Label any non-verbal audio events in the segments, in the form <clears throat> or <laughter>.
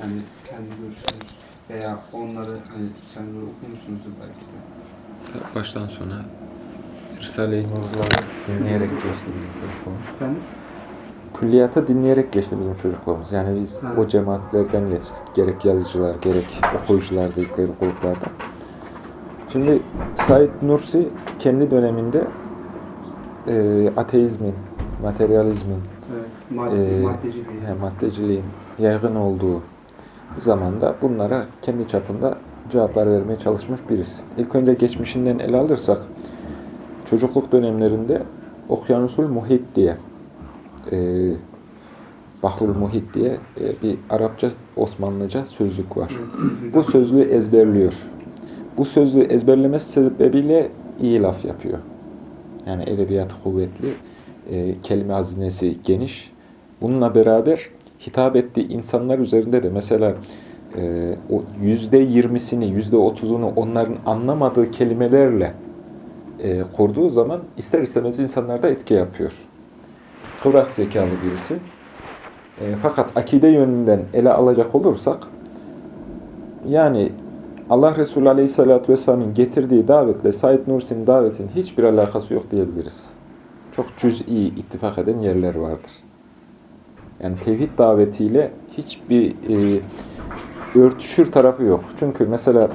Yani kendi görüşünüz veya onları hani sen de okumuşsunuzdur belki de. Baştan sona Risale-i Nur'ları dinleyerek geçti bizim çocukluğumuz. Efendim? Külliyata dinleyerek geçti bizim çocukluğumuz. Yani biz Ha. o cemaatlerden yetiştik. Gerek yazıcılar, gerek okuyucular dedikleri gruplardan. Şimdi Said Nursi kendi döneminde e, ateizmin, materyalizmin, Evet. Madde, e, maddeciliği. he, maddeciliğin yaygın olduğu zamanda bunlara kendi çapında cevaplar vermeye çalışmış birisi. İlk önce geçmişinden ele alırsak, çocukluk dönemlerinde Okyanusul Muhit diye, e, Bahrul Muhit diye e, bir Arapça, Osmanlıca sözlük var. Bu sözlüğü ezberliyor. Bu sözlüğü ezberlemesi sebebiyle iyi laf yapıyor. Yani edebiyatı kuvvetli, e, kelime hazinesi geniş. Bununla beraber hitap ettiği insanlar üzerinde de mesela e, yüzde yirmisini, yüzde otuzunu onların anlamadığı kelimelerle e, kurduğu zaman ister istemez insanlarda etki yapıyor. Kıvrak zekalı birisi. E, fakat akide yönünden ele alacak olursak yani Allah Resulü Aleyhisselatü Vesselam'ın getirdiği davetle Said Nursi'nin davetinin hiçbir alakası yok diyebiliriz. Çok cüz'i ittifak eden yerler vardır. Yani tevhid davetiyle hiçbir e, örtüşür tarafı yok. Çünkü mesela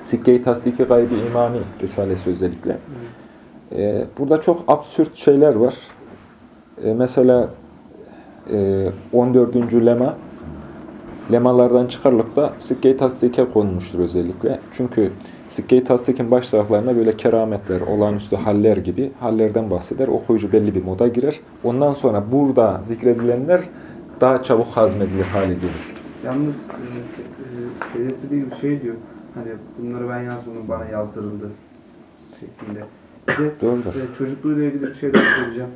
Sikke-i Tasdiki Gaybi İmani Risalesi özellikle. E, burada çok absürt şeyler var. E, mesela e, 14. lema lemalardan çıkarılıp da Sikke-i Tasdik'e konulmuştur özellikle. Çünkü Sikke-i Tasdik'in baş taraflarına böyle kerametler, olağanüstü haller gibi hallerden bahseder. Okuyucu belli bir moda girer. Ondan sonra burada zikredilenler daha çabuk hazmedilir hale gelir. Yalnız e, e, belirttiği bir şey diyor. Hani bunları ben yazmadım bana yazdırıldı şeklinde. Bir de Doğrudur. e, çocukluğuyla ilgili bir şey daha söyleyeceğim.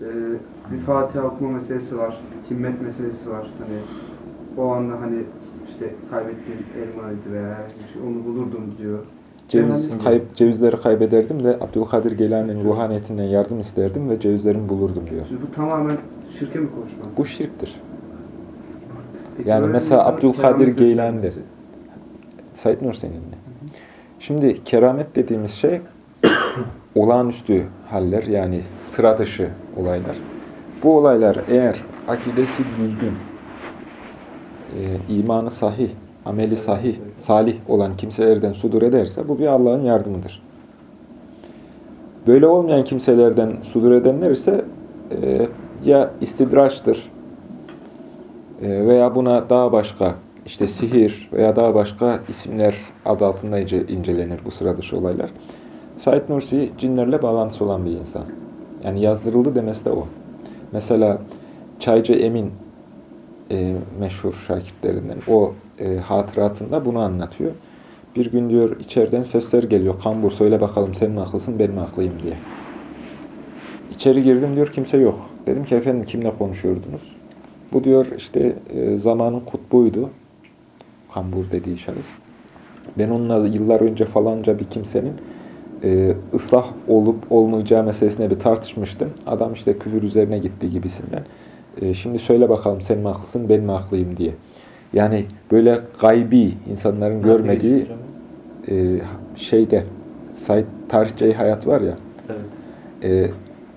E, bir Fatiha okuma meselesi var. Himmet meselesi var. Hani o anda hani işte kaybettiğim elmaydı veya bir şey onu bulurdum diyor. Ceviz, kayıp, cevizleri kaybederdim de Abdülkadir Geylani'nin ruhaniyetinden yardım isterdim ve cevizlerimi bulurdum diyor. Bu tamamen şirke mi koşmak? Bu şirktir. Peki Yani mesela Abdülkadir Geylani de. Said Nursi'nin de. Şimdi keramet dediğimiz şey <coughs> olağanüstü haller yani sıra dışı olaylar. Bu olaylar eğer akidesi düzgün, e, imanı sahih, ameli sahih, salih olan kimselerden sudur ederse bu bir Allah'ın yardımıdır. Böyle olmayan kimselerden sudur edenler ise e, ya istidraçtır e, veya buna daha başka işte sihir veya daha başka isimler adı altında ince- incelenir bu sıra dışı olaylar. Said Nursi cinlerle bağlantısı olan bir insan. Yani yazdırıldı demesi de o. Mesela Çaycı Emin e, meşhur şakitlerinden o e, hatıratında bunu anlatıyor. Bir gün diyor içeriden sesler geliyor. Kambur söyle bakalım sen mi haklısın ben mi haklıyım diye. İçeri girdim diyor kimse yok. Dedim ki efendim kimle konuşuyordunuz? Bu diyor işte e, zamanın kutbuydu. Kambur dediği şahıs. Ben onunla yıllar önce falanca bir kimsenin e, ıslah olup olmayacağı meselesine bir tartışmıştım. Adam işte küfür üzerine gitti gibisinden. E, şimdi söyle bakalım sen mi haklısın ben mi haklıyım diye. Yani böyle gaybi insanların görmediği e, şeyde Said Tarihçe Hayat var ya Evet. e,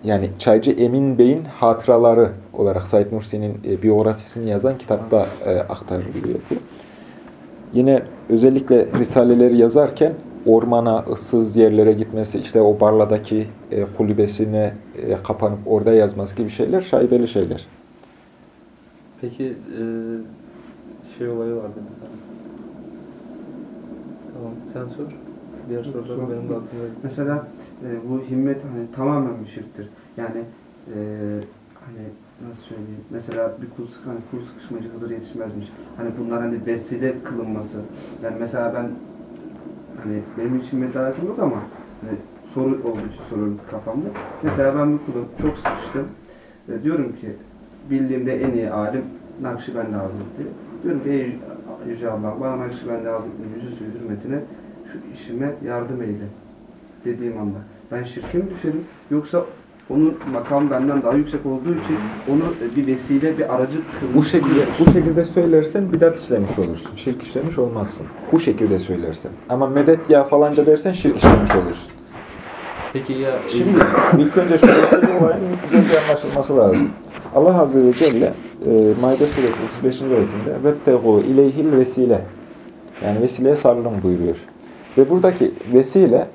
yani Çaycı Emin Bey'in hatıraları olarak Said Nursi'nin e, biyografisini yazan kitapta e, aktarılıyor bu. Yine özellikle risaleleri yazarken ormana, ıssız yerlere gitmesi, işte o Barla'daki e, kulübesine e, kapanıp orada yazması gibi şeyler şaibeli şeyler. Peki e, şey olayı vardı mesela. Tamam sen sor. Diğer Sor. soruları benim de aklıma Mesela e, bu himmet hani tamamen bir şirktir. Yani e, hani nasıl söyleyeyim? Mesela bir kul, sık, hani kul sıkışmacı Hızır yetişmezmiş. Hani bunlar hani vesile kılınması. Yani mesela ben hani benim için himmetle alakam yok ama hani soru olduğu için soruyorum kafamda. Mesela ben bir kulum çok sıkıştım. E, diyorum ki bildiğimde en iyi alim Nakşibendi Hazretleri. Diyorum ki ey Yüce Allah bana Nakşibendi Hazretleri yüzü suyu hürmetine şu işime yardım eyle dediğim anda ben şirke mi düşerim yoksa onun makam benden daha yüksek olduğu için onu e, bir vesile, bir aracı kılmış. Bu şekilde bu şekilde söylersen bidat işlemiş olursun. Şirk işlemiş olmazsın. Bu şekilde söylersen. Ama medet ya falanca dersen şirk işlemiş olursun. Peki ya Şimdi ilk önce şu olayının güzel bir anlaşılması lazım. Allah Azze ve Celle e, Maide suresi 35. ayetinde وَبْتَغُوا اِلَيْهِ vesile Yani vesileye sarılın buyuruyor. Ve buradaki vesile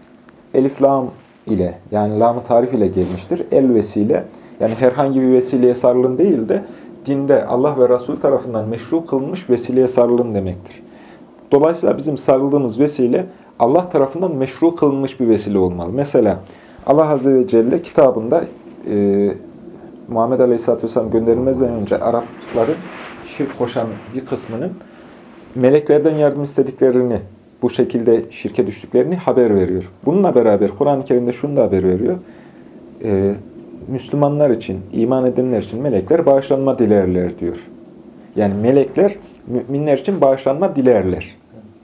elif lam ile yani lam tarif ile gelmiştir. El vesile yani herhangi bir vesileye sarılın değil de dinde Allah ve Resul tarafından meşru kılınmış vesileye sarılın demektir. Dolayısıyla bizim sarıldığımız vesile Allah tarafından meşru kılınmış bir vesile olmalı. Mesela Allah Azze ve Celle kitabında e, Muhammed Aleyhisselatü Vesselam gönderilmezden önce Arapların şirk koşan bir kısmının meleklerden yardım istediklerini, bu şekilde şirke düştüklerini haber veriyor. Bununla beraber Kur'an-ı Kerim'de şunu da haber veriyor. E, Müslümanlar için, iman edenler için melekler bağışlanma dilerler diyor. Yani melekler müminler için bağışlanma dilerler.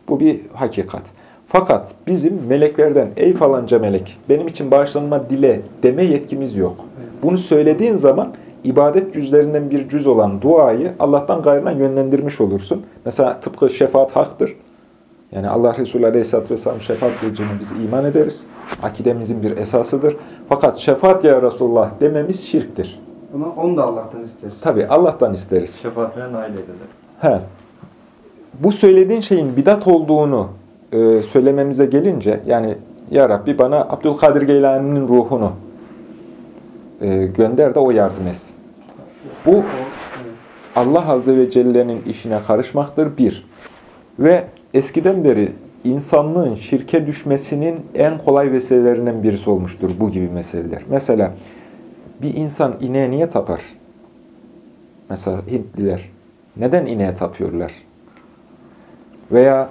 Bu bir hakikat. Fakat bizim meleklerden ey falanca melek benim için bağışlanma dile deme yetkimiz yok. Bunu söylediğin zaman ibadet cüzlerinden bir cüz olan duayı Allah'tan gayrına yönlendirmiş olursun. Mesela tıpkı şefaat haktır. Yani Allah Resulü Aleyhisselatü Vesselam şefaat edeceğine biz iman ederiz. Akidemizin bir esasıdır. Fakat şefaat ya Resulullah dememiz şirktir. Ama onu da Allah'tan isteriz. Tabi Allah'tan isteriz. şefaatine nail edilir. He. Bu söylediğin şeyin bidat olduğunu e, söylememize gelince yani Ya Rabbi bana Abdülkadir Geylani'nin ruhunu e, gönder de o yardım etsin. Bu. Allah Azze ve Celle'nin işine karışmaktır bir. Ve eskiden beri insanlığın şirke düşmesinin en kolay vesilelerinden birisi olmuştur bu gibi meseleler. Mesela bir insan ineğe niye tapar? Mesela Hintliler. Neden ineğe tapıyorlar? Veya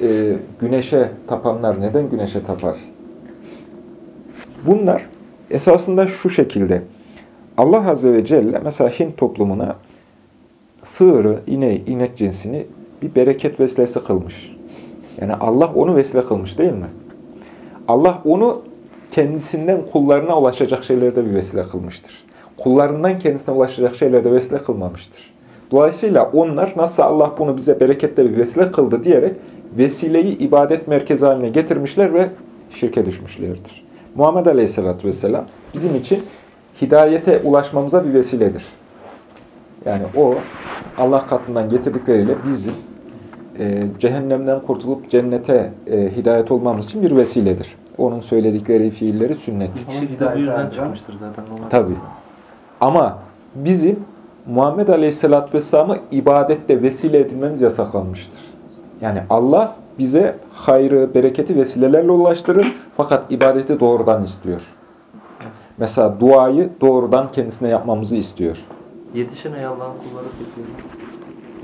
e, güneşe tapanlar neden güneşe tapar? Bunlar esasında şu şekilde. Allah Azze ve Celle mesela Hint toplumuna sığırı, ineği, inek cinsini bir bereket vesilesi kılmış. Yani Allah onu vesile kılmış değil mi? Allah onu kendisinden kullarına ulaşacak şeylerde bir vesile kılmıştır. Kullarından kendisine ulaşacak şeylerde vesile kılmamıştır. Dolayısıyla onlar nasıl Allah bunu bize bereketle bir vesile kıldı diyerek vesileyi ibadet merkezi haline getirmişler ve şirke düşmüşlerdir. Muhammed Aleyhisselatü Vesselam bizim için hidayete ulaşmamıza bir vesiledir. Yani o Allah katından getirdikleri bizim e, cehennemden kurtulup cennete e, hidayet olmamız için bir vesiledir. Onun söyledikleri fiilleri sünnet. Ama Şirk de bu hidayet yüzden erdiren- çıkmıştır zaten. Tabii. Ama bizim Muhammed Aleyhisselatü Vesselam'ı ibadette vesile edilmemiz yasaklanmıştır. Yani Allah bize hayrı, bereketi vesilelerle ulaştırır fakat ibadeti doğrudan istiyor. Mesela duayı doğrudan kendisine yapmamızı istiyor. Yetişen ey Allah'ın kulları peki.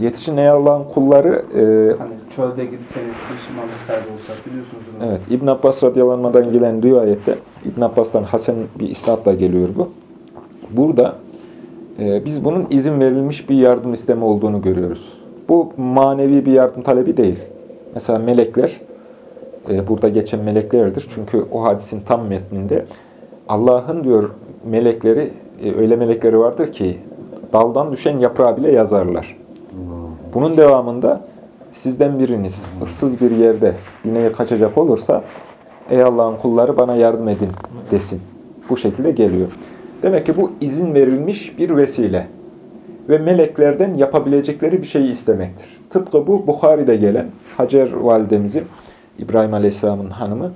Yetişin ey Allah'ın kulları, e, Hani çölde gitseniz taşımanız kaybolsa biliyorsunuz bunu. evet İbn Abbas radıyallahu gelen rivayette, İbn Abbas'tan Hasan bir isnatla geliyor bu. Burada e, biz bunun izin verilmiş bir yardım isteme olduğunu görüyoruz. Bu manevi bir yardım talebi değil. Mesela melekler, e, burada geçen meleklerdir. Çünkü o hadisin tam metninde Allah'ın diyor melekleri, e, öyle melekleri vardır ki daldan düşen yaprağı bile yazarlar. Bunun devamında sizden biriniz ıssız bir yerde ineği kaçacak olursa ey Allah'ın kulları bana yardım edin desin. Bu şekilde geliyor. Demek ki bu izin verilmiş bir vesile ve meleklerden yapabilecekleri bir şeyi istemektir. Tıpkı bu Bukhari'de gelen Hacer validemizin İbrahim Aleyhisselam'ın hanımı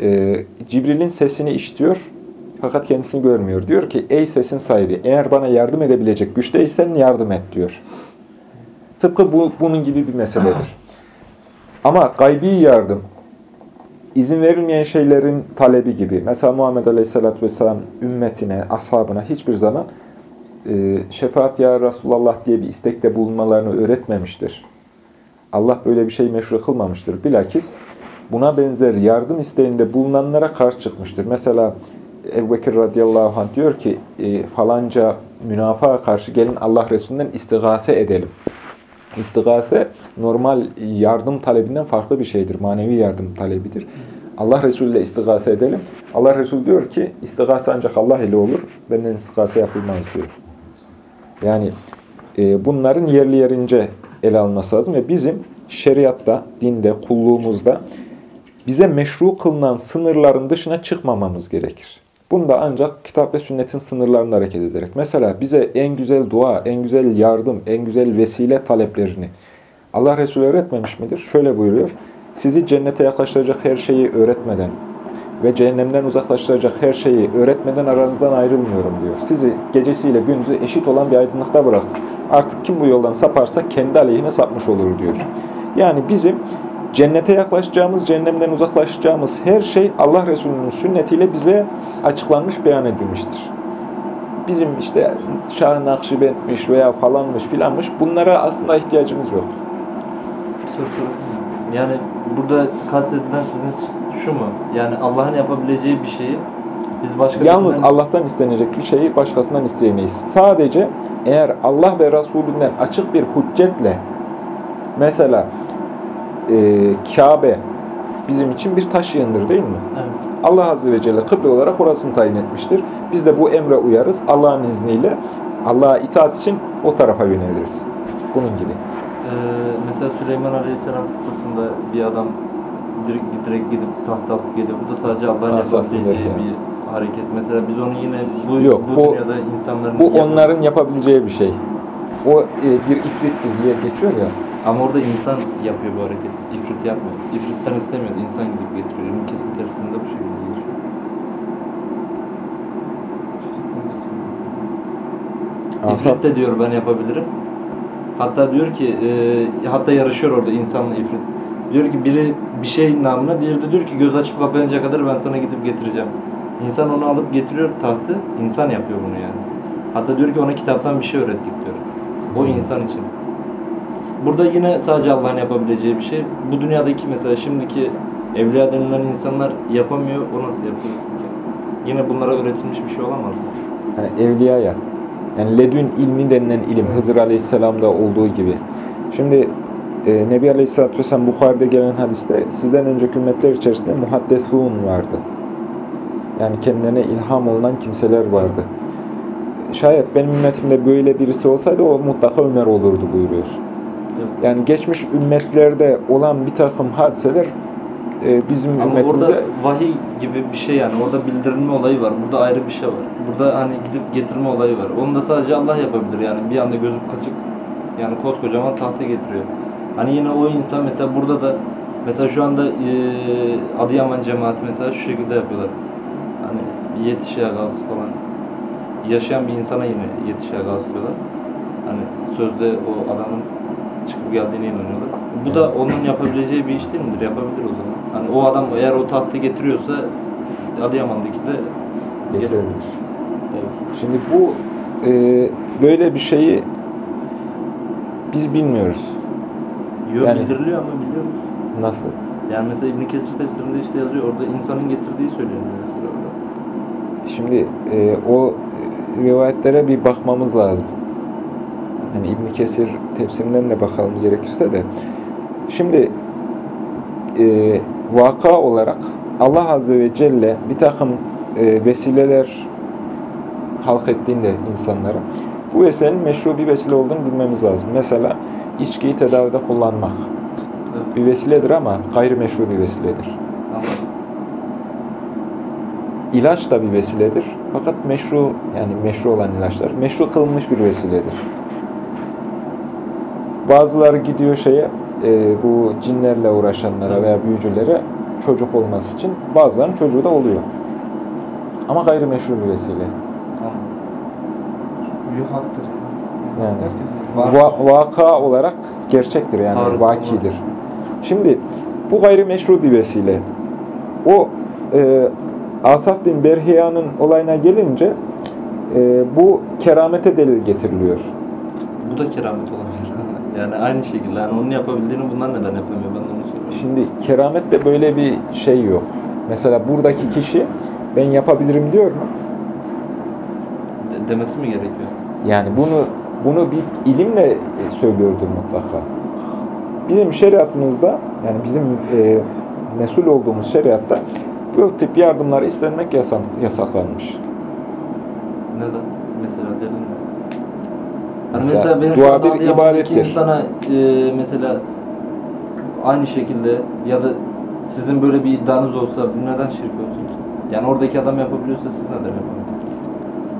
e, Cibril'in sesini işitiyor fakat kendisini görmüyor. Diyor ki ey sesin sahibi eğer bana yardım edebilecek güçteysen yardım et diyor. Tıpkı bu, bunun gibi bir meseledir. Ama gaybi yardım, izin verilmeyen şeylerin talebi gibi. Mesela Muhammed Aleyhisselatü Vesselam ümmetine, ashabına hiçbir zaman şefaat ya Resulallah diye bir istekte bulunmalarını öğretmemiştir. Allah böyle bir şey meşru kılmamıştır. Bilakis buna benzer yardım isteğinde bulunanlara karşı çıkmıştır. Mesela Ebu Bekir radıyallahu anh diyor ki e, falanca münafığa karşı gelin Allah Resulü'nden istigase edelim. İstigase normal yardım talebinden farklı bir şeydir. Manevi yardım talebidir. Allah Resulü ile istigase edelim. Allah Resulü diyor ki istigase ancak Allah ile olur. Benden istigase yapılmaz diyor. Yani e, bunların yerli yerince ele alması lazım ve bizim şeriatta, dinde, kulluğumuzda bize meşru kılınan sınırların dışına çıkmamamız gerekir. Bunda ancak kitap ve sünnetin sınırlarında hareket ederek. Mesela bize en güzel dua, en güzel yardım, en güzel vesile taleplerini Allah Resulü öğretmemiş midir? Şöyle buyuruyor. Sizi cennete yaklaştıracak her şeyi öğretmeden ve cehennemden uzaklaştıracak her şeyi öğretmeden aranızdan ayrılmıyorum diyor. Sizi gecesiyle gündüzü eşit olan bir aydınlıkta bıraktım. Artık kim bu yoldan saparsa kendi aleyhine sapmış olur diyor. Yani bizim cennete yaklaşacağımız, cehennemden uzaklaşacağımız her şey Allah Resulü'nün sünnetiyle bize açıklanmış, beyan edilmiştir. Bizim işte Şah-ı Nakşibendmiş veya falanmış filanmış bunlara aslında ihtiyacımız yok. Yani burada kastedilen sizin şu mu? Yani Allah'ın yapabileceği bir şeyi biz başka Yalnız birinden- Allah'tan istenecek bir şeyi başkasından isteyemeyiz. Sadece eğer Allah ve Resulünden açık bir hüccetle mesela e, Kabe bizim için bir taş yığındır değil mi? Evet. Allah Azze ve Celle kıble olarak orasını tayin etmiştir. Biz de bu emre uyarız. Allah'ın izniyle Allah'a itaat için o tarafa yöneliriz. Bunun gibi. Ee, mesela Süleyman Aleyhisselam kıssasında bir adam direkt, direkt gidip taht alıp geliyor. Bu da sadece Allah'ın yapabileceği bilir ya. bir hareket. Mesela biz onu yine bu, Yok, bu, bu- dünyada insanların Bu yap- onların yapabileceği bir şey. O e, bir ifrittir diye geçiyor ya. Ama orada insan yapıyor bu hareketi. İfrit yapmıyor. İfritten istemiyordu. İnsan gidip getiriyor. İlmi kesin tersinde bu şekilde geçiyor. İfrit de diyor ben yapabilirim. Hatta diyor ki e, hatta yarışıyor orada insanla ifrit. Diyor ki biri bir şey namına diğeri de diyor ki göz açıp kapayınca kadar ben sana gidip getireceğim. İnsan onu alıp getiriyor tahtı. İnsan yapıyor bunu yani. Hatta diyor ki ona kitaptan bir şey öğrettik diyor. O insan için. Burada yine sadece Allah'ın yapabileceği bir şey. Bu dünyadaki mesela şimdiki evliya denilen insanlar yapamıyor. O nasıl yapıyor? Yine bunlara öğretilmiş bir şey olamaz mı? yani evliyaya. Yani ledün ilmi denilen ilim Hızır Aleyhisselam'da olduğu gibi. Şimdi e, Nebi Aleyhisselatü Vesselam Bukhari'de gelen hadiste sizden önceki ümmetler içerisinde muhaddethun vardı. Yani kendilerine ilham olunan kimseler vardı. Şayet benim ümmetimde böyle birisi olsaydı o mutlaka Ömer olurdu buyuruyor. Yani geçmiş ümmetlerde olan bir takım hadiseler e, bizim Ama ümmetimizde orada vahiy gibi bir şey yani. Orada bildirilme olayı var. Burada ayrı bir şey var. Burada hani gidip getirme olayı var. Onu da sadece Allah yapabilir yani. Bir anda gözü kaçık yani koskocaman tahta getiriyor. Hani yine o insan mesela burada da mesela şu anda eee Adıyaman cemaati mesela şu şekilde yapıyorlar. Hani yetişe gazı falan. Yaşayan bir insana yine yetişe gaz diyorlar. Hani sözde o adamın çıkıp geldiğine inanıyorlar. Bu da onun yapabileceği bir iş değil midir? Yapabilir o zaman. Hani o adam eğer o tahtı getiriyorsa Adıyaman'daki de getirebilir. Evet. Şimdi bu e, böyle bir şeyi biz bilmiyoruz. Yok Yani- bildiriliyor ama biliyoruz. Nasıl? Yani mesela İbn Kesir tefsirinde işte yazıyor orada insanın getirdiği söyleniyor mesela orada. Şimdi e, o rivayetlere bir bakmamız lazım. Hani İbn Kesir tefsirinden de bakalım gerekirse de. Şimdi e, vaka olarak Allah Azze ve Celle bir takım e, vesileler halk ettiğinde insanlara bu vesilenin meşru bir vesile olduğunu bilmemiz lazım. Mesela içkiyi tedavide kullanmak Evet. bir vesiledir ama gayrimeşru bir vesiledir. İlaç da bir vesiledir. Fakat meşru yani meşru olan ilaçlar meşru kılınmış bir vesiledir. Bazıları gidiyor şeye e, bu cinlerle uğraşanlara veya büyücülere çocuk olması için bazılarının çocuğu da oluyor. Ama gayrimeşru bir vesile. Anladım. Bir haktır. Yani var. Va- vaka olarak gerçektir yani Harika, vakidir. Şimdi bu gayrimeşru bir vesile. O e, Asaf bin Berhiya'nın olayına gelince e, bu keramete delil getiriliyor. Bu da keramet olabilir. <laughs> yani aynı şekilde yani onun yapabildiğini bunlar neden yapamıyor ben onu soruyorum. Şimdi keramette böyle bir şey yok. Mesela buradaki kişi ben yapabilirim diyor mu? De- demesi mi gerekiyor? Yani bunu bunu bir ilimle e, söylüyordur mutlaka. Bizim şeriatımızda yani bizim e, mesul olduğumuz şeriatta bu tip yardımlar istenmek yasak, yasaklanmış. Neden? Mesela delil mi? Hani Mesela mesela, benim dua bir ibadettir. insana e, mesela aynı şekilde ya da sizin böyle bir iddianız olsa neden şirk olsun? Yani oradaki adam yapabiliyorsa siz neden yapamıyorsunuz?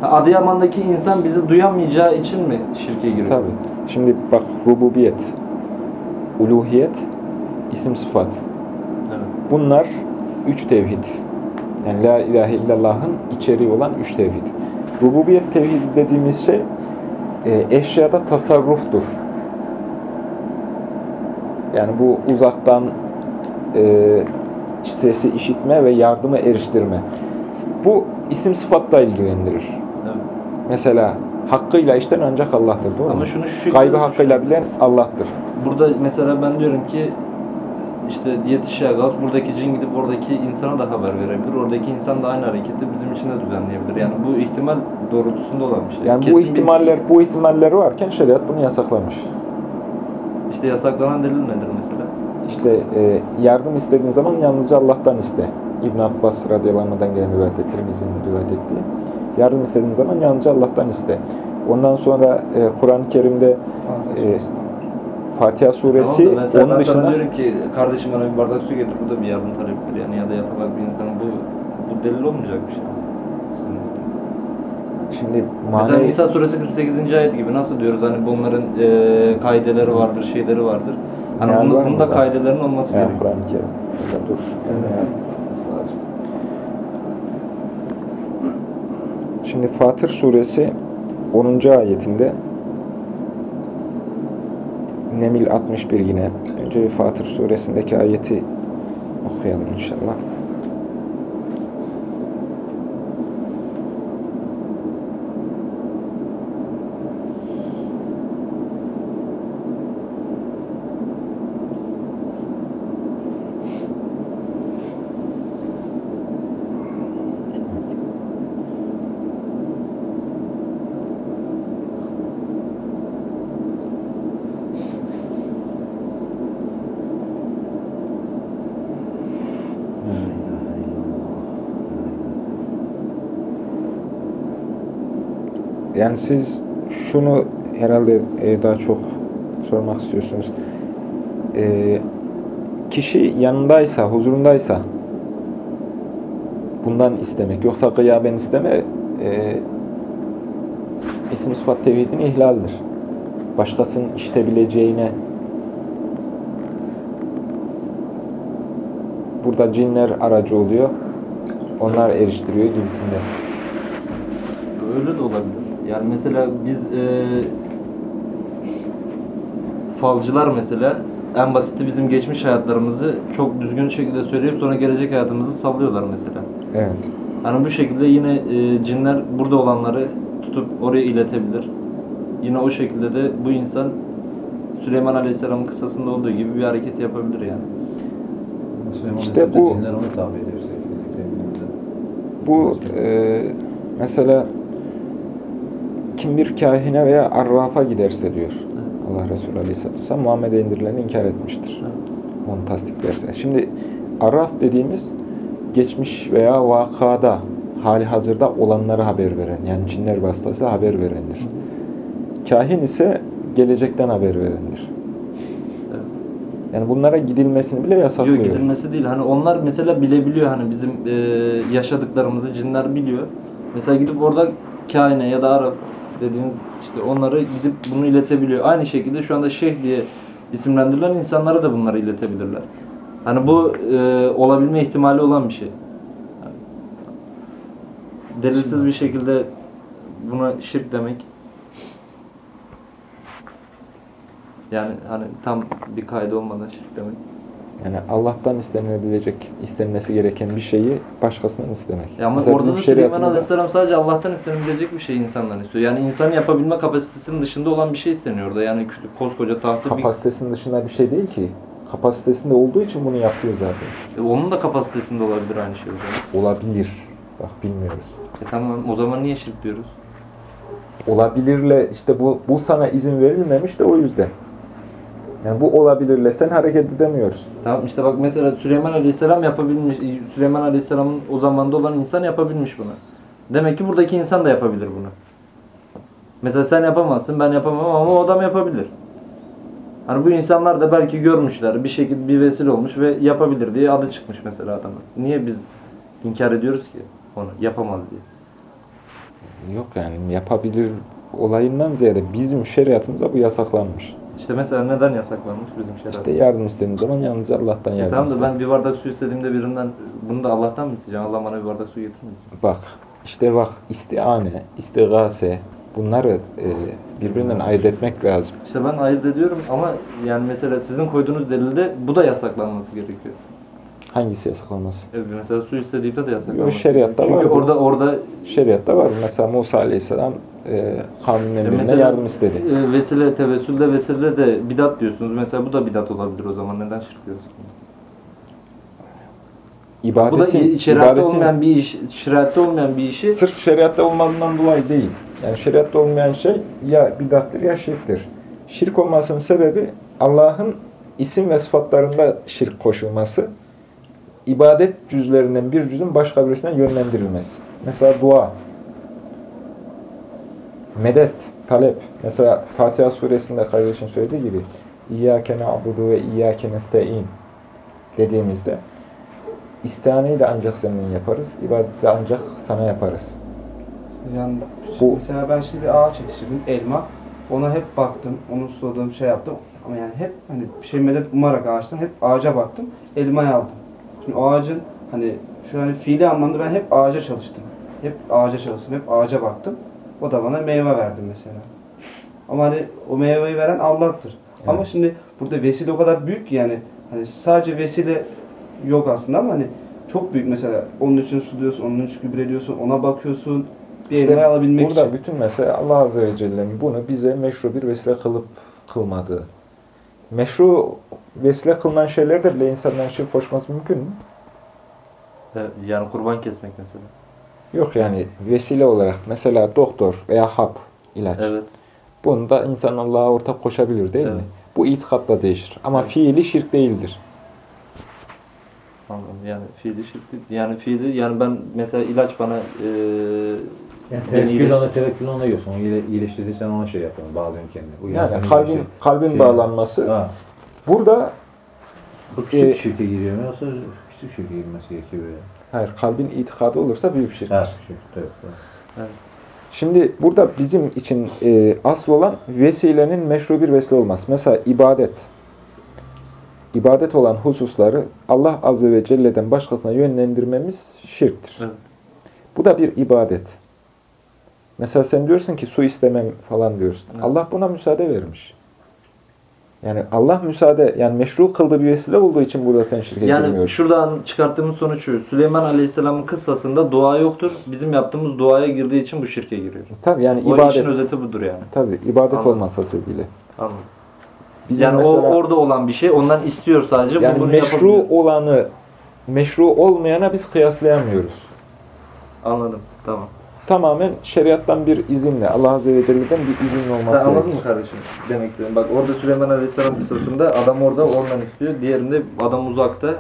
Adıyaman'daki insan bizi duyamayacağı için mi şirke giriyor? Tabi. Şimdi bak rububiyet, uluhiyet, isim sıfat. Evet. Bunlar üç tevhid. Yani la ilahe illallah'ın içeriği olan üç tevhid. Rububiyet tevhidi dediğimiz şey e, eşyada tasarruftur. Yani bu uzaktan e, sesi işitme ve yardımı eriştirme. Bu isim sıfatla ilgilendirir. Mesela hakkıyla işten ancak Allah'tır. Doğru mu? Ama şunu şu Gaybı hakkıyla bilen Allah'tır. Burada mesela ben diyorum ki işte yetişe gaz buradaki cin gidip oradaki insana da haber verebilir. Oradaki insan da aynı hareketi bizim için de düzenleyebilir. Yani bu ihtimal doğrultusunda olan bir şey. Yani Kesin bu bir- ihtimaller bu ihtimaller varken şeriat bunu yasaklamış. İşte yasaklanan delil nedir mesela? İşte e, yardım istediğin zaman yalnızca Allah'tan iste. İbn Abbas radıyallahu anh'dan gelen rivayet et, Tirmizi'nin rivayet ettiği. Yardım istediğin zaman yalnızca Allah'tan iste. Ondan sonra e, Kur'an-ı Kerim'de var. Fatiha suresi tamam da mesela onun ben sana dışında diyorum ki kardeşim bana bir bardak su getir bu da bir yardım talebidir yani ya da yatalak bir insanın bu bu delil olmayacak bir şey. Sizin şimdi Mesela manevi Nisa suresi 48. ayet gibi nasıl diyoruz hani bunların e, kaideleri vardır, şeyleri vardır. Hani Meal bunun, bunun da kaidelerin olması yani gerekiyor. Kur'an-ı Kerim. Burada dur. Şimdi Fatır suresi 10. ayetinde Nemil 61 yine. Önce bir Fatır suresindeki ayeti okuyalım inşallah. Yani siz şunu herhalde e, daha çok sormak istiyorsunuz. E, kişi yanındaysa, huzurundaysa bundan istemek. Yoksa gıyaben isteme e, isim sıfat tevhidin ihlaldir. Başkasının işitebileceğine burada cinler aracı oluyor. Onlar eriştiriyor gibisinden. Öyle de olabilir. Yani mesela biz e, falcılar mesela en basiti bizim geçmiş hayatlarımızı çok düzgün şekilde söyleyip sonra gelecek hayatımızı sallıyorlar mesela. Evet. Hani bu şekilde yine e, cinler burada olanları tutup oraya iletebilir. Yine o şekilde de bu insan Süleyman Aleyhisselam'ın kısasında olduğu gibi bir hareket yapabilir yani. Süleyman İşte bu- cinler onu tabi ediyor Bu e, mesela kim bir kahine veya arrafa giderse diyor Allah Resulü Aleyhisselatü Vesselam Muhammed'e indirileni inkar etmiştir. Onu tasdiklerse. Şimdi arraf dediğimiz geçmiş veya vakada hali hazırda olanları haber veren yani cinler vasıtasıyla haber verendir. Kahin ise gelecekten haber verendir. Evet. Yani bunlara gidilmesini bile yasaklıyor. Yok gidilmesi değil. Hani onlar mesela bilebiliyor hani bizim e, yaşadıklarımızı cinler biliyor. Mesela gidip orada kaine ya da Arap dediğimiz işte onları gidip bunu iletebiliyor. Aynı şekilde şu anda şeyh diye isimlendirilen insanlara da bunları iletebilirler. Hani bu e, olabilme ihtimali olan bir şey. Delilsiz bir şekilde buna şirk demek yani hani tam bir kaydı olmadan şirk demek. Yani Allah'tan istenilebilecek, istenmesi gereken bir şeyi başkasından istemek. Ya ama Mesela orada da Süleyman Aleyhisselam sadece Allah'tan istenebilecek bir şey insandan istiyor. Yani insanın yapabilme kapasitesinin dışında olan bir şey isteniyor orada. Yani koskoca tahtı bir... kapasitesinin dışında bir şey değil ki. Kapasitesinde olduğu için bunu yapıyor zaten. E, onun da kapasitesinde olabilir aynı şey o zaman. Olabilir. Bak bilmiyoruz. E tamam o zaman niye şirk diyoruz? Olabilirle işte bu, bu sana izin verilmemiş de o yüzden. Yani bu olabilirle sen hareket edemiyorsun. Tamam işte bak mesela Süleyman Aleyhisselam yapabilmiş. Süleyman Aleyhisselam'ın o zamanda olan insan yapabilmiş bunu. Demek ki buradaki insan da yapabilir bunu. Mesela sen yapamazsın, ben yapamam ama o adam yapabilir. Hani bu insanlar da belki görmüşler, bir şekilde bir vesile olmuş ve yapabilir diye adı çıkmış mesela adamın. Niye biz inkar ediyoruz ki onu yapamaz diye? Yok yani yapabilir olayından ziyade bizim şeriatımıza bu yasaklanmış. İşte mesela neden yasaklanmış bizim şeriat? İşte yardım istediğin zaman yalnızca Allah'tan E yardım tamam da ben bir bardak su istediğimde birinden bunu da Allah'tan mı isteyeceğim? Allah bana bir bardak su getirmeyecek. Bak işte bak istiane, istigase bunları e, birbirinden ayırt etmek lazım. İşte ben ayırt ediyorum ama yani mesela sizin koyduğunuz delilde bu da yasaklanması gerekiyor. Hangisi yasaklanması? E mesela su istediğimde de yasaklanması Yok, şeriatta. Çünkü var bu. orada orada Şeriatta var. Mesela Musa Aleyhisselam e, kavminin e, yardım istedi. e, vesile, tevessülde vesile de bidat diyorsunuz. Mesela bu da bidat olabilir o zaman. Neden şirk diyorsunuz? bu da İbadetin, şeriatta ibadetin olmayan bir iş, şeriatta olmayan bir işi sırf şeriatta olmadığından dolayı değil. Yani şeriatta olmayan şey ya bidattır ya şirktir. Şirk olmasının sebebi Allah'ın isim ve sıfatlarında şirk koşulması. İbadet cüzlerinden bir cüzün başka birisine yönlendirilmesi. Mesela dua, medet, talep. Mesela Fatiha suresinde kardeşin söylediği gibi İyyâke na'budu ve İyyâke nesta'in dediğimizde istihaneyi de ancak senin yaparız, ibadeti de ancak sana yaparız. Yani Bu- mesela ben şimdi bir ağaç yetiştirdim, elma. Ona hep baktım, onu suladım, şey yaptım. Ama yani hep hani bir şey medet umarak ağaçtan hep ağaca baktım, elmayı aldım. Şimdi o ağacın hani şu hani fiili anlamda ben hep ağaca çalıştım. Hep ağaca çalıştım, hep ağaca baktım. O da bana meyve verdi mesela. Ama hani o meyveyi veren Allah'tır. Ama Evet. şimdi burada vesile o kadar büyük ki yani hani sadece vesile yok aslında ama hani çok büyük mesela onun için suluyorsun, onun için gübreliyorsun, ona bakıyorsun. Bir İşte elmayı alabilmek burada için. bütün mesele Allah Azze ve Celle'nin bunu bize meşru bir vesile kılıp kılmadığı. Meşru vesile kılınan şeylerde bile insanların şirk koşması mümkün mü? yani kurban kesmek mesela. Yok yani vesile olarak mesela doktor veya hap, ilaç. Evet. Bunda insan Allah'a ortak koşabilir değil mi? Evet. Bu itikatla değişir. Ama Evet. fiili şirk değildir. Anladım. Yani fiili şirk değil. Yani fiili yani ben mesela ilaç bana e, Yani tevekkül ona tevekkül ona yiyorsun. Onu iyileştirirsen ona şey yapıyorsun. Bağlıyorsun kendini. Bu Yani yani kalbin kalbin şey- bağlanması. Ha. Burada Bu küçük Ee, şirke giriyor mu yoksa küçük şirke girmesi gerekiyor böyle. hayır kalbin itikadı olursa büyük şirk. Evet. evet. Şimdi burada bizim için e, asıl olan vesilenin meşru bir vesile olması. Mesela ibadet. İbadet olan hususları Allah Azze ve Celle'den başkasına yönlendirmemiz şirktir. Evet. Bu da bir ibadet. Mesela sen diyorsun ki su istemem falan diyorsun. Evet. Allah buna müsaade vermiş. Yani Allah müsaade, yani meşru kıldığı bir vesile olduğu için burada sen şirke Yani girmiyorsun. şuradan çıkarttığımız sonuç şu. Süleyman Aleyhisselam'ın kıssasında dua yoktur. Bizim yaptığımız duaya girdiği için bu şirke giriyor. Tabii yani O ibadet. işin özeti budur yani. Tabii ibadet Anladım. olmasa sebebiyle. Anladım. Bizim yani mesela- o orada olan bir şey ondan istiyor sadece. Yani bunu meşru yapabiliyor. olanı meşru olmayana biz kıyaslayamıyoruz. Anladım. Tamam. Tamamen şeriattan bir izinle, Allah Azze ve Celle'den bir izin olması Sen anladın mı kardeşim? Demek istedim. Bak orada Süleyman Aleyhisselam kıssasında adam orada ondan istiyor. Diğerinde adam uzakta.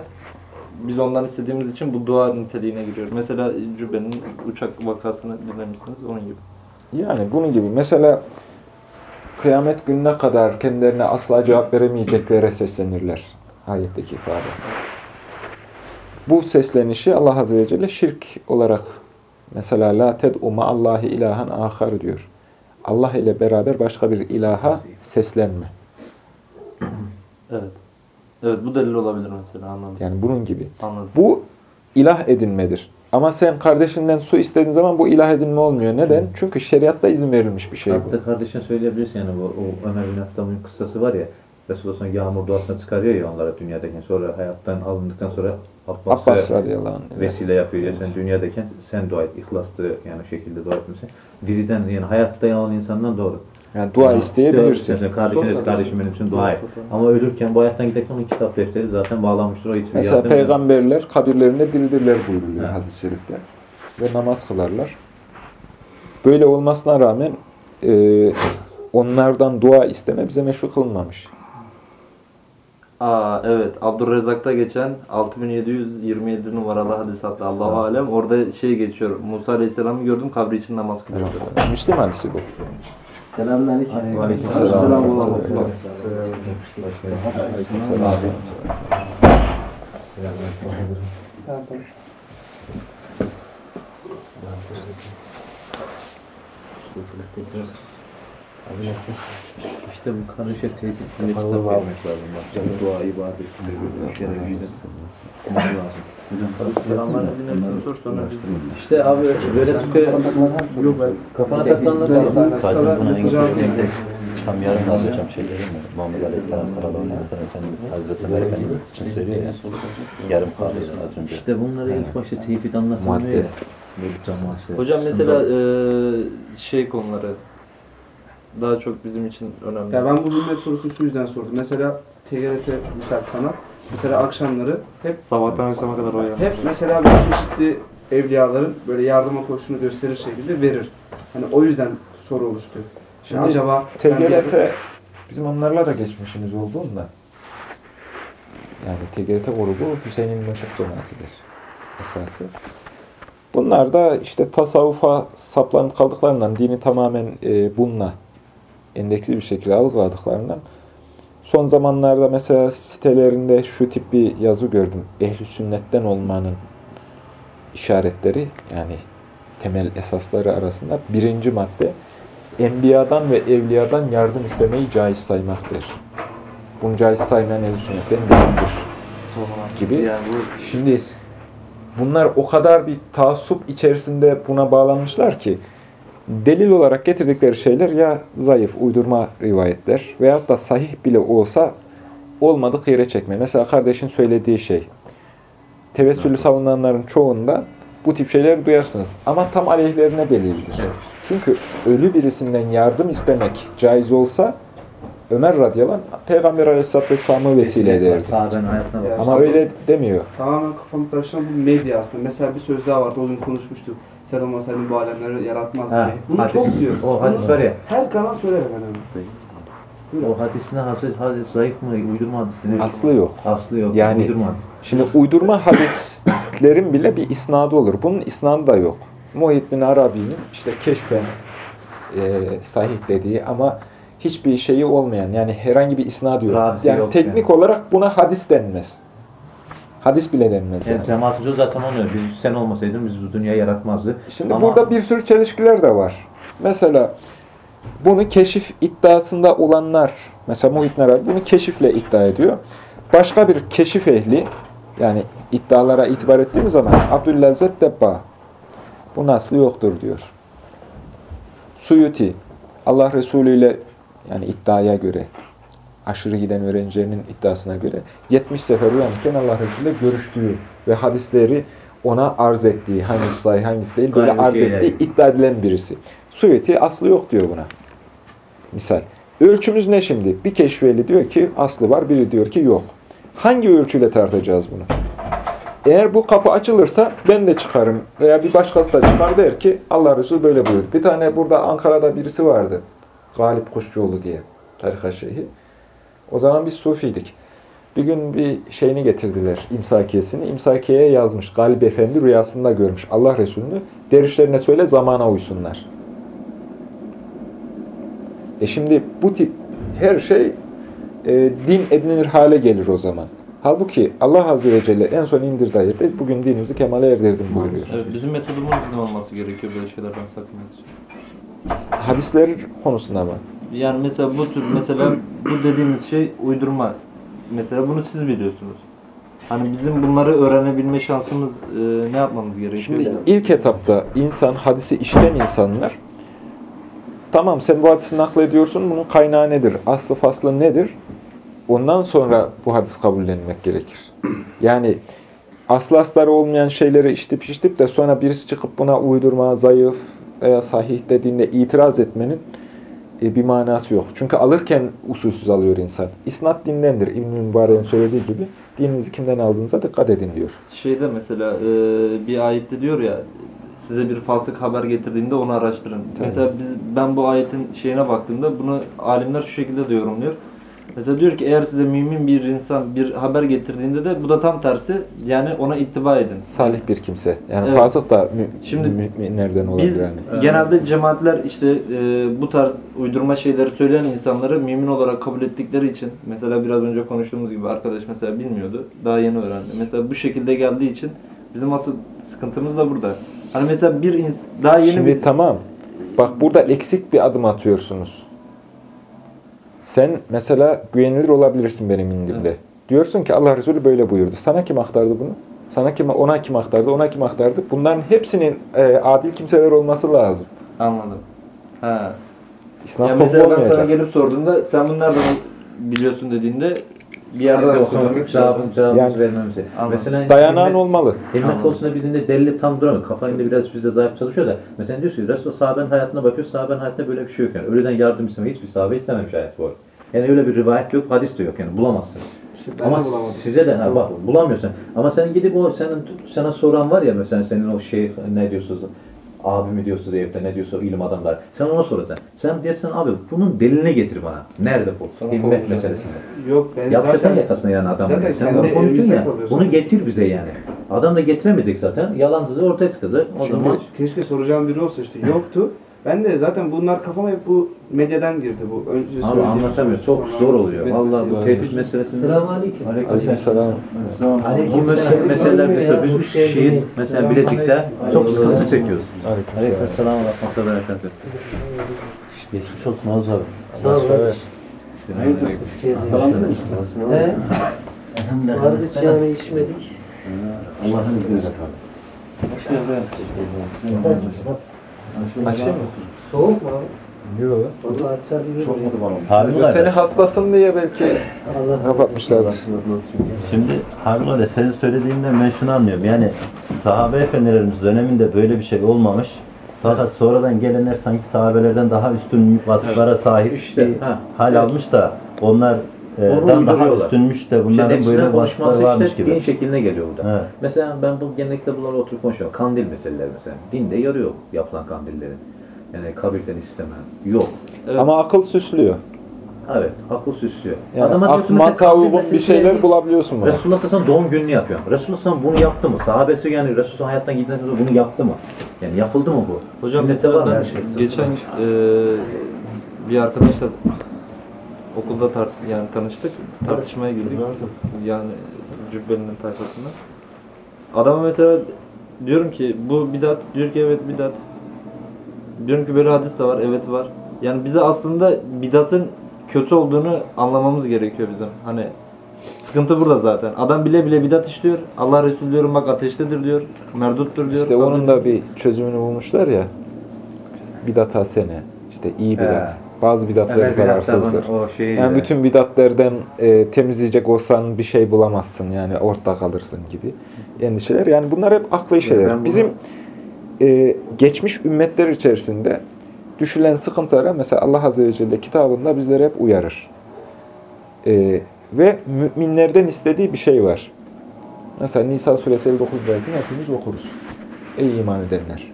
Biz ondan istediğimiz için bu dua niteliğine giriyor. Mesela Cübbe'nin uçak vakasını dinlemişsiniz onun gibi. Yani bunun gibi. Mesela kıyamet gününe kadar kendilerine asla cevap veremeyeceklere seslenirler. Ayetteki ifade. Bu seslenişi Allah Azze ve Celle şirk olarak mesela la ted'u Allahi ilahan ahar diyor. Allah ile beraber başka bir ilaha seslenme. Evet. Evet bu delil olabilir mesela anladım. Yani bunun gibi. Anladım. Bu ilah edinmedir. Ama sen kardeşinden su istediğin zaman bu ilah edinme olmuyor. Neden? Çünkü şeriatta izin verilmiş bir şey bu. Hatta kardeşine söyleyebilirsin yani bu o Ömer bin Hattam'ın kıssası var ya Resulullah sonra yağmur duasına çıkarıyor ya onlara dünyadayken sonra hayattan alındıktan sonra Abbas'a Abbas radıyallahu anh. vesile yapıyor ya sen dünyadayken sen dua et ihlaslı yani şekilde dua etmişsin. Diziden yani hayatta yalan insandan doğru. Yani dua Yani isteyebilirsin. işte kardeşiniz kardeşim benim için dua et. Ama ölürken bu hayattan giderken onun kitap defteri zaten bağlanmıştır. O hiçbir Mesela peygamberler kabirlerinde diridirler buyuruluyor Evet. hadis-i şerifte. Ve namaz kılarlar. Böyle olmasına rağmen e, onlardan dua isteme bize meşru kılınmamış. Aa evet. Abdurrezzak'ta geçen 6727 numaralı hadis hatta Allahu alem. Orada şey geçiyor. Musa Aleyhisselam'ı gördüm kabri için namaz kılıyor. Müslim hadisi bu. Selamünaleyküm. Aleykümselam. Selam. Selam. İşte bu karışa tesisini kitap vermek lazım. Bak, yani dua, ibadet, şerefiydi. Olması lazım. Selamünaleyküm sor sonra İşte abi böyle çıkıyor. Yok ben kafana takılanlar var. Sadece buna en güzel örnekte tam yarın anlatacağım şeyleri mi? Muhammed Aleyhisselam sallallahu aleyhi ve sellem Efendimiz Hazreti Ömer Efendimiz için söylüyor ya. Yarım kalıyor az önce. İşte bunları ilk başta tevhid anlatılmıyor ya. Böyle. Hocam mesela eee, şey konuları daha çok bizim için önemli. Ya ben bu ümmet sorusunu şu yüzden sordum. Mesela TGRT misal kanal. Mesela akşamları hep Sabahtan akşama kadar o ya. hep mesela böyle çeşitli evliyaların böyle yardıma koşunu gösterir şekilde verir. Hani o yüzden soru oluştu. Şimdi Şimdi acaba TGRT bizim onlarla da geçmişimiz olduğunda yani TGRT grubu Hüseyin Meşek cemaatidir esası. Bunlar da işte tasavvufa saplanıp kaldıklarından, dini tamamen e, bununla endeksli bir şekilde algıladıklarından son zamanlarda mesela sitelerinde şu tip bir yazı gördüm. Ehli sünnetten olmanın işaretleri yani temel esasları arasında birinci madde enbiyadan ve evliyadan yardım istemeyi caiz saymaktır. Bunu caiz saymayan ehl sünnetten değildir gibi. Yani bu Şimdi bunlar o kadar bir taassup içerisinde buna bağlanmışlar ki delil olarak getirdikleri şeyler ya zayıf, uydurma rivayetler veyahut da sahih bile olsa olmadık yere çekme. Mesela kardeşin söylediği şey. Tevessülü savunanların çoğunda bu tip şeyleri duyarsınız. Ama tam aleyhlerine delildir. Çünkü ölü birisinden yardım istemek caiz olsa Ömer radıyallahu anh, Peygamber aleyhisselatü vesselam'ı vesile ederdi. Ama öyle demiyor. Tamamen kafamı karıştıran bu medya aslında. Mesela bir söz daha vardı, o gün konuşmuştuk. Sen olmasaydın bu alemleri yaratmaz Ha, diye. Bunu hadis. çok diyoruz. O hadis var ya. Her kanal söyler efendim. O hadisine hasıl, hadis zayıf mı, uydurma hadisine? Aslı yok. Aslı yok. Yani- uydurma hadis. Şimdi uydurma hadislerin bile bir isnadı olur. Bunun isnadı da yok. Muhyiddin Arabi'nin işte keşfen e, sahih dediği ama hiçbir şeyi olmayan yani herhangi bir isnadı yok. Ravisi yani yok teknik yani. olarak buna hadis denmez. Hadis bile denmez. Yani Yani. cemaat hoca zaten onu diyor. Biz sen olmasaydın biz bu dünyayı yaratmazdı. Şimdi Ama- burada bir sürü çelişkiler de var. Mesela bunu keşif iddiasında olanlar, mesela Muhyiddin Arabi bunu keşifle iddia ediyor. Başka bir keşif ehli, yani iddialara itibar ettiğimiz zaman Abdülazzet Debba, bu naslı yoktur diyor. Suyuti, Allah Resulü ile yani iddiaya göre, aşırı giden öğrencilerinin iddiasına göre 70 sefer uyanırken Allah Resulü görüştüğü ve hadisleri ona arz ettiği, hangisi sahih hangisi değil, böyle arz yani. ettiği iddia edilen birisi. Suyuti aslı yok diyor buna. Misal. Ölçümüz ne şimdi? Bir keşfeli diyor ki aslı var, biri diyor ki yok. Hangi ölçüyle tartacağız bunu? Eğer bu kapı açılırsa ben de çıkarım veya bir başkası da çıkar der ki Allah Resulü böyle buyurdu. Bir tane burada Ankara'da birisi vardı. Galip Kuşçuoğlu diye tarikat şeyhi. O zaman biz Sufiydik. Bir gün bir şeyini getirdiler, imsakiyesini. İmsakiyeye yazmış. Galip Efendi rüyasında görmüş Allah Resulü'nü. Dervişlerine söyle zamana uysunlar. E şimdi bu tip her şey e, din edinilir hale gelir o zaman. Halbuki Allah Azze ve Celle en son indirdiği ayette bugün dininizi kemale erdirdim buyuruyor. evet, bizim metodumuz ne olması gerekiyor böyle şeylerden sakınmak için? Hadisler konusunda mı? Yani mesela bu tür mesela bu dediğimiz şey uydurma. Mesela bunu siz biliyorsunuz. Hani bizim bunları öğrenebilme şansımız e, ne yapmamız gerekiyor? Şimdi ilk etapta insan, hadisi işten insanlar tamam sen bu hadisi naklediyorsun, bunun kaynağı nedir? Aslı faslı nedir? Ondan sonra bu hadis kabullenmek gerekir. Yani aslı asları olmayan şeyleri iştip iştip de sonra birisi çıkıp buna uydurma, zayıf veya sahih dediğinde itiraz etmenin bir manası yok. Çünkü alırken usulsüz alıyor insan. İsnat dindendir. İbn-i Mübarek'in söylediği gibi dininizi kimden aldığınıza dikkat edin diyor. Şeyde mesela e, bir ayette diyor ya size bir falsık haber getirdiğinde onu araştırın. Tabii. Mesela biz ben bu ayetin şeyine baktığımda bunu alimler şu şekilde de yorumluyor. Mesela diyor ki eğer size mümin bir insan bir haber getirdiğinde de bu da tam tersi. Yani ona ittiba edin. Salih bir kimse. Yani Evet. fasık da mü, Şimdi müminlerden olabilir Biz yani. genelde cemaatler işte e, bu tarz uydurma şeyleri söyleyen insanları mümin olarak kabul ettikleri için mesela biraz önce konuştuğumuz gibi arkadaş mesela bilmiyordu. Daha yeni öğrendi. Mesela bu şekilde geldiği için bizim asıl sıkıntımız da burada. Hani mesela bir ins- daha yeni Şimdi bir tamam. Bak burada eksik bir adım atıyorsunuz. Sen mesela güvenilir olabilirsin benim indimde. Evet. Diyorsun ki Allah Resulü böyle buyurdu. Sana kim aktardı bunu? Sana kim, ona kim aktardı, ona kim aktardı? Bunların hepsinin e, adil kimseler olması lazım. anladım. Ha. İsnat Yani mesela ben sana gelip sorduğumda sen bunu nereden biliyorsun dediğinde bir yerden sonra cevabını cevabını Yani- vermemiz. Mesela Dayanağın ilmek- olmalı. Anladım. konusunda bizim de delili tam duramıyor. Kafayında biraz bizde zayıf çalışıyor da. Mesela diyorsun ki Resulullah sahabenin hayatına bakıyor. Sahabenin hayatında böyle bir şey yok yani. Ölüden yardım istemeyi hiçbir sahabe istememiş hayat boyu. Yani öyle bir rivayet yok, hadis de yok yani bulamazsın. İşte Ama de bulamadım. size de ha, bak bulamıyorsun. Ama sen gidip o senin sana soran var ya mesela senin o şey ne diyorsunuz abi mi diyorsunuz evde ne diyorsa ilim adamlar. Sen ona soracaksın. Sen diyeceksin abi bunun delilini getir bana. Nerede bu? Himmet meselesinde. Yok ben Yapışırsan zaten yakasına yani adam. zaten Sen onu konuşuyorsun evimizde ya. kalıyorsun. Bunu getir bize yani. Adam da getiremeyecek zaten. Yalancı da ortaya çıkacak. O Şimdi zaman keşke soracağım biri olsa işte yoktu. Ben de zaten bunlar kafama hep bu medyadan girdi bu. Önce abi anlatamıyor. Çok zor oluyor. medya Vallahi bu tevhid meselesinde. Selamünaleyküm. Aleykümselam. Bu mesele, meseleler mesela biz şeyiz mesela Bilecik'te çok sıkıntı çekiyoruz. Aleykümselam. Ve berekatuhu. Geçmiş olsun Oğuz abi. Sağ ol. He? Vardı çayını içmedik. Allah'ın izniyle Açayım mı? Soğuk mu abi? Yok. Vallahi açsa Çok olur. mu duman olmuş? Harbi Seni hastasın diye belki Allah kapatmışlardır. Şimdi Harbi kardeş senin söylediğinden ben şunu anlıyorum. Yani sahabe efendilerimiz döneminde böyle bir şey olmamış. Fakat sonradan gelenler sanki sahabelerden daha üstün vasıflara sahip İşte, bir ha, hal evet. almış da onlar Onu dan daha üstünmüş de İşte bunların nefsine böyle konuşması vasıfları varmış işte gibi. din şekline geliyor burada. Evet. Mesela ben bu genellikle bunları oturup konuşuyorum. Kandil meseleleri mesela. Dinde yarıyor yapılan kandillerin. Yani kabirden isteme. Yok. Evet. Ama akıl süslüyor. Evet. Akıl süslüyor. Yani Adama kandil uygun bir şeyler bulabiliyorsun buna. Resulullah sallallahu doğum gününü yapıyor. Resulullah sallallahu bunu yaptı mı? Sahabesi yani Resulullah hayattan giden bunu yaptı mı? Yani yapıldı mı bu? Hocam Sünnette mesela var şey. geçen e, bir arkadaşla okulda tar yani tanıştık. Tartışmaya girdik. Yani Cübbeli'nin tayfasında. Adama mesela diyorum ki bu bidat diyor ki evet bidat. Diyorum ki böyle hadis de var. Evet var. Yani bize aslında bidatın kötü olduğunu anlamamız gerekiyor bizim. Hani sıkıntı burada zaten. Adam bile bile bidat işliyor. Allah Resulü diyorum bak ateştedir diyor. Merduttur diyor. İşte onun da bir çözümünü bulmuşlar ya. Bidat hasene. İşte iyi bidat. He. Bazı bidatları zararsızdır. O şey Yani bütün bidatlerden e, temizleyecek olsan bir şey bulamazsın yani ortada kalırsın gibi endişeler. Yani bunlar hep aklı şeyler. bunu- Bizim e, geçmiş ümmetler içerisinde düşülen sıkıntılara mesela Allah Azze ve Celle kitabında bizleri hep uyarır. E, ve müminlerden istediği bir şey var. Mesela Nisa suresi 59 ayetini hepimiz okuruz. Ey iman edenler.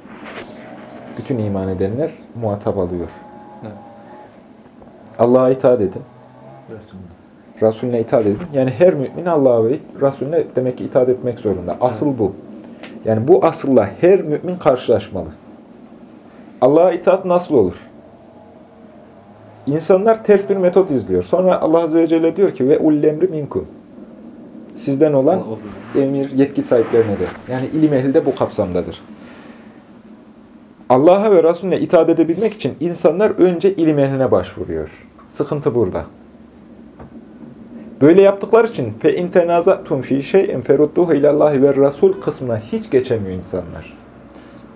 Bütün iman edenler muhatap alıyor. Allah'a itaat edin. Resulüne itaat edin. Yani her mümin Allah'a ve Resulüne demek ki itaat etmek zorunda. Asıl bu. Yani bu asılla her mümin karşılaşmalı. Allah'a itaat nasıl olur? İnsanlar ters bir metot izliyor. Sonra Allah Azze ve Celle diyor ki ve ullemri minkum. Sizden olan emir, yetki sahiplerine de. Yani ilim ehli de bu kapsamdadır. Allah'a ve Resulüne itaat edebilmek için insanlar önce ilim ehline başvuruyor. Sıkıntı burada. Böyle yaptıkları için fe in tenazatum fi şey'in ferudduhu ilallahi ve rasul kısmına hiç geçemiyor insanlar.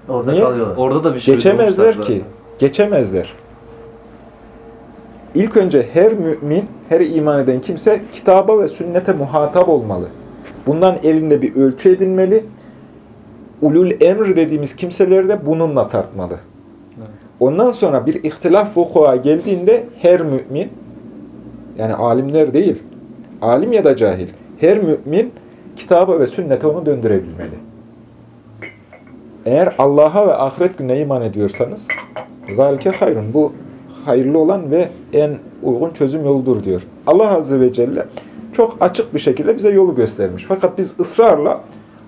Orada Niye? kalıyorlar. Orada da bir şey Geçemezler ki. Geçemezler. İlk önce her mümin, her iman eden kimse kitaba ve sünnete muhatap olmalı. Bundan elinde bir ölçü edinmeli. Ulul emr dediğimiz kimseleri de bununla tartmalı. Ondan sonra bir ihtilaf vuku'a geldiğinde her mümin, yani alimler değil, alim ya da cahil, her mümin kitaba ve sünnete onu döndürebilmeli. Eğer Allah'a ve ahiret gününe iman ediyorsanız, zalike hayrun. Bu hayırlı olan ve en uygun çözüm yoludur diyor. Allah Azze ve Celle çok açık bir şekilde bize yolu göstermiş. Fakat biz ısrarla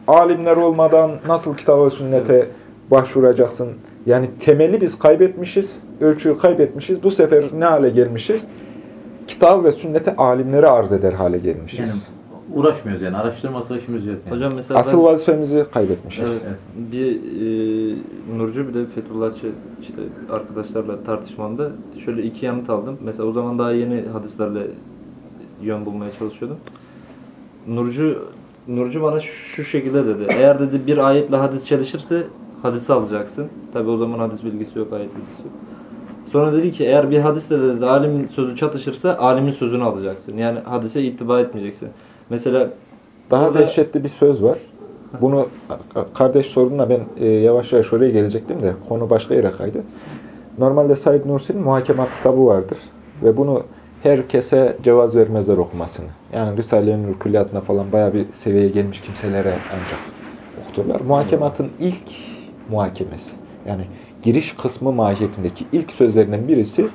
alimler olmadan nasıl kitap ve sünnete başvuracaksın? Yani temeli biz kaybetmişiz, ölçüyü kaybetmişiz. Bu sefer ne hale gelmişiz? Kitap ve sünnete alimlere arz eder hale gelmişiz. Yani uğraşmıyoruz yani. Araştırmakla işimiz yok yani. Hocam mesela Asıl ben, vazifemizi kaybetmişiz. evet, bir e, Nurcu bir de Fethullahçı işte arkadaşlarla tartışmamda şöyle iki yanıt aldım. Mesela o zaman daha yeni hadislerle yön bulmaya çalışıyordum. Nurcu Nurcu bana şu şekilde dedi. Eğer dedi bir ayetle hadis çelişirse hadisi alacaksın. Tabi o zaman hadis bilgisi yok, ayet bilgisi yok. Sonra dedi ki eğer bir hadisle dedi alimin sözü çatışırsa alimin sözünü alacaksın. Yani hadise ittiba etmeyeceksin. Mesela Daha Orada- dehşetli bir söz var. Bunu kardeş sorunla ben e, yavaş yavaş oraya gelecektim de konu başka yere kaydı. Normalde Said Nursi'nin muhakemat kitabı vardır. Ve bunu herkese cevaz vermezler okumasını. Yani Risale-i Nur külliyatına falan bayağı bir seviyeye gelmiş kimselere ancak okuturlar. Muhakematın ilk muhakemesi. Yani giriş kısmı mahiyetindeki ilk sözlerinden birisi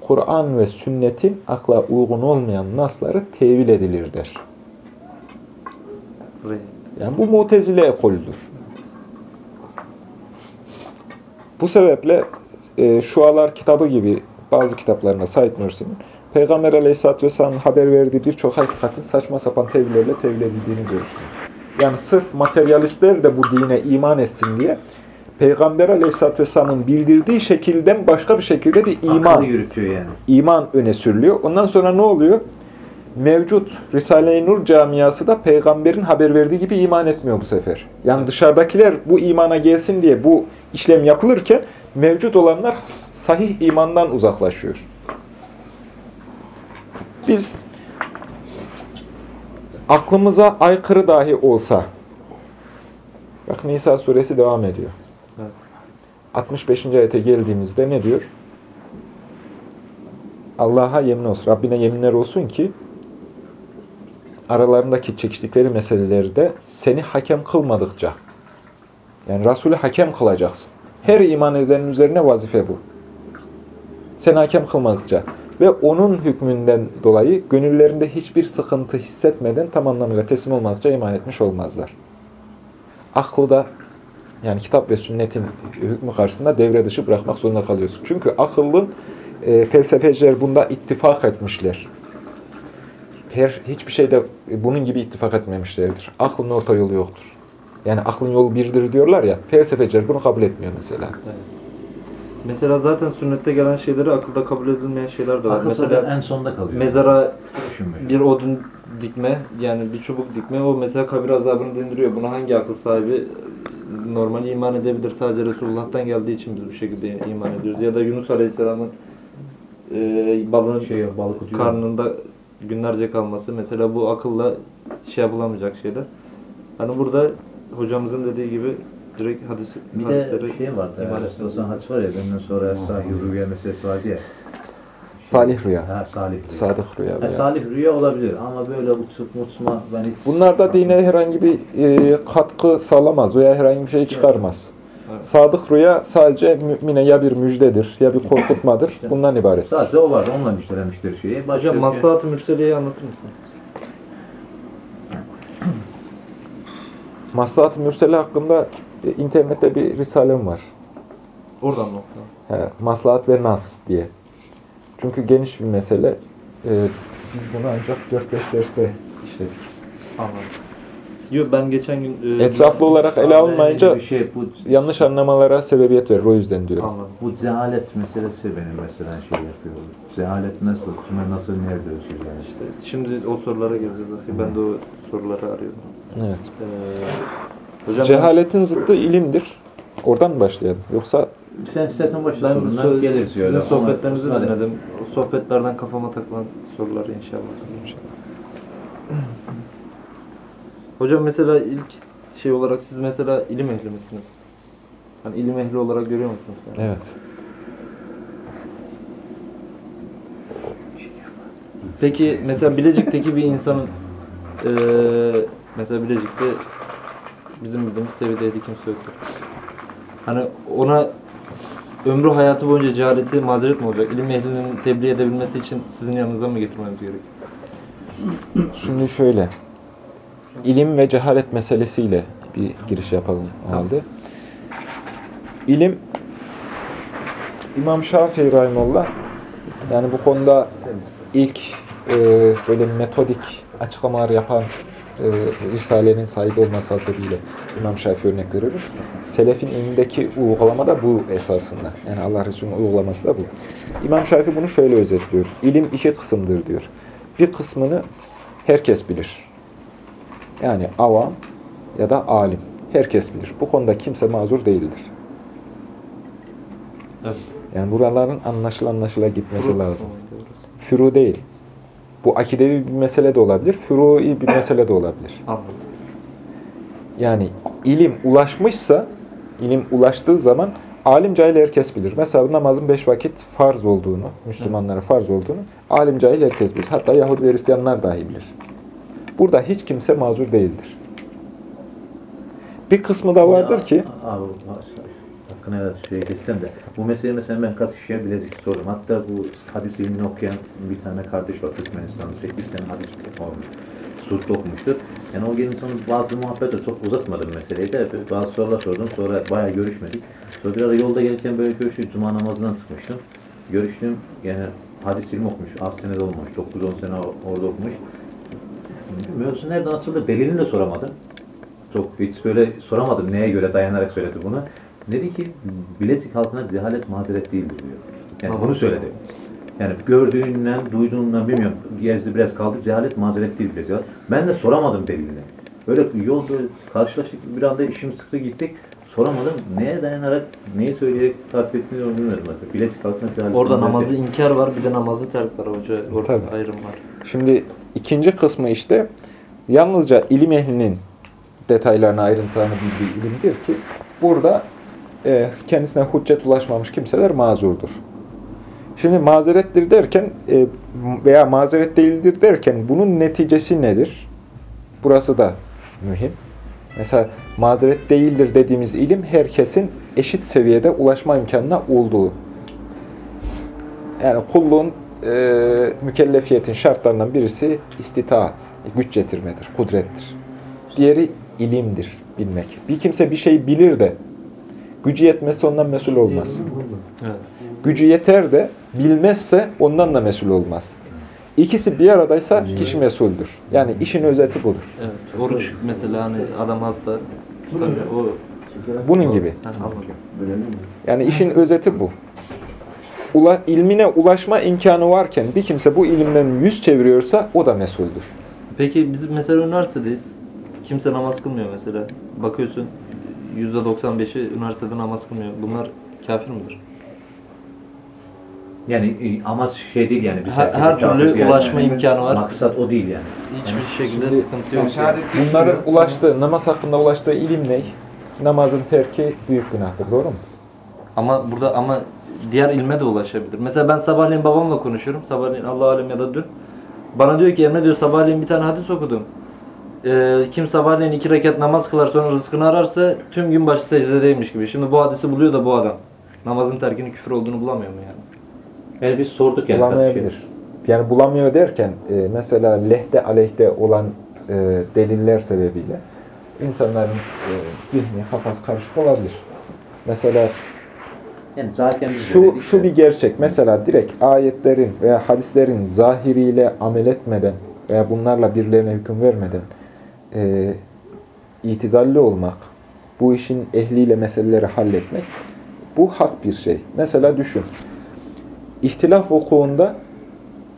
Kur'an ve sünnetin akla uygun olmayan nasları tevil edilir der. Yani bu mutezile ekolüdür. Bu sebeple e, Şualar kitabı gibi bazı kitaplarına Said Nursi'nin Peygamber Aleyhisselatü Vesselam'ın haber verdiği birçok hakikatin saçma sapan tevillerle tevil edildiğini görürsünüz. Yani sırf materyalistler de bu dine iman etsin diye Peygamber Aleyhisselatü Vesselam'ın bildirdiği şekilden başka bir şekilde bir iman Akıllı yürütüyor yani. iman öne sürülüyor. Ondan sonra ne oluyor? Mevcut Risale-i Nur camiası da peygamberin haber verdiği gibi iman etmiyor bu sefer. Yani dışarıdakiler bu imana gelsin diye bu işlem yapılırken mevcut olanlar sahih imandan uzaklaşıyor. Biz aklımıza aykırı dahi olsa bak Nisa suresi devam ediyor. Evet. 65. ayete geldiğimizde ne diyor? Allah'a yemin olsun, Rabbine yeminler olsun ki aralarındaki çekiştikleri meselelerde seni hakem kılmadıkça yani Resulü hakem kılacaksın. Her iman edenin üzerine vazife bu. Seni hakem kılmadıkça ve onun hükmünden dolayı gönüllerinde hiçbir sıkıntı hissetmeden tam anlamıyla teslim olmadıkça iman etmiş olmazlar. Aklı da yani kitap ve sünnetin hükmü karşısında devre dışı bırakmak zorunda kalıyorsun. Çünkü akıllın e, felsefeciler bunda ittifak etmişler. Her hiçbir şeyde bunun gibi ittifak etmemişlerdir. Aklın orta yolu yoktur. Yani aklın yolu birdir diyorlar ya. Felsefeciler bunu kabul etmiyor mesela. Evet. Mesela zaten sünnette gelen şeyleri akılda kabul edilmeyen şeyler de var. Akıl mesela en sonda kalıyor. mezara Düşünmüyor. bir odun dikme yani bir çubuk dikme o mesela kabir azabını dindiriyor. Buna hangi akıl sahibi normal iman edebilir? Sadece Resulullah'tan geldiği için biz bu şekilde iman ediyoruz. Ya da Yunus Aleyhisselam'ın e, balığın Şey, balık karnında günlerce kalması mesela bu akılla şey yapılamayacak şeyler. Hani burada hocamızın dediği gibi direkt hadis Bir de şey vardı. iman Yani, etsin. Resulullah haç var ya benden sonra sahih rüya meselesi vardı ya. Salih rüya. Ha salih rüya. Sadık rüya. Ha, salih rüya olabilir ama böyle uçup uçma ben hiç... Bunlar da dine herhangi bir e, katkı sağlamaz veya herhangi bir şey çıkarmaz. Evet. Sadık rüya sadece mümine ya bir müjdedir ya bir korkutmadır. Bundan ibaret. Sadece o var. Onunla müşterilemiştir şeyi. Hocam bir- Maslahat-ı Mürseliye'yi anlatır mısınız? Maslahat-ı Mürseli hakkında e, internette bir risalem var. Oradan mı? He, maslahat ve nas diye. Çünkü geniş bir mesele. E, biz bunu ancak 4-5 derste işledik. Anladım. Yok ben geçen gün... e, Etraflı olarak ele almayınca bir şey bu yanlış anlamalara sebebiyet verir. O yüzden diyorum. Anladım. bu cehalet meselesi benim mesela şey yapıyor. Cehalet nasıl, kime nasıl, nerede özgür yani işte. Şimdi o sorulara geleceğiz. Ben de o soruları arıyorum. Evet. Ee, hocam Cehaletin zıttı ilimdir. Oradan mı başlayalım? Yoksa Sen istersen başla ben, söz, geliriz sizin öyle. sohbetlerinizi Hadi. dinledim. O sohbetlerden kafama takılan soruları inşallah sorayım. Hocam mesela ilk şey olarak siz mesela ilim ehli misiniz? Hani ilim ehli olarak görüyor musunuz? Yani? evet. Peki mesela Bilecik'teki bir insanın eee mesela Bilecik'te bizim bildiğimiz tevhid ehli kimse yoktur. Hani ona ömrü hayatı boyunca cehaleti mazeret mi olacak? İlim ehlinin tebliğ edebilmesi için sizin yanınıza mı getirmemiz gerekiyor? Şimdi şöyle, ilim ve cehalet meselesiyle bir giriş yapalım o halde. İlim, İmam Şafii Rahimullah, yani bu konuda ilk e, böyle metodik açıklamalar yapan e, Risale'nin sahibi olması hasebiyle İmam Şafii örnek veriyorum. Selefin ilmindeki uygulama da bu esasında. Yani Allah Resulü'nün uygulaması da bu. İmam Şafii bunu şöyle özetliyor. İlim iki kısımdır diyor. Bir kısmını herkes bilir. Yani avam ya da alim. Herkes bilir. Bu konuda kimse mazur değildir. Evet. Yani buraların anlaşıla anlaşıla gitmesi lazım. Furu değil. Bu akidevi bir mesele de olabilir, furui bir mesele de olabilir. Anladım. Yani ilim ulaşmışsa, ilim ulaştığı zaman alim cahil herkes bilir. Mesela namazın beş vakit farz olduğunu, Müslümanlara farz olduğunu alim cahil herkes bilir. Hatta Yahudi ve Hristiyanlar dahi bilir. Burada hiç kimse mazur değildir. Bir kısmı da vardır ki, hakkını helal şuraya keseceğim de. Bu meseleyi mesela ben kaç kişiye bilezik sordum. Hatta bu hadis ilmini okuyan bir tane kardeş var Türkmenistan'da. 8 sene hadis olmuş. Suud'da okumuştur. Yani o gelin sonra bazı muhabbetler çok uzatmadım meseleyi de. Bazı sorular sordum. Sonra bayağı görüşmedik. Sonra bir yolda gelirken böyle görüştük. Cuma namazından çıkmıştım. Görüştüm. Yani hadis ilmi okumuş. Az sene de olmamış. 9-10 sene orada okumuş. Mevzu nereden açıldı? Delilini de soramadım. Çok hiç böyle soramadım neye göre dayanarak söyledi bunu. Dedi ki Bilezik halkına cehalet mazeret değildir diyor. Yani bunu söyledi. Yani gördüğünden, duyduğundan bilmiyorum. Gezdi biraz kaldı. Cehalet mazeret değil diyor. Ben de soramadım delilini. Böyle yolda karşılaştık bir anda işim sıktı gittik. Soramadım. Neye dayanarak, neyi söyleyerek kastettiğini onu bilmiyorum artık. Bilezik halkına cehalet Orada namazı değil. inkar var, bir de namazı terk var hoca. Orada Tabii. ayrım var. şimdi ikinci kısmı işte yalnızca ilim ehlinin detaylarına, ayrıntılarını bildiği ilimdir ki burada e, kendisine hüccet ulaşmamış kimseler mazurdur. Şimdi mazerettir derken e, veya mazeret değildir derken bunun neticesi nedir? Burası da mühim. Mesela mazeret değildir dediğimiz ilim herkesin eşit seviyede ulaşma imkanına olduğu. Yani kulluğun e, mükellefiyetin şartlarından birisi istitaat, güç getirmedir, kudrettir. Diğeri ilimdir, bilmek. Bir kimse bir şey bilir de gücü yetmezse ondan mesul olmaz. Gücü yeter de bilmezse ondan da mesul olmaz. İkisi bir aradaysa kişi mesuldür. Yani işin özeti budur. Evet. Oruç mesela hani adam hasta. O Bunun gibi. Yani işin özeti bu. Ula, ilmine ulaşma imkanı varken bir kimse bu ilimden yüz çeviriyorsa o da mesuldür. Peki biz mesela üniversitedeyiz. Kimse namaz kılmıyor mesela. Bakıyorsun %95'i üniversitede namaz kılmıyor. Bunlar kafir midir? Yani e, amaç şey değil yani. Biz Her- herkese her türlü kafir yani. ulaşma imkanı var. Maksat o değil yani. Hiçbir şekilde Şimdi- sıkıntı yok. Bunların ulaştığı, namaz hakkında ulaştığı ilim ne? Namazın terki büyük günahtır. Doğru mu? Ama burada ama diğer ilme de ulaşabilir. Mesela ben sabahleyin babamla konuşuyorum. Sabahleyin Allah alem ya da dün. Bana diyor ki Emre diyor sabahleyin bir tane hadis okudum. Ee, kim sabahleyin iki rekat namaz kılar sonra rızkını ararsa tüm gün başı secdedeymiş gibi. Şimdi bu hadisi buluyor da bu adam. Namazın terkinin küfür olduğunu bulamıyor mu yani? Yani biz sorduk yani. Bulamayabilir. Yani bulamıyor derken e, mesela lehte aleyhte olan e, deliller sebebiyle insanların e, zihni, kafası karışık olabilir. Mesela Yani zaten şu şu bir gerçek. Mesela direkt ayetlerin veya hadislerin zahiriyle amel etmeden veya bunlarla birilerine hüküm vermeden e, itidalli olmak, bu işin ehliyle meseleleri halletmek bu hak bir şey. Mesela düşün. İhtilaf vukuunda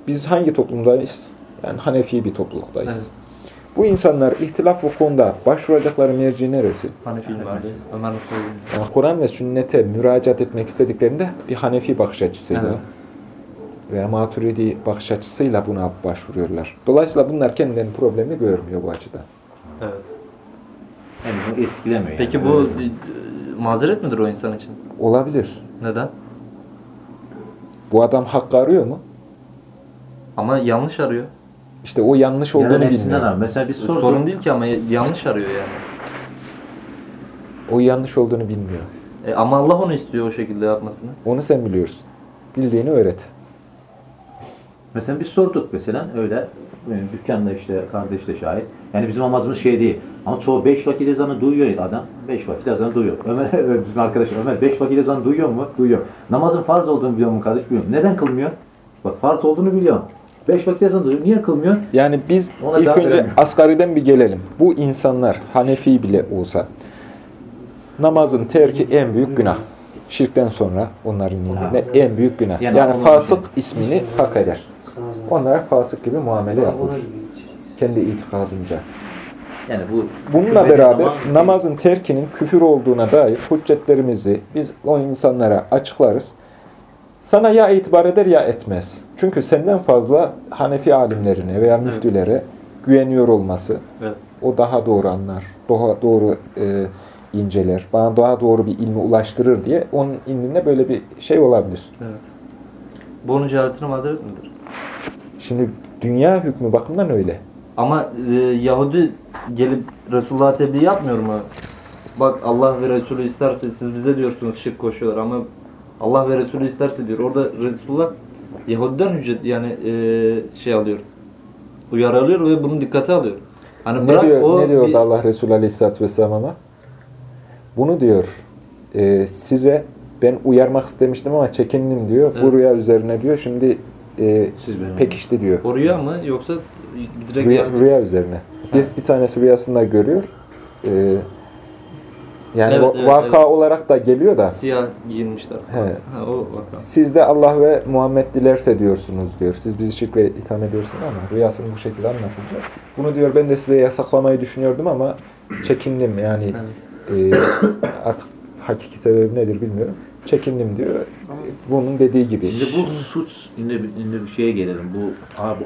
biz hangi toplumdayız? Yani Hanefi bir topluluktayız. Evet. Bu insanlar ihtilaf vukuunda başvuracakları merci neresi? Hanefi vardı. Ömer Mustafa. Yani Kur'an ve sünnete müracaat etmek istediklerinde bir Hanefi bakış açısıyla Evet. veya Maturidi bakış açısıyla buna başvuruyorlar. Dolayısıyla bunlar kendilerinin problemi görmüyor bu açıdan. Evet. Yani bunu etkilemiyor yani. Peki bu e, mazeret midir o insan için? Olabilir. Neden? Bu adam hakkı arıyor mu? Ama yanlış arıyor. İşte o yanlış olduğunu hepsinden bilmiyor. abi. Mesela biz Sorun sorduk. değil ki ama yanlış arıyor yani. O yanlış olduğunu bilmiyor. E, ama Allah onu istiyor o şekilde yapmasını. Onu sen biliyorsun. Bildiğini öğret. Mesela biz sorduk mesela öyle dükkanda işte kardeş de şahit. Yani bizim namazımız şey değil. Ama çoğu beş vakit ezanı duyuyor adam. Beş vakit ezanı duyuyor. Ömer, <laughs> bizim arkadaşım Ömer beş vakit ezanı duyuyor mu? Duyuyor. Namazın farz olduğunu biliyor mu kardeş? Biliyor. Neden kılmıyor? Bak farz olduğunu biliyor. Beş vakit ezanı duyuyor. Niye kılmıyor? Yani biz Ona ilk önce veremiyorum. asgariden bir gelelim. Bu insanlar Hanefi bile olsa namazın terki en büyük günah. Şirkten sonra onların indinde en büyük günah. Yani Yani, fasık ismini hak eder. Onlara fasık gibi muamele yapılır. gibi. Kendi itikadınca. Yani bu Bununla beraber ama- namazın terkinin küfür olduğuna dair hüccetlerimizi biz o insanlara açıklarız. Sana ya itibar eder ya etmez. Çünkü senden fazla Hanefi alimlerine veya müftülere güveniyor olması Evet. o daha doğru anlar, daha doğru e, inceler, bana daha doğru bir ilmi ulaştırır diye onun ilminde böyle bir şey olabilir. Evet. Bu onun cehaletine mazeret midir? Şimdi dünya hükmü bakımından öyle. Ama e, Yahudi gelip Resulullah'a tebliğ yapmıyor mu? Bak Allah ve Resulü isterse siz bize diyorsunuz şirk koşuyorlar ama Allah ve Resulü isterse diyor. Orada Resulullah Yahudiden hüccet yani e, şey alıyor. Uyarı alıyor ve bunu dikkate alıyor. Hani Ne diyor, o ne diyor bir- Allah Resulü Aleyhisselatü Vesselam ama? Bunu diyor, e, size ben uyarmak istemiştim ama çekindim diyor. Bu Evet. rüya üzerine diyor, şimdi e, pekişti diyor. O rüya mı yoksa direkt Rüya, yani- rüya üzerine. Biz bir tanesi rüyasında görüyor. E, yani Evet, evet, vaka evet. olarak da geliyor da siyah giyinmişler. He. Ha, o vaka. siz de Allah ve Muhammed dilerse diyorsunuz diyor. Siz bizi şirkle itham ediyorsunuz ama rüyasını bu şekilde anlatınca. Bunu diyor ben de size yasaklamayı düşünüyordum ama çekindim yani Evet. e, artık hakiki sebebi nedir bilmiyorum. Çekindim diyor. Bunun dediği gibi. Şimdi bu suç, şimdi, bir- şimdi bir şeye gelelim. Bu,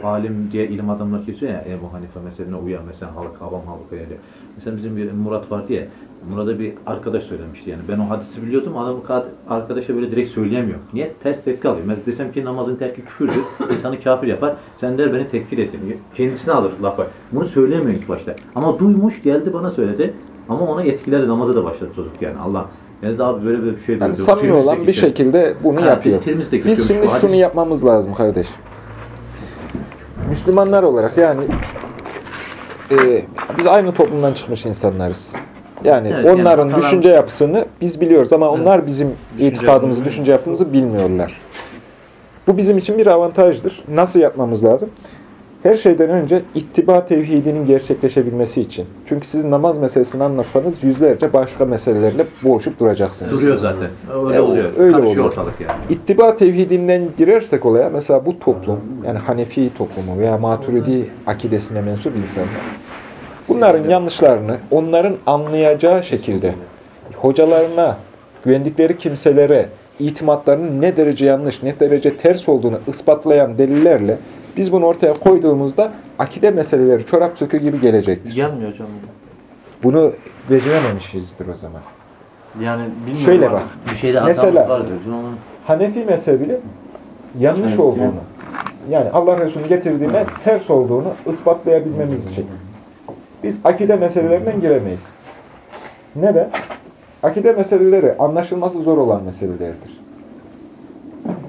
bu alim diye ilim adamlar kesiyor ya Ebu Hanife meselene uyan mesela halk, avam halka yani. Mesela bizim bir Murat vardı ya, Murat'a bir arkadaş söylemişti yani. Ben o hadisi biliyordum, adam kad- arkadaşa böyle direkt söyleyemiyor. Niye? Ters tepki alıyor. Mesela desem ki namazın terki küfürdür, <laughs> insanı kafir yapar. Sen der beni tekfir ettin. Kendisine alır lafı. Bunu söyleyemiyor ilk başta. Ama duymuş, geldi bana söyledi. Ama ona etkiledi, namaza da başladı çocuk yani. Allah. Yani daha böyle bir şey Yani samimi olan bir şekilde bunu Ha, yapıyor. Biz şimdi şunu Hadis- yapmamız lazım kardeş. Müslümanlar olarak yani e, biz aynı toplumdan çıkmış insanlarız. Yani Evet, yani onların hatalar- düşünce yapısını biz biliyoruz ama onlar bizim itikadımızı, yapımızı düşünce yapımızı bilmiyorlar. Bu bizim için bir avantajdır. Nasıl yapmamız lazım? Her şeyden önce ittiba tevhidinin gerçekleşebilmesi için. Çünkü siz namaz meselesini anlatsanız yüzlerce başka meselelerle boğuşup duracaksınız. Duruyor zaten. Öyle E, oluyor. öyle Karışıyor oluyor. ortalık yani. İttiba tevhidinden girersek olaya mesela bu toplum yani Hanefi toplumu veya Maturidi akidesine mensup insanlar bunların yanlışlarını onların anlayacağı şekilde hocalarına, güvendikleri kimselere itimatlarının ne derece yanlış, ne derece ters olduğunu ispatlayan delillerle biz bunu ortaya koyduğumuzda akide meseleleri çorap sökü gibi gelecektir. Gelmiyor hocam. Bunu becerememişizdir o zaman. Yani bilmiyorum. Şöyle bak. Bir şeyde Mesela- vardır. Hanefi mezhebinin yanlış olduğunu, yani Allah Resulü'nün getirdiğine ters olduğunu ispatlayabilmemiz için biz akide meselelerinden giremeyiz. Neden? Akide meseleleri anlaşılması zor olan meselelerdir.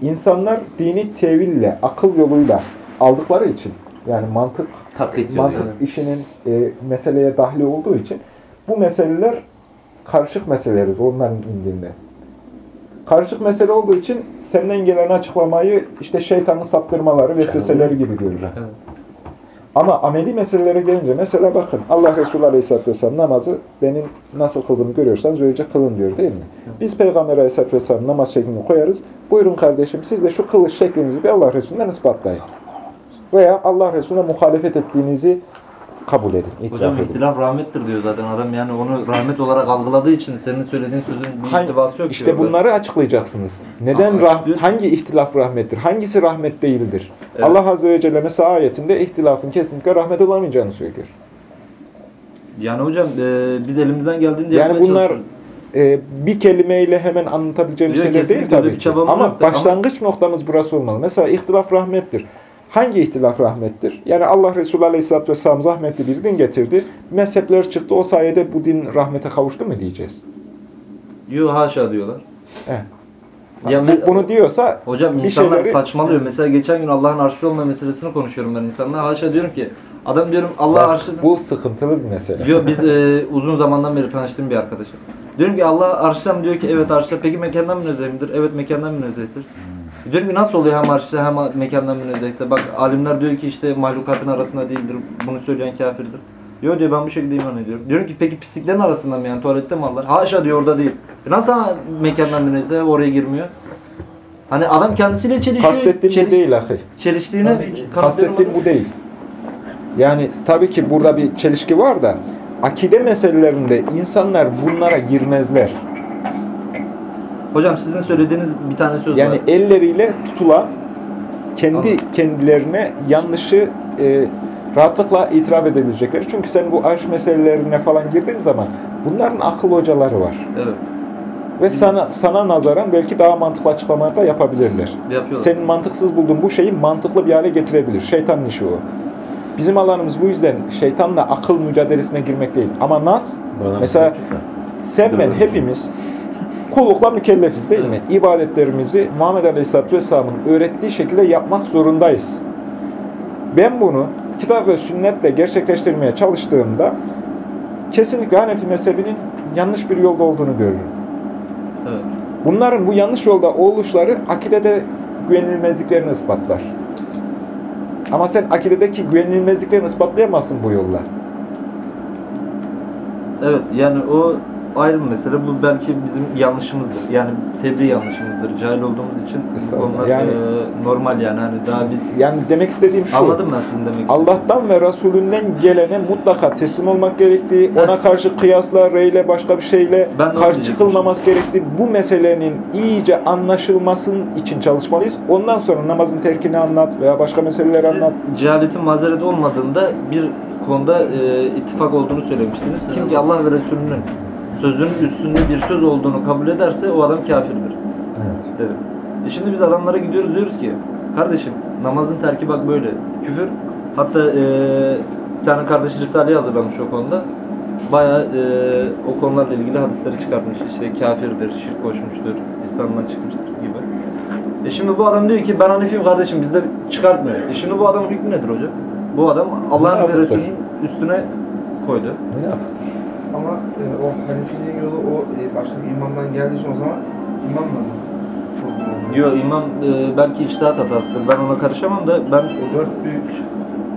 İnsanlar dini teville, akıl yoluyla aldıkları için, yani mantık taklit mantık oluyor. işinin e, meseleye dahli olduğu için bu meseleler karışık meseleleriz onların indinde. Karışık mesele olduğu için senden gelen açıklamayı işte şeytanın saptırmaları, vesveseleri gibi görür. Evet. Ama ameli meselelere gelince mesela bakın Allah Resulü Aleyhisselatü Vesselam namazı benim nasıl kıldığımı görüyorsanız öylece kılın diyor değil mi? Biz Peygamber Aleyhisselatü Vesselam namaz şeklini koyarız. Buyurun kardeşim siz de şu kılış şeklinizi bir Allah Resulü'nden ispatlayın. Veya Allah Resulüne muhalefet ettiğinizi kabul edin, itiraf Hocam edin. ihtilaf rahmettir diyor zaten adam yani onu rahmet olarak algıladığı için senin söylediğin sözün bir Hangi- ihtibası yok. İşte ki orada. bunları açıklayacaksınız. Neden Aa, rah- açıklıyor. hangi ihtilaf rahmettir? Hangisi rahmet değildir? Evet. Allah Azze ve Celle mesela ayetinde ihtilafın kesinlikle rahmet olamayacağını söylüyor. Yani hocam e, biz elimizden geldiğince Yani bunlar e, bir kelimeyle hemen anlatabileceğimiz şeyler değil tabii ki. Ama da- başlangıç noktamız burası olmalı. Mesela ihtilaf rahmettir. Hangi ihtilaf rahmettir? Yani Allah Resulü Aleyhisselatü Vesselam zahmetli bir din getirdi. Mezhepler çıktı. O sayede bu din rahmete kavuştu mu diyeceğiz? Diyor haşa diyorlar. Ya Bu- bunu diyorsa Hocam insanlar şeyleri- saçmalıyor. Mesela geçen gün Allah'ın arşı olma meselesini konuşuyorum ben insanlarla. Haşa diyorum ki adam diyorum Allah arşı... bu sıkıntılı bir mesele. Diyor biz e, uzun zamandan beri tanıştığım bir arkadaşım. Diyorum ki Allah arşta mı? Diyor ki evet arşta. Peki mekandan münezzeh midir? Evet mekandan münezzehtir. Diyorum ki nasıl oluyor hem arşta hem mekandan münezzehtir? Bak alimler diyor ki işte mahlukatın arasında değildir. Bunu söyleyen kafirdir. Diyor diyor ben bu şekilde iman ediyorum. Diyorum ki peki pisliklerin arasında mı yani tuvalette mi Allah? Haşa diyor orada değil. E nasıl mekandan münezzeh oraya girmiyor? Hani adam kendisiyle çelişiyor. Kastettiğim bu çeliş- değil ahi. Çeliştiğini kanıtlayamadım. Kastettiğim bu değil. Yani tabii ki burada bir çelişki var da akide meselelerinde insanlar bunlara girmezler. Hocam sizin söylediğiniz bir tane söz Yani var. elleriyle tutulan kendi Anladım. kendilerine yanlışı e, rahatlıkla itiraf edebilecekleri. Çünkü sen bu arş meselelerine falan girdiğin zaman bunların akıl hocaları var. Evet. Ve sana sana nazaran belki daha mantıklı açıklamalar da yapabilirler. Yapıyorlar. Senin mantıksız bulduğun bu şeyi mantıklı bir hale getirebilir. Şeytanın işi o. Bizim alanımız bu yüzden şeytanla akıl mücadelesine girmek değil. Ama nas, Bana mesela sen ben hepimiz kullukla mükellefiz değil mi? İbadetlerimizi Muhammed Aleyhisselatü Vesselam'ın öğrettiği şekilde yapmak zorundayız. Ben bunu kitap ve sünnetle gerçekleştirmeye çalıştığımda kesinlikle Hanefi mezhebinin yanlış bir yolda olduğunu görürüm. Evet. Bunların bu yanlış yolda oluşları akidede güvenilmezliklerini ispatlar. Ama sen akidedeki güvenilmezliklerini ispatlayamazsın bu yolla. Evet yani o ayrı bir mesele. Bu belki bizim yanlışımızdır. Yani tebliğ yanlışımızdır. Cahil olduğumuz için konular Yani- e, normal yani. Hani daha biz Yani demek istediğim şu. anladım ben sizin demek istediğinizi. Allah'tan ve Resulünden gelene mutlaka teslim olmak gerektiği, ona karşı kıyasla, reyle, başka bir şeyle Ben karşı çıkılmaması gerektiği, bu meselenin iyice anlaşılmasının için çalışmalıyız. Ondan sonra namazın terkini anlat veya başka meseleleri anlat. Siz cehaletin mazeret olmadığında bir konuda e, ittifak olduğunu söylemiştiniz. Kim ki Allah ve Resulünün sözünün üstünde bir söz olduğunu kabul ederse o adam kafirdir. Evet. dedim. E şimdi biz adamlara gidiyoruz diyoruz ki kardeşim namazın terki bak böyle küfür. Hatta e, bir tane kardeş Risale'yi hazırlamış o konuda. Bayağı e, o konularla ilgili hadisleri çıkartmış. İşte kafirdir, şirk koşmuştur, İslam'dan çıkmıştır gibi. E şimdi bu adam diyor ki ben Hanefiyim kardeşim bizde çıkartmıyor. E şimdi bu adamın hükmü nedir hocam? Bu adam Allah'ın ve. Resulünün üstüne koydu. Ama e, o Hanefiliğin yolu o e, baştaki imamdan geldiği için o zaman imam oluyor. Diyor imam e, belki içtihat hatasıdır. Ben ona karışamam da ben O dört büyük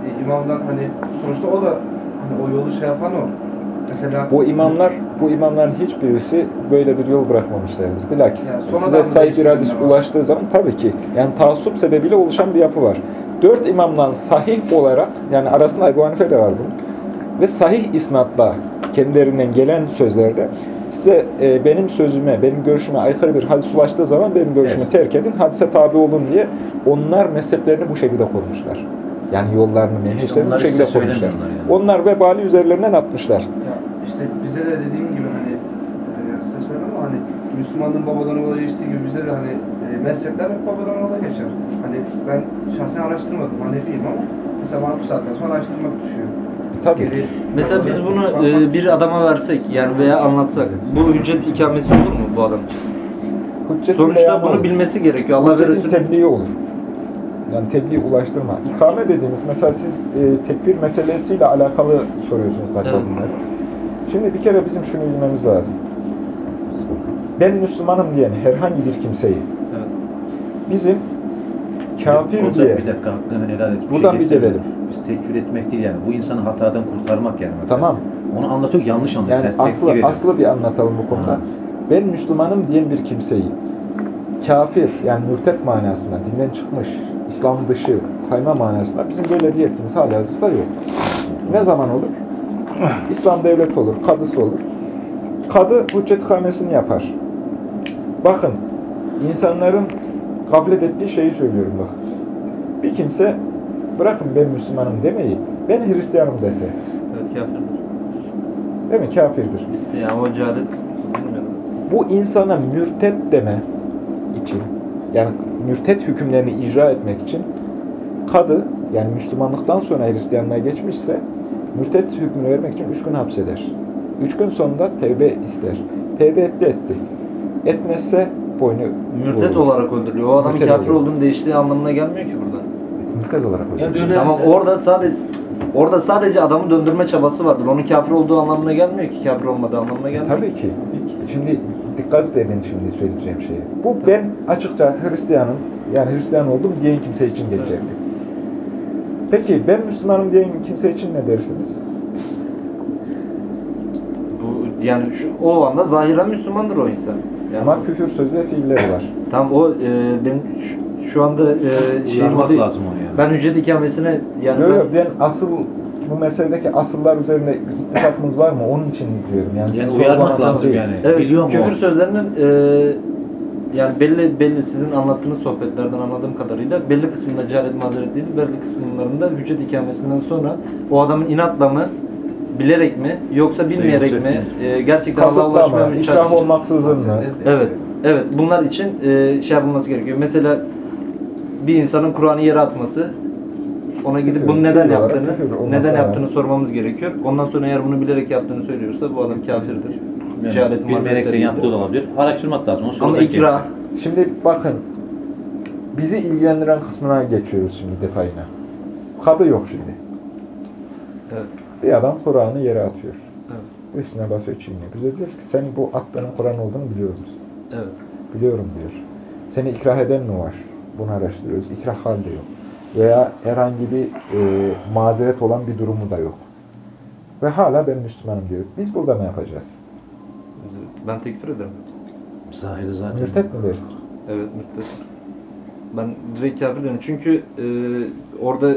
e, imamdan hani sonuçta o da hani o yolu şey yapan o. Mesela Bu imamlar, bu imamların hiçbirisi böyle bir yol bırakmamışlardır. Bilakis Yani size mı sahih bir hadis ulaştığı zaman tabii ki yani taassup sebebiyle oluşan bir yapı var. Dört imamdan sahih olarak yani arasında Ebu Hanife de var bunun ve sahih isnatla kendilerinden gelen sözlerde size e, benim sözüme, benim görüşüme aykırı bir hadis ulaştığı zaman benim görüşümü Evet. terk edin, hadise tabi olun diye onlar mezheplerini bu şekilde kurmuşlar. Yani yollarını, menheçlerini bu onları şekilde kurmuşlar. söylemiyorlar yani. Onlar vebali üzerlerinden atmışlar. Ya işte bize de dediğim gibi hani e, size söyleyeyim ama hani Müslümanlığın babadan oğula geçtiği gibi bize de hani e, mezhepler hep babadan oğula geçer. Hani ben şahsen araştırmadım Hanefiyim ama mesela bana bu saatten sonra araştırmak düşüyor. Tabii. Geri- Mesela biz bunu e, bir adama versek yani veya anlatsak bu hüccet ikamesi olur mu bu adam için? Hüccetin Sonuçta bunu olur. bilmesi gerekiyor. Allah ve Resulü tebliği olur. Yani tebliğ ulaştırma. İkame dediğimiz mesela siz e, tekfir meselesiyle alakalı soruyorsunuz Evet. bunları. Şimdi bir kere bizim şunu bilmemiz lazım. Ben Müslümanım diyen herhangi bir kimseyi Evet. bizim kafir Hocam diye bir dakika hakkını helal et. Buradan şey bir keselim. gelelim. Biz tekfir etmek değil yani. Bu insanı hatadan kurtarmak yani. mesela. tamam. Onu anlatıyor yanlış anlatıyor. Yani aslı, aslı bir anlatalım bu konuda. Aha. Ben Müslümanım diyen bir kimseyi kafir yani mürtet manasında dinden çıkmış, İslam dışı sayma manasında bizim böyle bir yetkimiz hala hazırda yok. Ne zaman olur? İslam devleti olur, kadısı olur. Kadı hüccet ikamesini yapar. Bakın, insanların gaflet ettiği şeyi söylüyorum bak. Bir kimse, bırakın ben Müslümanım demeyi, ben Hristiyanım dese, Evet kafirdir. değil mi? Kafirdir. Yani o bilmiyorum. bu insana mürtet deme için yani mürtet hükümlerini icra etmek için kadı yani Müslümanlıktan sonra Hristiyanlığa geçmişse mürtet hükmünü vermek için üç gün hapseder. Üç gün sonunda tevbe ister. Tevbe etti etti. Etmezse boynu Mürtet vurulur. olarak öldürüyor. O adamın Mürted kafir oluyor. olduğunu değiştiği anlamına gelmiyor ki burada. Mürted olarak dönerse- Tamam orada sadece orada sadece adamı döndürme çabası vardır. Onun kafir olduğu anlamına gelmiyor ki kafir olmadığı anlamına gelmiyor. Tabii ki. Şimdi dikkat edin şimdi söyleyeceğim şeye. Bu ben açıkça Hristiyanım, yani Hristiyan oldum diyen kimse için geçerli. Peki ben Müslümanım diyen kimse için ne dersiniz? Bu yani şu, o anda zahiren Müslümandır o insan. Yani Ama küfür söz ve fiilleri var. tam o e, benim şu, şu anda e, şeyim o değil. lazım onu yani. Ben hüccet ikamesine yani Yok ben, yok ben asıl bu meseledeki asıllar üzerinde bir ittifakımız var mı? Onun için diyorum. Yani, Yani sizi uyarmak lazım değil. yani. evet, Biliyor mu? küfür o? sözlerinin e, yani belli belli sizin anlattığınız sohbetlerden anladığım kadarıyla belli kısmında cehalet mazeret değil, belli kısımlarında hüccet ikamesinden sonra o adamın inatla mı bilerek mi yoksa bilmeyerek mi e, gerçekten Allah'a ulaşmaya mı çalışacak? olmaksızın mı? Evet. Evet. Bunlar için e, şey yapılması gerekiyor. Mesela bir insanın Kur'an'ı yere atması ona gidip bunu neden olarak yaptığını, küfür olması neden yaptığını sormamız gerekiyor. Ondan sonra eğer bunu bilerek yaptığını söylüyorsa bu adam kafirdir. Yani Cehalet bilmeyerekten yaptığı da olabilir. Araştırmak lazım. O Ama ikra Şimdi bakın bizi ilgilendiren kısmına geçiyoruz şimdi detayına. Kadı yok şimdi. Evet. Bir adam Kur'an'ı yere atıyor. Evet. Üstüne basıyor çiğniyor. Biz de diyoruz ki sen bu attığının Kur'an olduğunu biliyor musun? Evet. Biliyorum diyor. Seni ikrah eden mi var? Bunu araştırıyoruz. İkrah hal de yok. Veya herhangi bir e, mazeret olan bir durumu da yok. Ve hala ben Müslümanım diyor. Biz burada ne yapacağız? Ben tekfir ederim. Zahiri zaten. Mürtet mi dersin? Evet, mutlu. Ben direkt kafir derim. Çünkü e, orada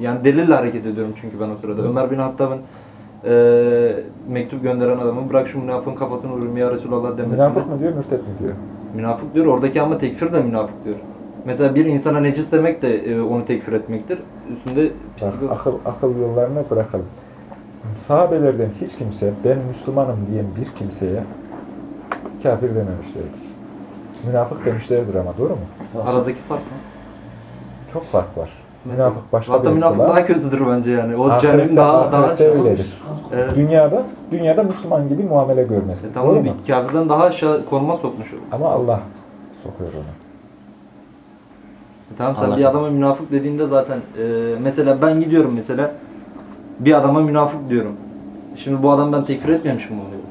yani delille hareket ediyorum çünkü ben o sırada. Ömer bin Hattab'ın e, mektup gönderen adamın bırak şu münafığın kafasını vurayım ya Resulallah demesinde. Münafık mı diyor, mürtet mi diyor? Münafık diyor. Oradaki ama tekfir de münafık diyor. Mesela bir insana necis demek de e, onu tekfir etmektir. Üstünde Bak, pislik akıl, akıl yollarını bırakalım. Sahabelerden hiç kimse ben Müslümanım diyen bir kimseye kafir dememişlerdir. Münafık demişlerdir ama doğru mu? Aradaki fark ne? Çok fark var. Mesela- münafık başka Hatta bir münafık istilah. daha kötüdür bence yani. O cehennem daha daha ahirette öyledir. Evet. Dünyada, dünyada Müslüman gibi muamele görmesi. E, tamam bir kafirden daha aşağı konuma sokmuş. Ama Allah sokuyor onu. E, tamam sen Allah bir adama münafık dediğinde zaten e, mesela ben gidiyorum mesela bir adama münafık diyorum. Şimdi bu adam ben tekfir etmemişim oluyor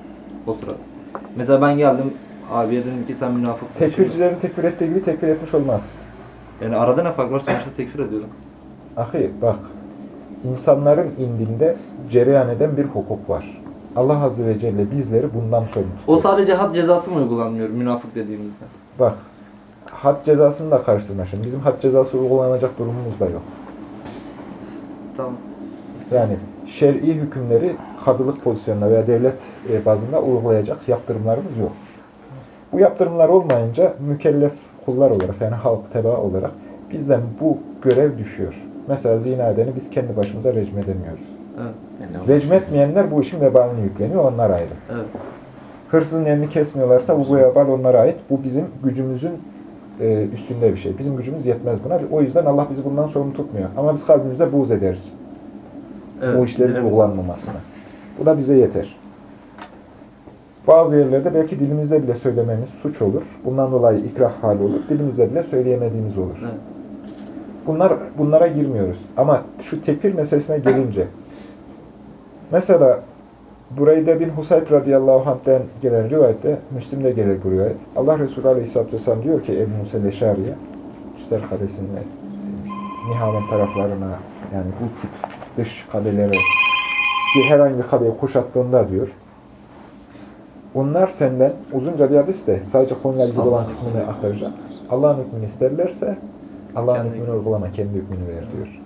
o sırada. Mesela ben geldim abiye dedim ki sen münafıksın. Tekfircilerin tekfir ettiği gibi tekfir etmiş olmaz. Yani arada ne fark var sonuçta tekfir ediyorum. Ahi bak, insanların indinde cereyan eden bir hukuk var. Allah Azze ve Celle bizleri bundan sorumlu O sadece had cezası mı uygulanmıyor münafık dediğimizde? Bak, had cezasını da karıştırma şimdi. Bizim had cezası uygulanacak durumumuz da yok. Tamam. Yani şer'i hükümleri kadılık pozisyonunda veya devlet e, bazında uygulayacak yaptırımlarımız yok. Bu yaptırımlar olmayınca mükellef kullar olarak yani halk teba olarak bizden bu görev düşüyor. Mesela zina edeni biz kendi başımıza rejim edemiyoruz. Evet. Rejim etmeyenler bu işin vebalini yükleniyor, onlar ayrı. Evet. Hırsızın elini kesmiyorlarsa bu vebal onlara ait. Bu bizim gücümüzün e, üstünde bir şey. Bizim gücümüz yetmez buna. O yüzden Allah bizi bundan sorumlu tutmuyor. Ama biz kalbimizde buğz ederiz. evet. o işlerin uygulanmamasına. Bu da bize yeter. Bazı yerlerde belki dilimizde bile söylememiz suç olur. Bundan dolayı ikrah hali olur. Dilimizde bile söyleyemediğimiz olur. Evet. Bunlar bunlara girmiyoruz. Ama şu tekfir meselesine gelince mesela Burayda bin Husayb radıyallahu anh'ten gelen rivayette, Müslim'de gelir bu rivayet. Allah Resulü aleyhisselatü vesselam diyor ki Ebu Musa Leşari'ye, üstler kadesine, nihamet taraflarına, yani bu tip dış kadelere, bir herhangi bir kadeye kuşattığında diyor, onlar senden, uzunca bir hadis de sadece konuyla ilgili olan kısmını aktaracak. Allah'ın hükmünü isterlerse, Allah'ın hükmünü uygulama, kendi hükmünü ver diyor.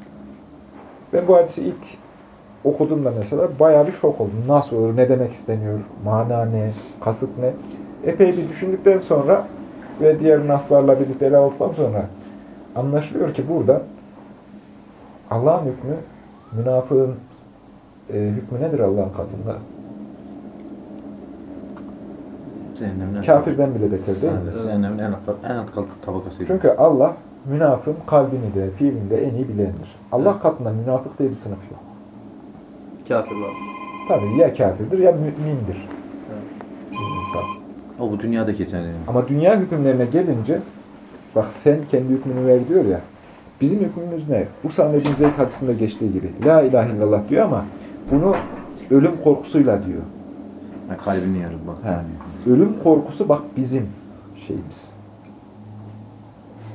Ben bu hadisi ilk okuduğumda mesela bayağı bir şok oldum. Nasıl olur, ne demek isteniyor, mana ne, kasıt ne? Epey bir düşündükten sonra ve diğer naslarla birlikte ele aldıktan sonra anlaşılıyor ki burada Allah'ın hükmü, münafığın e, hükmü nedir Allah'ın katında? Cehennemin en- Kafirden bile beter değil mi? Evet, Cehennemin en alt, en alt tabakası. Çünkü Allah münafığın kalbini de, fiilini de en iyi bilendir. Allah Evet. katında münafık diye bir sınıf yok. Kafir var. Tabii ya kafirdir ya mümindir. Evet. İnsan. O bu dünyadaki yani. Ama dünya hükümlerine gelince bak sen kendi hükmünü ver diyor ya. Bizim hükmümüz ne? Usame bin Zeyd hadisinde geçtiği gibi. La ilahe illallah diyor ama bunu ölüm korkusuyla diyor. Ha, kalbini yarır bak. He. Ölüm korkusu bak bizim şeyimiz.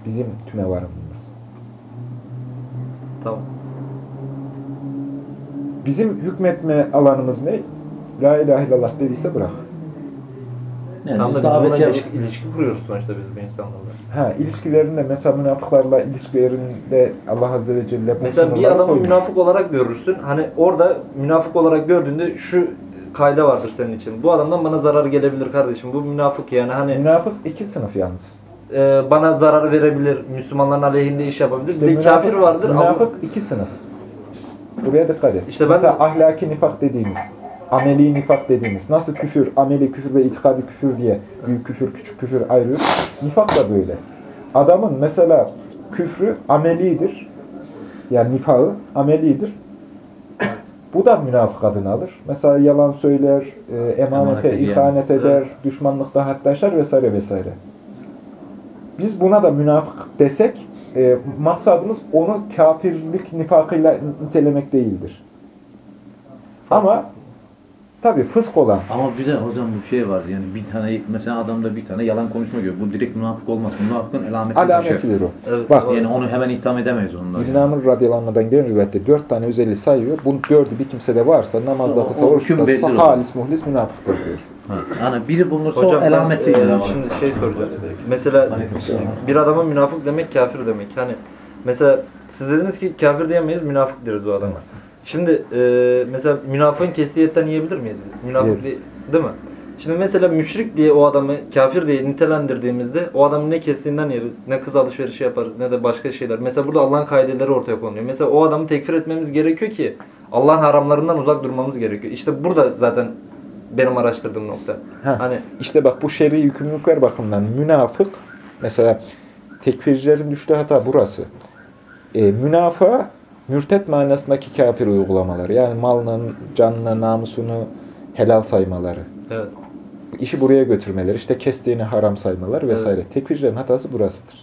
Bizim tümevarımız. Tamam. Bizim hükmetme alanımız ne? La ilahe illallah dediyse bırak. Yani Tam biz da biz yap- ilişki, ilişki kuruyoruz sonuçta biz bu insanlarla. Ha, ilişkilerinde mesela münafıklarla ilişkilerinde Allah Azze ve Celle Mesela bir adamı koymuş. münafık olarak görürsün. Hani orada münafık olarak gördüğünde şu kayda vardır senin için. Bu adamdan bana zarar gelebilir kardeşim. Bu münafık yani hani Münafık iki sınıf yalnız. e, bana zarar verebilir. Müslümanların aleyhinde iş yapabilir. İşte bir de münafık- kafir vardır. Münafık Allah- iki sınıf. Buraya dikkat et. İşte ben- Mesela ahlaki nifak dediğimiz, ameli nifak dediğimiz, nasıl küfür, ameli küfür ve itikadi küfür diye büyük küfür, küçük küfür ayırıyor. Nifak da böyle. Adamın mesela küfrü amelidir. Yani nifağı amelidir. Bu da münafık adını alır. Mesela yalan söyler, e, emanete Emanete ihanet giyen. eder, düşmanlıkta hattaşlar vesaire vesaire. Biz buna da münafık desek, e, maksadımız onu kafirlik nifakıyla nitelemek değildir. Ama tabii fısk olan, Ama bir de hocam bu şey var yani bir tane mesela adamda bir tane yalan konuşma görüyor. Bu direkt münafık olmaz. Münafıkın alameti taşır. alametidir o. Evet, Bak. Yani onu hemen itham edemeyiz onları. İbn Amr radıyallahu anh'dan gelen rivayette dört tane özelliği sayıyor. Bu dördü bir kimsede varsa namazda kısa, o oruçta zaman. halis muhlis münafıktır diyor. Yani biri bulunursa Hocam o alameti ben, e, yani. şimdi şey soracağım. Mesela bir adama münafık demek kafir demek. Hani mesela siz dediniz ki kafir diyemeyiz münafık deriz o adama. Şimdi e, mesela münafığın kestiği etten yiyebilir miyiz biz? Münafık Yeriz. değil, değil mi? Şimdi mesela müşrik diye o adamı kafir diye nitelendirdiğimizde o adamın ne kestiğinden yeriz, ne kız alışverişi yaparız, ne de başka şeyler. Mesela burada Allah'ın kaideleri ortaya konuluyor. Mesela o adamı tekfir etmemiz gerekiyor ki Allah'ın haramlarından uzak durmamız gerekiyor. İşte burada zaten benim araştırdığım nokta. Heh. Hani İşte bak bu şer'i yükümlülükler bakımından münafık, mesela tekfircilerin düştüğü hata burası. E, münafığa mürtet manasındaki kafir uygulamaları. Yani malının, canına, namusunu helal saymaları. evet. işi buraya götürmeleri, işte kestiğini haram saymaları vesaire. Tekfircilerin hatası burasıdır.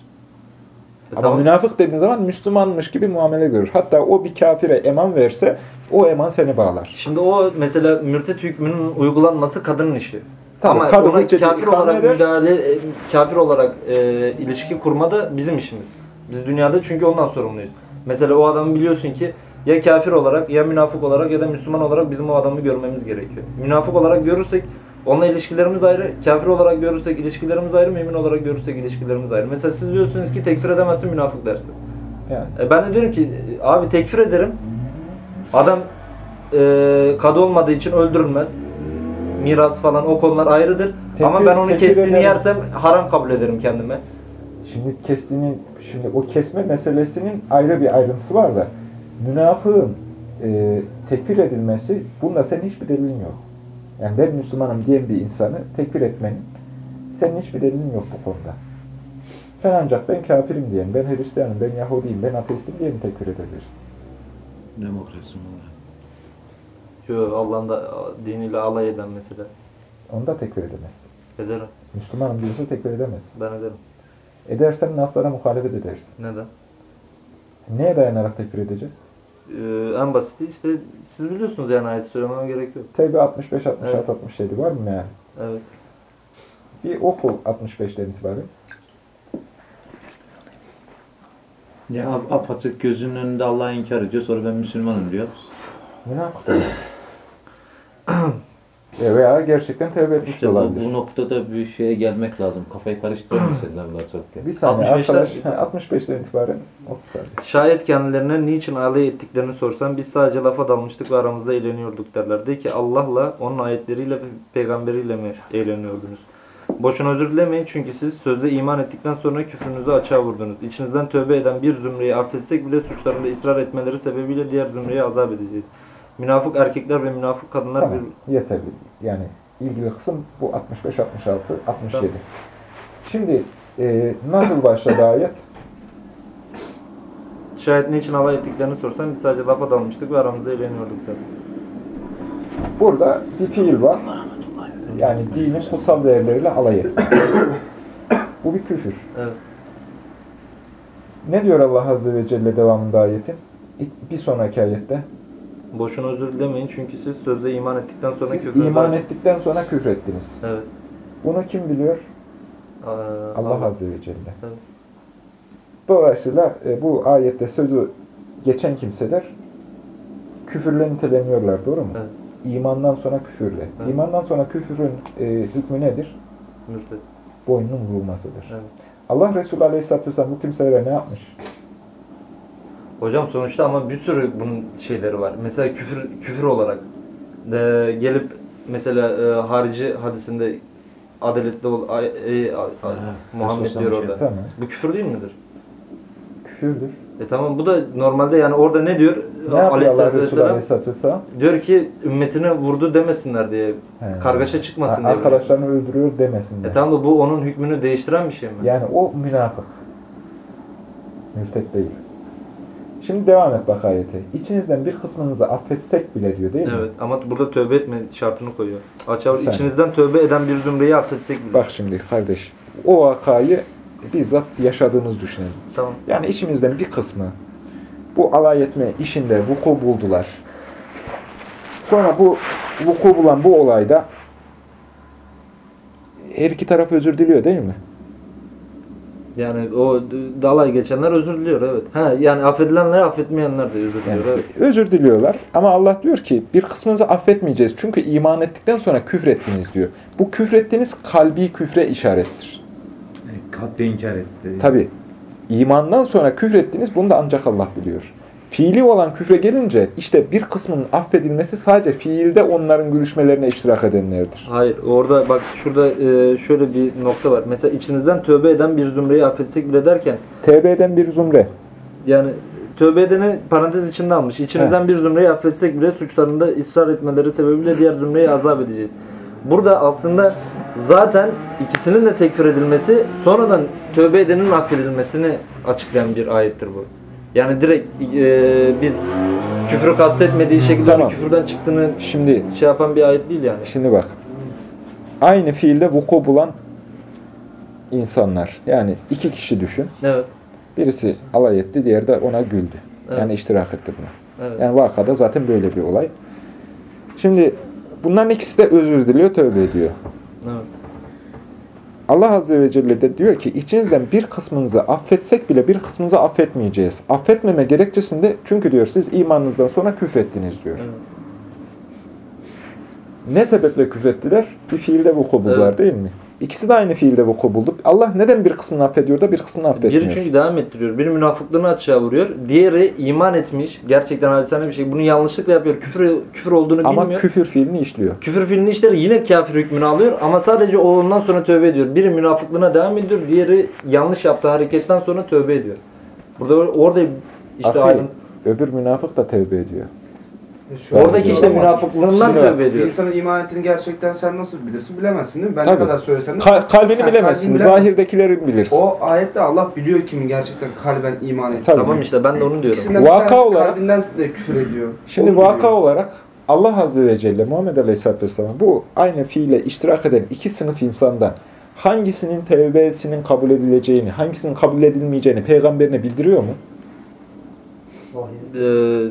E, Ama tamam. münafık dediğin zaman Müslümanmış gibi muamele görür. Hatta o bir kafire eman verse o eman seni bağlar. Şimdi o mesela mürtet hükmünün uygulanması kadının işi. Tabii, Ama kadın ona kafir olarak eder. müdahale, e, kafir olarak e, ilişki kurma da bizim işimiz. Biz dünyada çünkü ondan sorumluyuz. Mesela o adamı biliyorsun ki ya kafir olarak ya münafık olarak ya da Müslüman olarak bizim o adamı görmemiz gerekiyor. Münafık olarak görürsek onunla ilişkilerimiz ayrı, kafir olarak görürsek ilişkilerimiz ayrı, mümin olarak görürsek ilişkilerimiz ayrı. Mesela siz diyorsunuz ki tekfir edemezsin münafık dersin. Yani E ben de diyorum ki abi tekfir ederim. Adam e, kadı olmadığı için öldürülmez. Miras falan o konular ayrıdır. Tekfir- Ama ben onun tekfir kestiğini ederim. yersem haram kabul ederim kendime. Şimdi kestiğini, şimdi o kesme meselesinin ayrı bir ayrıntısı var da münafığın e, tekfir edilmesi bunda senin hiçbir delilin yok. Yani ben Müslümanım diyen bir insanı tekfir etmenin senin hiçbir delilin yok bu konuda. Sen ancak ben kafirim diyen, ben Hristiyanım, ben Yahudiyim, ben ateistim diye mi tekfir edebilirsin? Demokrasi mi? Yo, Allah'ın da diniyle alay eden mesela. Onu da tekfir edemezsin. Ederim. Müslümanım diyorsa tekfir edemezsin. Ben ederim. Edersen naslara muhalefet edersin. Neden? Neye dayanarak tekfir edecek? Ee, en basiti işte siz biliyorsunuz yani ayeti söylememe gerek yok. Tevbe 65, 66, Evet. 67 var mı yani? Evet. Bir oku 65'ten itibaren. Ya ap- apaçık gözünün önünde Allah'ı inkar ediyor. Sonra ben Müslümanım diyor. Münafık. <clears throat> E veya gerçekten tevbe etmiş İşte de bu, olabilir. bu noktada bir şeye gelmek lazım. Kafayı karıştıran <clears throat> meseleler var çok. ya. Bir saniye 65'ler arkadaş. ha, 65'ten itibaren. Şayet kendilerine niçin alay ettiklerini sorsan biz sadece lafa dalmıştık ve aramızda eğleniyorduk derler. De ki Allah'la, onun ayetleriyle ve peygamberiyle mi eğleniyordunuz? Boşuna özür dilemeyin çünkü siz sözde iman ettikten sonra küfrünüzü açığa vurdunuz. İçinizden tövbe eden bir zümreyi affetsek bile suçlarında ısrar etmeleri sebebiyle diğer zümreyi azap edeceğiz. Münafık erkekler ve münafık kadınlar Tamam. bir... Yeterli. Yani ilgili kısım bu 65, 66, 67. Tamam. Şimdi e, nasıl başladı ayet? Şayet niçin alay ettiklerini sorsan biz sadece lafa dalmıştık ve aramızda eğleniyorduk derler. Burada fiil var. Yani dinin kutsal değerleriyle alay etmek. <coughs> Bu bir küfür. Evet. Ne diyor Allah Azze ve Celle devamında ayetin? Bir sonraki ayette. Boşuna özür dilemeyin çünkü siz sözde iman ettikten sonra Siz küfür iman eder- ettikten sonra küfrettiniz. Evet. Bunu kim biliyor? Aa, Allah Azze ve Celle. Evet. Dolayısıyla e, bu ayette sözü geçen kimseler küfürle niteleniyorlar. Doğru mu? Evet. İmandan sonra küfürle. Evet. İmandan sonra küfürün e, hükmü nedir? Mürted. Boynunun vurulmasıdır. Evet. Allah Resulü Aleyhisselatü Vesselam bu kimselere ne yapmış? Hocam sonuçta ama bir sürü bunun şeyleri var. Mesela küfür küfür olarak de, gelip mesela e, harici hadisinde adaletli ol ay, ey, a- a- Muhammed diyor şey orada. Tamam. Bu küfür değil midir? Küfürdür. E tamam bu da normalde yani orada ne diyor? Ne Aleyhisselatü Vesselam Aleyhisselatü Vesselam? diyor ki ümmetine vurdu demesinler diye. He. Kargaşa çıkmasın diye. Arkadaşlarını öldürüyor demesinler. E tamam da bu onun hükmünü değiştiren bir şey mi? Yani o münafık. Mürtet değil. Şimdi devam et bak ayete. İçinizden bir kısmınızı affetsek bile diyor değil mi? Evet ama burada tövbe etme şartını koyuyor. Açar Sen- içinizden tövbe eden bir zümreyi affetsek bile. Bak şimdi kardeş. O vakayı bizzat yaşadığınız düşünelim. Tamam. Yani içimizden bir kısmı bu alay etme işinde vuku buldular. Sonra bu vuku bulan bu olayda her iki taraf özür diliyor değil mi? Yani o dalay geçenler özür diliyor evet. Ha yani affedilenler affetmeyenler de özür Yani diliyor evet. özür diliyorlar ama Allah diyor ki bir kısmınızı affetmeyeceğiz. Çünkü iman ettikten sonra küfrettiniz diyor. Bu küfrettiğiniz kalbi küfre işarettir. Kalpte inkar etti. Tabi imandan sonra küfrettiniz bunu da ancak Allah biliyor. Fiili olan küfre gelince işte bir kısmının affedilmesi sadece fiilde onların görüşmelerine iştirak edenlerdir. Hayır orada bak şurada e, şöyle bir nokta var. Mesela içinizden tövbe eden bir zümreyi affetsek bile derken Tevbe eden bir zümre. yani tövbe edeni parantez içinde almış. İçinizden bir zümreyi affetsek bile suçlarında ısrar etmeleri sebebiyle diğer zümreyi azap edeceğiz. Burada aslında zaten ikisinin de tekfir edilmesi sonradan tövbe edenin affedilmesini açıklayan bir ayettir bu. Yani direkt e, biz küfrü kastetmediği şekilde Tamam. küfürden çıktığını Şimdi şey yapan bir ayet değil yani. şimdi bak. Aynı fiilde vuku bulan insanlar. Yani iki kişi düşün. Evet. Birisi alay etti, diğeri de ona güldü. Evet. Yani iştirak etti buna. Evet. Yani vakada zaten böyle bir olay. Şimdi bunların ikisi de özür diliyor, tövbe ediyor. evet. Allah Azze ve Celle de diyor ki içinizden bir kısmınızı affetsek bile bir kısmınızı affetmeyeceğiz. Affetmeme gerekçesinde çünkü diyor siz imanınızdan sonra küfrettiniz diyor. Evet. Ne sebeple küfrettiler? Bir fiilde vuku buldular Evet. değil mi? İkisi de aynı fiilde vuku buldu. Allah neden bir kısmını affediyor da bir kısmını affetmiyor? Biri çünkü devam ettiriyor. Biri münafıklığını açığa vuruyor. Diğeri iman etmiş. Gerçekten halisane bir şey. Bunu yanlışlıkla yapıyor. Küfür küfür olduğunu Ama bilmiyor. küfür fiilini işliyor. Küfür fiilini işler yine kafir hükmünü alıyor ama sadece o ondan sonra tövbe ediyor. Biri münafıklığına devam ediyor, diğeri yanlış yaptığı hareketten sonra tövbe ediyor. Burada orada işte Ahi, ayrım. öbür münafık da tevbe ediyor. Şu Oradaki işte münafıklığından tövbe Bir ediyor. insanın iman ettiğini gerçekten sen nasıl bilirsin bilemezsin değil mi? Ben Tabii. ne kadar söylesem de Kal- kalbini bilemezsin, kalbini zahirdekileri bilirsin. O ayette Allah biliyor kimin gerçekten kalben iman ettiğini. Tabii. Tamam işte ben de onu diyorum. İkisinden bir Vaka olarak- kalbinden de küfür ediyor. Şimdi Onu vaka biliyor. olarak Allah Azze ve Celle Muhammed Aleyhisselatü Vesselam bu aynı fiile iştirak eden iki sınıf insandan hangisinin tevbesinin kabul edileceğini, hangisinin kabul edilmeyeceğini peygamberine bildiriyor mu? Vahiy. Ee,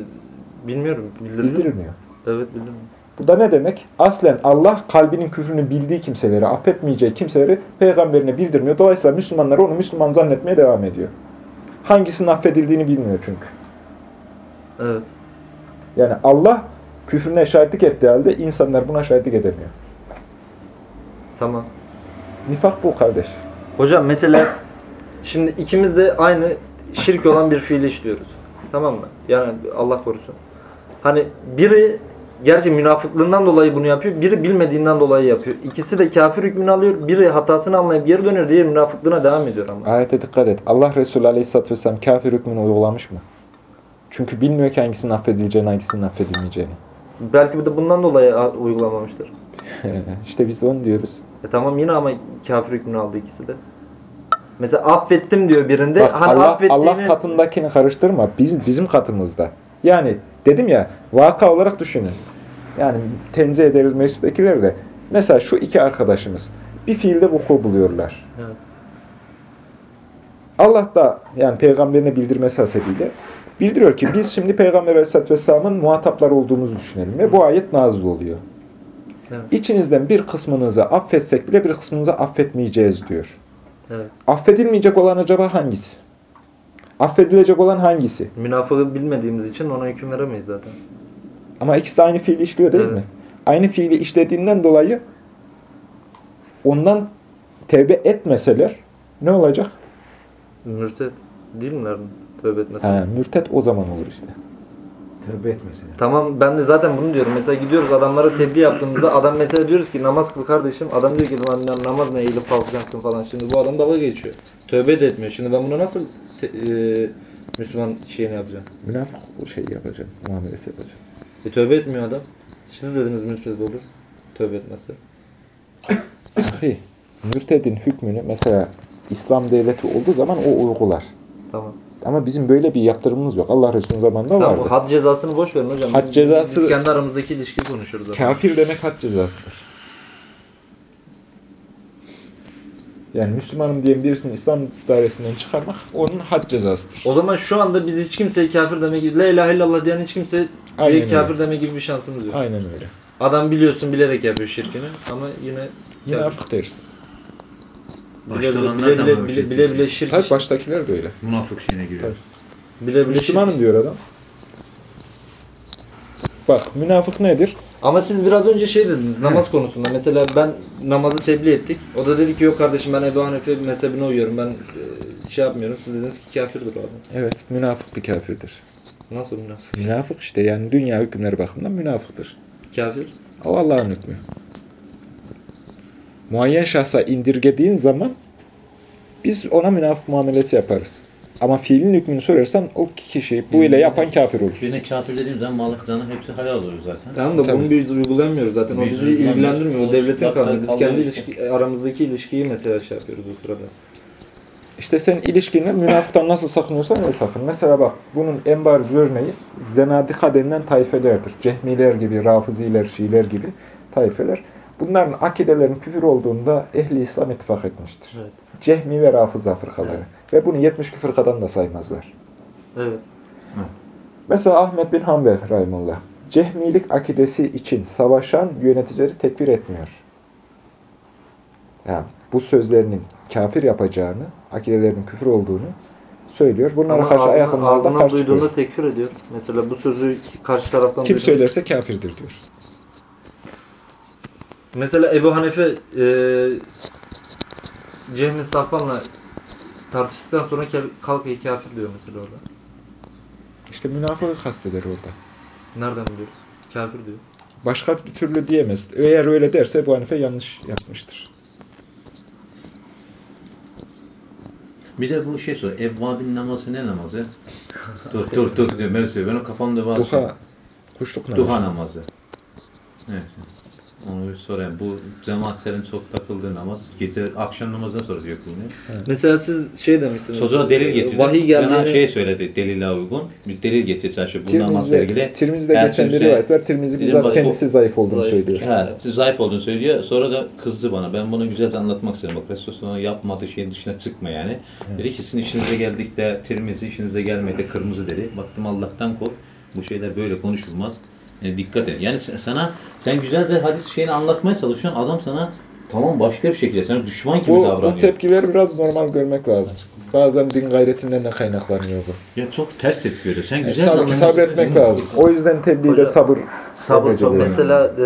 bilmiyorum. Bildiriliyor. mu? Bildirmiyor. Evet bildirmiyor. Bu da ne demek? Aslen Allah kalbinin küfrünü bildiği kimseleri, affetmeyeceği kimseleri peygamberine bildirmiyor. Dolayısıyla Müslümanlar onu Müslüman zannetmeye devam ediyor. Hangisinin affedildiğini bilmiyor çünkü. Evet. Yani Allah küfrüne şahitlik ettiği halde insanlar buna şahitlik edemiyor. Tamam. Nifak bu kardeş. Hocam mesela şimdi ikimiz de aynı şirk olan bir fiili işliyoruz. Tamam mı? Yani Allah korusun. Hani biri gerçi münafıklığından dolayı bunu yapıyor, biri bilmediğinden dolayı yapıyor. İkisi de kafir hükmünü alıyor. Biri hatasını anlayıp geri dönüyor, diğeri münafıklığına devam ediyor ama. Ayete dikkat et. Allah Resulü Aleyhisselatü Vesselam kafir hükmünü uygulamış mı? Çünkü bilmiyor ki hangisinin affedileceğini, hangisinin affedilmeyeceğini. Belki de bundan dolayı uygulamamıştır. <laughs> işte biz de onu diyoruz. E tamam yine ama kafir hükmünü aldı ikisi de. Mesela affettim diyor birinde. Bak hani Allah, affettiğini... Allah katındakini karıştırma. Biz, bizim katımızda. Yani dedim ya vaka olarak düşünün. Yani tenzih ederiz meclistekileri de. Mesela şu iki arkadaşımız bir fiilde vuku buluyorlar. Evet. Allah da yani peygamberine bildirmesi hasebiyle bildiriyor ki biz şimdi Peygamber Aleyhisselatü Vesselam'ın muhatapları olduğumuzu düşünelim ve bu ayet nazil oluyor. Evet. İçinizden bir kısmınızı affetsek bile bir kısmınızı affetmeyeceğiz diyor. Evet. Affedilmeyecek olan acaba hangisi? Affedilecek olan hangisi? Münafığı bilmediğimiz için ona hüküm veremeyiz zaten. Ama ikisi de aynı fiili işliyor değil Evet. mi? Aynı fiili işlediğinden dolayı ondan tevbe etmeseler ne olacak? Mürted değil mi? Tövbe etmesin. Ha, mürtet o zaman olur işte. Tövbe etmesin. Tamam ben de zaten bunu diyorum. Mesela gidiyoruz adamlara tebliğ yaptığımızda adam mesela diyoruz ki namaz kıl kardeşim. Adam diyor ki lan namaz ne eğilip kalkacaksın falan. Şimdi bu adam dalga geçiyor. Tövbe de etmiyor. Şimdi ben buna nasıl te- e, Müslüman şeyini yapacağım? Münafık bu şeyi yapacak, muamelesi yapacak. E tövbe etmiyor adam. Siz dediniz mürted olur. Tövbe etmezse. Ahi, mürtedin hükmünü mesela İslam devleti olduğu zaman o uygular. Tamam. Ama bizim böyle bir yaptırımımız yok. Allah Resulü'nün zamanında Tamam vardı. had cezasını boş verin hocam. Had Biz- cezası- Biz kendi aramızdaki ilişkiyi konuşuyoruz. zaten. Kafir demek had cezasıdır. Yani Müslümanım diyen birisini İslam dairesinden çıkarmak onun had cezasıdır. O zaman şu anda biz hiç kimseye kafir demek gibi, la ilahe illallah diyen hiç kimse diye kafir demek gibi bir şansımız yok. Aynen öyle. Adam biliyorsun bilerek yapıyor şirkini ama yine Münafık dersin. Bile Başta bile, olanlar bile, da bile, böyle bile, bile, bile şirk Tabi baştakiler de öyle. Münafık şeyine giriyor. bile bile şirk. Müslümanım diyor adam. Bak münafık nedir? Ama siz biraz önce şey dediniz namaz <laughs> konusunda. Mesela ben namazı tebliğ ettik. O da dedi ki yok kardeşim ben Ebu Hanife mezhebine uyuyorum. Ben e, şey yapmıyorum. Siz dediniz ki kafirdir o adam. Evet münafık bir kafirdir. Nasıl münafık? Münafık işte yani dünya hükümleri bakımından münafıktır. Kafir. O Allah'ın hükmü. Muayyen şahsa indirgediğin zaman biz ona münafık muamelesi yaparız. Ama fiilin hükmünü sorarsan o kişi bu ile yapan kafir olur. Birine kafir dediğim zaman malı canı hepsi helal oluyor zaten. Tamam da Tabii. bunu biz uygulayamıyoruz zaten. O Biz bizi uygulamıyoruz. ilgilendirmiyor. O devletin Zaten kanunu. Biz kendi ilişki, aramızdaki ilişkiyi mesela şey yapıyoruz bu sırada. İşte sen ilişkinde münafıktan nasıl sakınıyorsan öyle sakın. Mesela bak bunun en bariz örneği zenadika denilen tayfelerdir. Cehmiler gibi, Rafiziler, Şiiler gibi tayfeler. Bunların akidelerinin küfür olduğunda ehli İslam ittifak etmiştir. Evet. Cehmi ve Rafıza fırkaları. Ve bunu 72 fırkadan da saymazlar. Evet. Mesela Ahmet bin Hanbel Rahimullah. Cehmilik akidesi için savaşan yöneticileri tekfir etmiyor. Yani bu sözlerinin kafir yapacağını, akidelerinin küfür olduğunu söylüyor. Bunlara Ama karşı ağzına- ayaklarında ağzından karşı duyduğunda çıkıyor. tekfir ediyor. Mesela bu sözü karşı taraftan Kim duyduğunda- söylerse kafirdir diyor. Mesela Ebu Hanife e, Cehmi Safvan'la tartıştıktan sonra kalk ey kafir diyor mesela orada. İşte münafığı kasteder orada. Nereden biliyor? Kafir diyor. Başka bir türlü diyemez. Eğer öyle derse bu Hanife yanlış yapmıştır. Bir de bu şey sor. Evvabin namazı ne namazı? dur dur dur diyor. Ben söyleyeyim. Benim kafamda var. Duha, kuşluk namazı. Duha namazı. Evet. Onu bir sorayım. Bu cemaatlerin çok takıldığı namaz. Gece akşam namazından sonra diyor bunu. Mesela siz şey demişsiniz. Çocuğa delil getirdi. Vahiy geldiğini... Bana şey söyledi delile uygun. Bir delil getir çarşı bu namazla ilgili. Tirmiz'de, geçen bir kimse- rivayet var. Tirmizi bizzat kendisi zayıf olduğunu Zayıf. söylüyor. Evet, zayıf olduğunu söylüyor. Sonra da kızdı bana. Ben bunu güzelce anlatmak istedim. Bak Resulullah yapmadığı şeyin dışına çıkma yani. Dedi ki sizin işinize geldik de Tirmizi, işinize gelmedi kırmızı dedi. Baktım Allah'tan kork. Bu şeyler böyle konuşulmaz. Yani dikkat et. Yani sen- sana sen güzelce hadis şeyini anlatmaya çalışıyorsun. Adam sana tamam başka bir şekilde sana düşman gibi Bu, davranıyor. bu tepkileri biraz normal görmek lazım. Bazen din gayretinden de kaynaklanıyor bu. ya çok ters tepki veriyor. Sen Yani güzel sab- sabretmek lazım. O yüzden tebliğde sabır Sabır çok. Mesela e,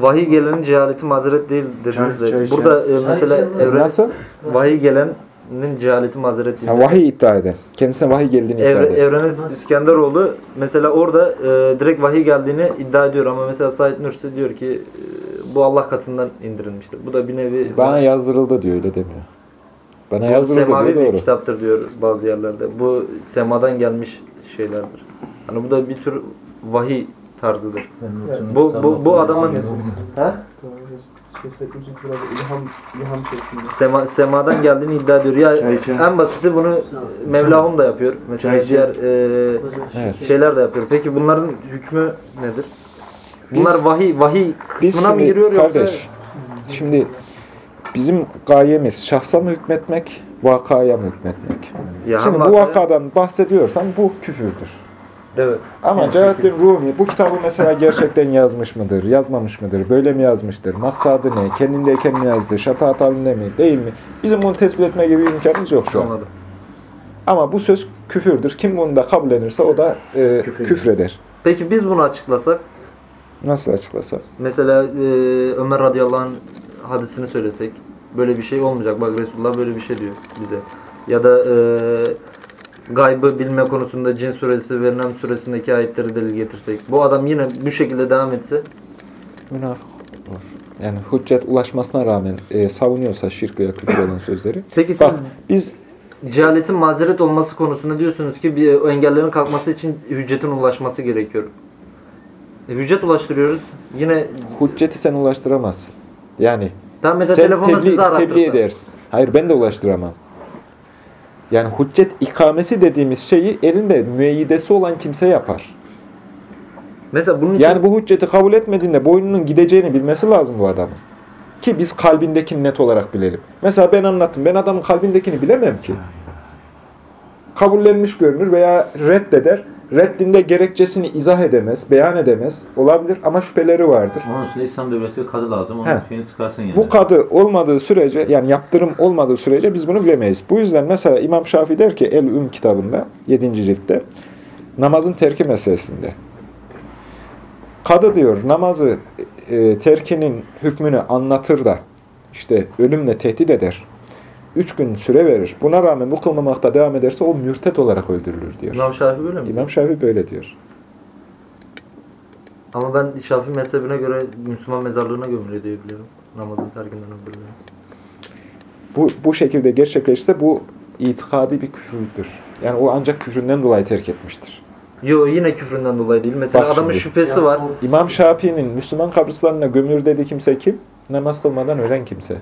vahiy gelenin cehaleti mazeret değil dediniz Çay- çay de. Burada e, mesela Çay evren, Nasıl? vahiy gelenin cehaleti mazeret. Ha, vahiy iddia eden. Kendisine vahiy geldiğini iddia Evre, eden. Evreniz İskenderoğlu mesela orada e, direkt vahiy geldiğini iddia ediyor ama mesela Said Nursi diyor ki e, bu Allah katından indirilmiştir. Bu da bir nevi Bana yazdırıldı diyor öyle demiyor. Bana bu yazdırıldı semavi diyor bir doğru. kitaptır diyor bazı yerlerde. Bu semadan gelmiş şeylerdir. Hani bu da bir tür vahiy tarzıdır. Bu bu bu adamın ha? Şey, biraz ilham, ilham şeklinde. Sema, semadan geldiğini iddia ediyor. Ya Çay içen. en basiti bunu Mevlahum da yapıyor. Mesela Çay diğer e, Evet. şeyler de yapıyor. Peki bunların hükmü nedir? Bunlar Biz- vahiy vahiy Biz kısmına mı şimdi giriyor kardeş, yoksa? şimdi bizim gayemiz şahsa mı hükmetmek, vakaya mı hükmetmek? Ya şimdi ama- bu vakadan bahsediyorsan bu küfürdür. Evet. Ama Celalettin Rumi bu kitabı mesela gerçekten yazmış mıdır, yazmamış mıdır, böyle mi yazmıştır, maksadı ne, kendindeyken mi yazdı, şataat halinde mi, değil mi? Bizim bunu tespit etme gibi bir imkanımız yok şu an. Anladım. Ama bu söz küfürdür. Kim bunu da kabullenirse o da e, Küfreder. küfreder. Peki biz bunu açıklasak Nasıl açıklasak? mesela e, Ömer radıyallahu anh hadisini söylesek böyle bir şey olmayacak. Bak Resulullah böyle bir şey diyor bize. Ya da e, gaybı bilme konusunda Cin suresi ve Nem suresindeki ayetleri delil getirsek. Bu adam yine bu şekilde devam etse Münafık olur. Yani hüccet ulaşmasına rağmen e, savunuyorsa şirk veya küfür olan sözleri. Peki siz Bak biz cehaletin mazeret olması konusunda diyorsunuz ki bir engellerin kalkması için hüccetin ulaşması gerekiyor. E, hüccet ulaştırıyoruz. Yine hücceti sen ulaştıramazsın. Yani tam mesela sen telefonla tebliğ, sizi tebliğ edersin. Hayır ben de ulaştıramam. Yani hüccet ikamesi dediğimiz şeyi elinde müeyyidesi olan kimse yapar. Mesela bunun için Yani bu hücceti kabul etmediğinde boynunun gideceğini bilmesi lazım bu adamın. Ki biz kalbindekini net olarak bilelim. Mesela ben anlattım. Ben adamın kalbindekini bilemem ki. Kabullenmiş görünür veya reddeder. Reddinde gerekçesini izah edemez, beyan edemez. Olabilir ama şüpheleri vardır. Onun için İslam devleti kadı lazım. Onun şeyini çıkarsın yani. Bu kadı olmadığı sürece, yani yaptırım olmadığı sürece biz bunu bilemeyiz. Bu yüzden mesela İmam Şafii der ki El-Üm kitabında, 7. ciltte, namazın terki meselesinde. Kadı diyor, namazı e, terkinin hükmünü anlatır da, işte ölümle tehdit eder. Üç gün süre verir. Buna rağmen bu kılmamakta devam ederse o mürtet olarak öldürülür diyor. İmam Şafii böyle mi? İmam Şafii böyle diyor. Ama ben Şafii mezhebine göre Müslüman mezarlığına gömülüyor diye biliyorum. Namazın terkinden öldürülüyor. Bu, bu şekilde gerçekleşse bu itikadi bir küfürdür. Yani o ancak küfründen dolayı terk etmiştir. Yo yine küfründen dolayı değil. Mesela Bak adamın şimdi. şüphesi Ya var. İmam Şafii'nin Müslüman kabristanlığına gömülür dediği kimse kim? Namaz kılmadan ölen kimse.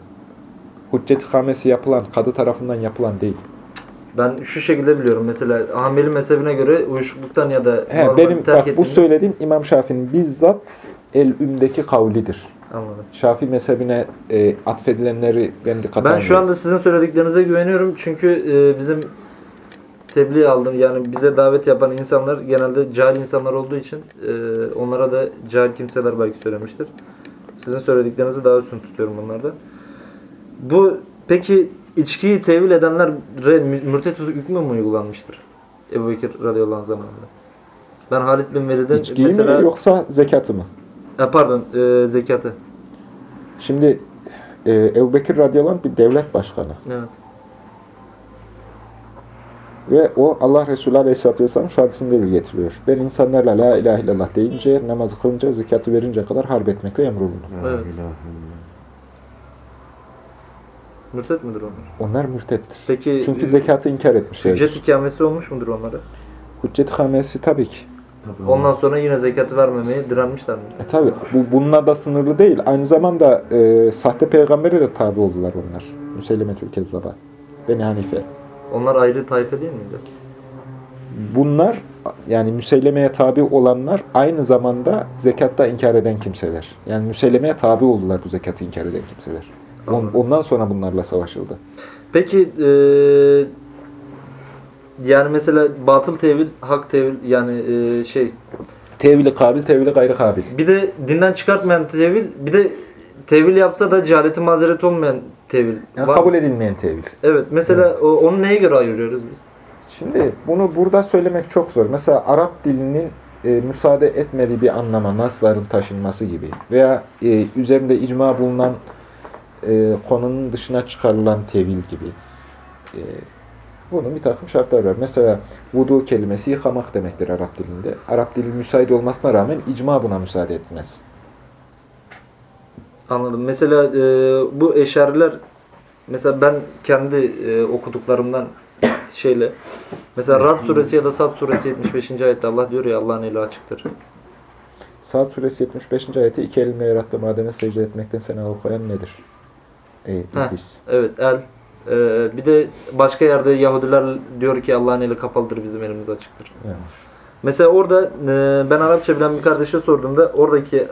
Hüccet ikamesi yapılan, kadı tarafından yapılan değil. Ben şu şekilde biliyorum. Mesela Hanbeli mezhebine göre uyuşukluktan ya da He, benim terk bak bu ettiğinde- söylediğim İmam Şafii'nin bizzat el-ümdeki kavlidir. Anladım. Şafii mezhebine e, atfedilenleri ben dikkate Ben şu anda sizin söylediklerinize güveniyorum. Çünkü e, bizim tebliğ aldım. Yani bize davet yapan insanlar genelde cahil insanlar olduğu için e, onlara da cahil kimseler belki söylemiştir. Sizin söylediklerinizi daha üstün tutuyorum bunlarda. Bu peki içkiyi tevil edenlere mü- mürtet hükmü mü uygulanmıştır? Ebu Bekir radıyallahu anh zamanında. Ben Halid bin İçkiyi mesela... mi yoksa zekatı mı? Ha, pardon, e, zekatı. Şimdi e, Ebu Bekir radıyallahu anh bir devlet başkanı. Evet. Ve o Allah Resulü Aleyhisselatü Vesselam şu hadisini delil getiriyor. Ben insanlarla la ilahe illallah deyince, namazı kılınca, zekatı verince kadar harp etmekle emrolundum. Evet. Mürtet midir onlar? Onlar mürtettir. Peki Çünkü e, zekatı inkar etmişlerdir. Hüccet ikamesi olmuş mudur onlara? Hüccet hamesi tabii ki. Ondan sonra yine zekatı vermemeye direnmişler mi? E tabii bu, bununla da sınırlı değil. Aynı zamanda e, sahte peygambere de tabi oldular onlar. Müseylemetül Kezzaba. Beni Hanife. Onlar ayrı tayfe değil miydi? Bunlar yani müseylemeye tabi olanlar aynı zamanda zekatta inkar eden kimseler. Yani müseylemeye tabi oldular bu zekatı inkar eden kimseler. Anladım. Ondan sonra bunlarla savaşıldı. Peki e, yani mesela batıl tevil, hak tevil yani e, şey Tevili kabil, tevili gayrı kabil. bir de dinden çıkartmayan tevil bir de tevil yapsa da cehaleti mazeret olmayan tevil. Yani var kabul edilmeyen tevil. Evet mesela o, onu neye göre ayırıyoruz biz? Şimdi bunu burada söylemek çok zor. Mesela Arap dilinin e, müsaade etmediği bir anlama, nasların taşınması gibi veya e, üzerinde icma bulunan e, konunun dışına çıkarılan tevil gibi. E, bunun bir takım şartları var. Mesela vudu kelimesi yıkamak demektir Arap dilinde. Arap dili müsait olmasına rağmen icma buna müsaade etmez. Anladım. Mesela e, bu eşariler mesela ben kendi e, okuduklarımdan <coughs> şeyle mesela Rad suresi ya da Sad suresi 75. ayette Allah diyor ya Allah'ın eli açıktır. Saat suresi 75. ayeti iki elinle yarattığım Adem'e secde etmekten seni alıkoyan nedir? Ey Heh. iblis. Evet el. E, bir de başka yerde Yahudiler diyor ki Allah'ın eli kapalıdır bizim elimiz açıktır. Evet. Mesela orada e, ben Arapça bilen bir kardeşe sorduğumda oradaki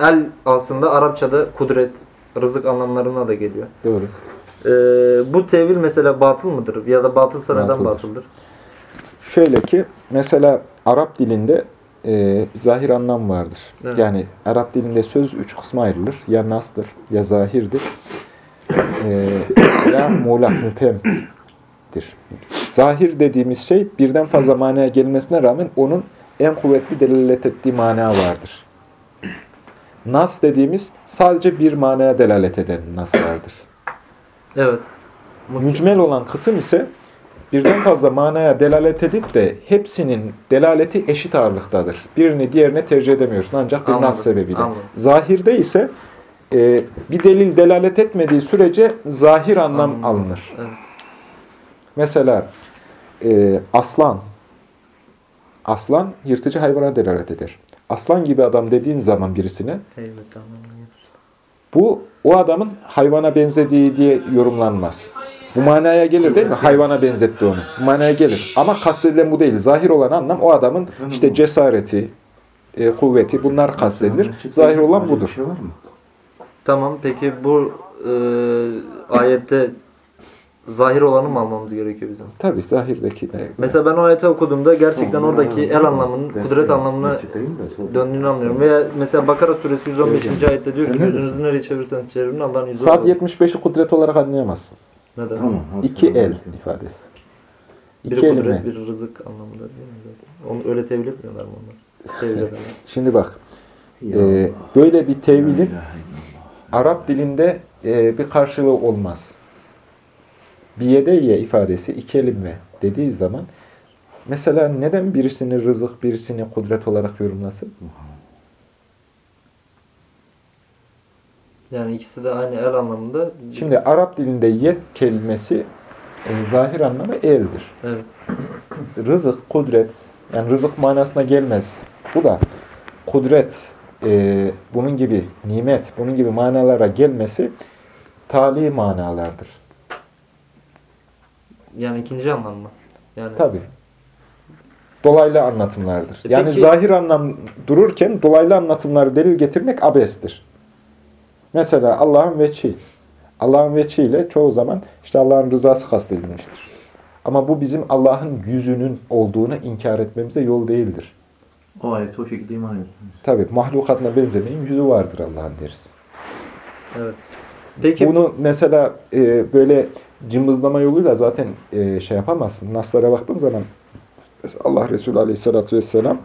el aslında Arapçada kudret, rızık anlamlarına da geliyor. Doğru. E, bu tevil mesela batıl mıdır? Ya da batılsa neden Batıldır. batıldır? Şöyle ki mesela Arap dilinde e, zahir anlam vardır. Evet. Yani Arap dilinde söz üç kısma ayrılır. Ya nasdır, ya zahirdir, e, ya muğlak müphemdir. Zahir dediğimiz şey birden fazla manaya gelmesine rağmen onun en kuvvetli delalet ettiği mana vardır. Nas dediğimiz sadece bir manaya delalet eden nas vardır. Evet. Mücmel olan kısım ise birden fazla manaya delalet edip de hepsinin delaleti eşit ağırlıktadır. Birini diğerine tercih edemiyorsun ancak bir Anladım, nas sebebiyle. anladım. Zahirde ise e, bir delil delalet etmediği sürece zahir anlam Anladım. alınır. Evet. Mesela e, aslan. Aslan yırtıcı hayvana delalet eder. Aslan gibi adam dediğin zaman birisine Evet bu o adamın hayvana benzediği diye yorumlanmaz. Bu manaya gelir değil mi? Hayvana benzetti onu. Bu manaya gelir. Ama kastedilen bu değil. Zahir olan anlam o adamın işte cesareti, e, kuvveti bunlar kastedilir. Zahir olan budur. Tamam peki bu e, ayette zahir olanı mı almamız gerekiyor bizim? Tabi zahirdeki de. Mesela ben o ayeti okuduğumda gerçekten oradaki el anlamının kudret anlamına döndüğünü anlıyorum. Veya mesela Bakara suresi 115. ayette diyor ki yüzünüzü nereye çevirirseniz çevirin Allah'ın yüzü Saat orada." 75'i kudret olarak anlayamazsın. Neden? İki el ifadesi. Biri İki kudret, eline. biri rızık anlamında değil mi zaten? Onu öyle tevil etmiyorlar mı onlar? Tevil ederler. <laughs> Şimdi bak. e, böyle bir tevilin Arap dilinde e, bir karşılığı olmaz. Biyedeyye ifadesi iki elimle dediği zaman mesela neden birisini rızık, birisini kudret olarak yorumlasın? Yani ikisi de aynı el anlamında. Şimdi Arap dilinde yet kelimesi e, zahir anlamı eldir. Evet. Rızık, kudret, yani rızık manasına gelmez. Bu da kudret, e, bunun gibi nimet, bunun gibi manalara gelmesi tali manalardır. Yani ikinci anlam mı? Yani Tabi. Dolaylı anlatımlardır. E Yani peki- zahir anlam dururken dolaylı anlatımları delil getirmek abestir. Mesela Allah'ın veçi. Allah'ın veçi ile çoğu zaman işte Allah'ın rızası kastedilmiştir. Ama bu bizim Allah'ın yüzünün olduğunu inkar etmemize yol değildir. O ayeti o şekilde iman ediyorsunuz. Tabi mahlukatına benzemeyin yüzü vardır Allah'ın deriz. Evet. Peki Bunu mesela e, böyle cımbızlama yoluyla zaten e, şey yapamazsın. Naslara baktığın zaman Allah Resulü Aleyhisselatü Vesselam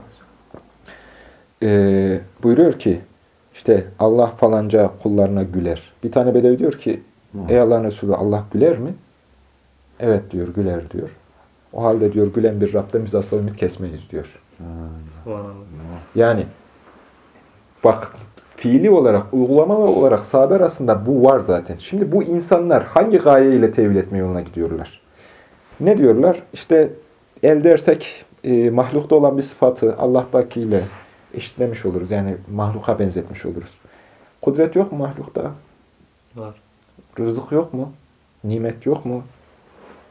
e, buyuruyor ki işte Allah falanca kullarına güler. Bir tane bedevi diyor ki ey Allah'ın Resulü Allah güler mi? Evet diyor güler diyor. O halde diyor gülen bir Rab'den biz asla ümit kesmeyiz diyor. Yani bak fiili olarak, uygulamalı olarak sahabe arasında bu var zaten. Şimdi bu insanlar hangi gayeyle tevil etme yoluna gidiyorlar? Ne diyorlar? İşte el dersek e, mahlukta olan bir sıfatı Allah'takiyle eşitlemiş oluruz. Yani mahluka benzetmiş oluruz. Kudret yok mu mahlukta? Var. Rızık yok mu? Nimet yok mu?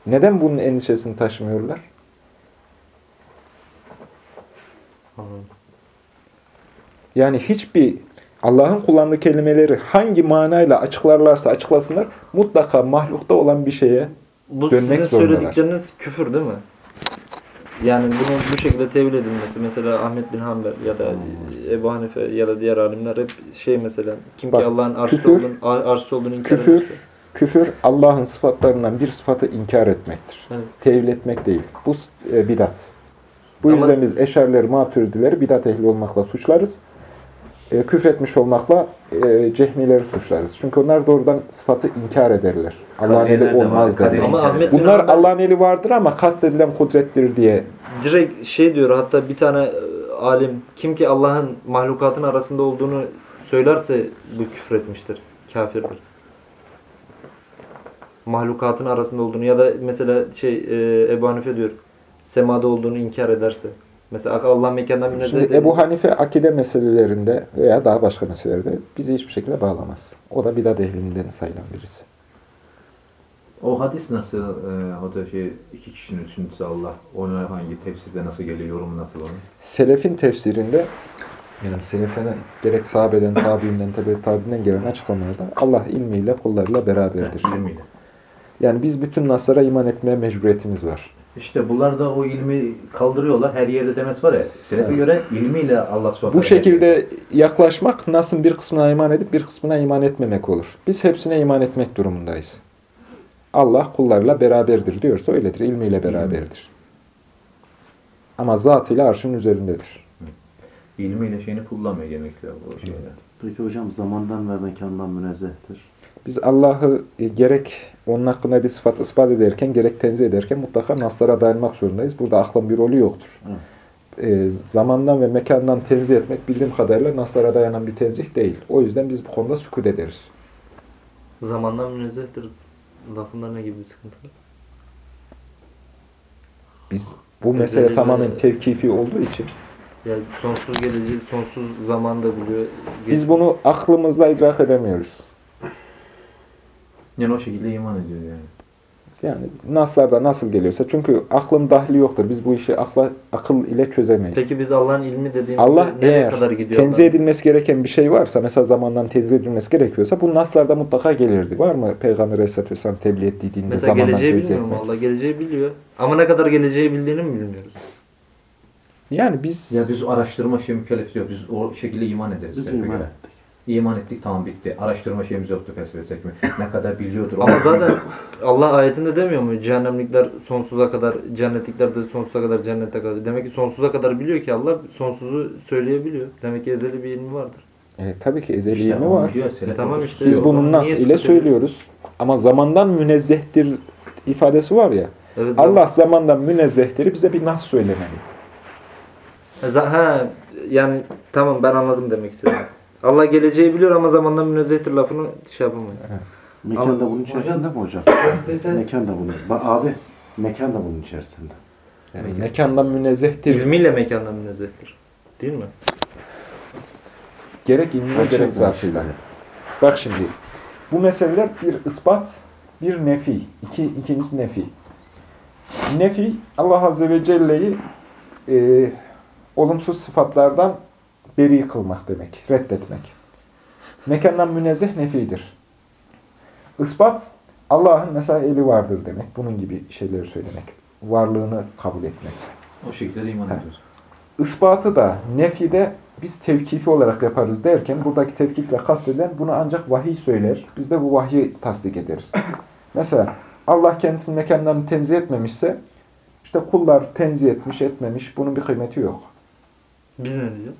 Neden bunun endişesini taşımıyorlar? Anladım. Yani hiçbir Allah'ın kullandığı kelimeleri hangi manayla açıklarlarsa açıklasınlar mutlaka mahlukta olan bir şeye Bu Dönmek sizin zorundalar. söyledikleriniz küfür değil mi? Yani bunun bu şekilde tevil edilmesi mesela Ahmet bin Hanbel ya da Ebu Hanife ya da diğer alimler hep şey mesela kim Bak, ki Allah'ın arşta olduğunu, ar- arşta olduğunu inkar küfür ederse. küfür Allah'ın sıfatlarından bir sıfatı inkar etmektir. Evet. Tevil etmek değil. Bu e, bidat. Bu Ama- yüzden biz eşerleri, maturidileri bidat ehli olmakla suçlarız. E, küfretmiş olmakla e, cehmileri suçlarız. Çünkü onlar doğrudan sıfatı inkar ederler. Allah'ın eli olmaz derler. Bunlar Allah'ın eli vardır ama kastedilen kudrettir diye direkt şey diyor hatta bir tane e, alim kim ki Allah'ın mahlukatın arasında olduğunu söylerse bu küfür etmiştir. Kafirdir. Mahlukatın arasında olduğunu ya da mesela şey e, Ebu Hanife diyor semada olduğunu inkar ederse. Mesela Allah mekandan münezzeh Şimdi. Ebu Hanife akide meselelerinde veya daha başka meselelerde bizi hiçbir şekilde bağlamaz. O da bidat ehlinden sayılan birisi. O hadis nasıl? E, o da şey iki kişinin üçüncüsü Allah. Ona hangi tefsirde nasıl geliyor? Yorumu nasıl onun? Selefin tefsirinde yani selefeden gerek sahabeden, tabiinden, tebe tabiinden gelen açıklamalarda Allah ilmiyle kullarıyla beraberdir. İlmiyle. Yani biz bütün naslara iman etmeye mecburiyetimiz var. İşte bunlar da o ilmi kaldırıyorlar. Her yerde demez var ya. Selefe Evet. göre ilmiyle Allah subhanahu Bu şekilde yaklaşmak Nas'ın bir kısmına iman edip bir kısmına iman etmemek olur. Biz hepsine iman etmek durumundayız. Allah kullarla beraberdir diyorsa öyledir. ilmiyle beraberdir. Ama zatıyla arşın üzerindedir. ilmiyle şeyini kullanmıyor genellikle bu şeyler. Peki hocam zamandan ve mekandan münezzehtir. Biz Allah'ı e, gerek onun hakkında bir sıfat ispat ederken gerek tenzih ederken mutlaka naslara dayanmak zorundayız. Burada aklın bir rolü yoktur. E, zamandan ve mekandan tenzih etmek bildiğim kadarıyla naslara dayanan bir tenzih değil. O yüzden biz bu konuda sükut ederiz. Zamandan münezzehtir lafında ne gibi bir sıkıntı var? Biz bu mesele Özellikle- tamamen tevkifi olduğu için Yani sonsuz geleceği, sonsuz zaman da biliyor. biz bunu aklımızla idrak edemiyoruz. Yani o şekilde iman ediyor yani. Yani naslarda nasıl geliyorsa çünkü aklın dahli yoktur. Biz bu işi akla, akıl ile çözemeyiz. Peki biz Allah'ın ilmi dediğimizde Allah nereye eğer kadar gidiyor? tenzih edilmesi gereken bir şey varsa, mesela zamandan tenzih edilmesi gerekiyorsa bu naslarda mutlaka gelirdi. Var mı Peygamber Aleyhisselatü Vesselam tebliğ ettiği dinde Mesela zamandan geleceği bilmiyor mu? Allah? Geleceği biliyor. Ama ne kadar geleceği bildiğini mi bilmiyoruz? Yani biz, Ya biz araştırma şey mükellef diyor. Biz o şekilde iman ederiz. Biz iman göre. İman ettik tamam bitti. Araştırma şeyimiz yoktu felsefe mi? Ne kadar biliyordur. Ama zaten Allah ayetinde demiyor mu? Cehennemlikler sonsuza kadar, cennetlikler de sonsuza kadar cennete kadar. Demek ki sonsuza kadar biliyor ki Allah sonsuzu söyleyebiliyor. Demek ki ezeli bir ilmi vardır. e, tabii ki ezeli İşte ilmi var. diyor, Selefe Tamam işte. Biz bunun nas ile söylüyoruz. Ama zamandan münezzehtir ifadesi var ya. Evet, Allah zamandan münezzehtir bize bir nas söylemeli. Ha, yani tamam ben anladım demek istediğiniz. Allah geleceği biliyor ama zamandan münezzehtir lafını şey yapamayız. Mekan da bunun içerisinde mi hocam? Mekan da bunun. Ba- abi mekan da bunun içerisinde. Yani mekandan münezzehtir. İlmiyle mekandan münezzehtir. Değil mi? Gerek ilmiyle gerek zatıyla. Bak şimdi. Bu meseleler bir ispat, bir nefi. İki, ikincisi nefi. Nefi, Allah Azze ve Celle'yi e, olumsuz sıfatlardan beri kılmak demek, reddetmek. Mekandan münezzeh nefidir. Ispat, Allah'ın mesela eli vardır demek. Bunun gibi şeyleri söylemek. Varlığını kabul etmek. O şekilde iman ediyoruz. Ispatı da nefide biz tevkifi olarak yaparız derken buradaki tevkifle kastedilen bunu ancak vahiy söyler. Biz de bu vahyi tasdik ederiz. <laughs> Mesela Allah kendisini mekanlarını tenzih etmemişse işte kullar tenzih etmiş etmemiş bunun bir kıymeti yok. Biz ne diyeceğiz?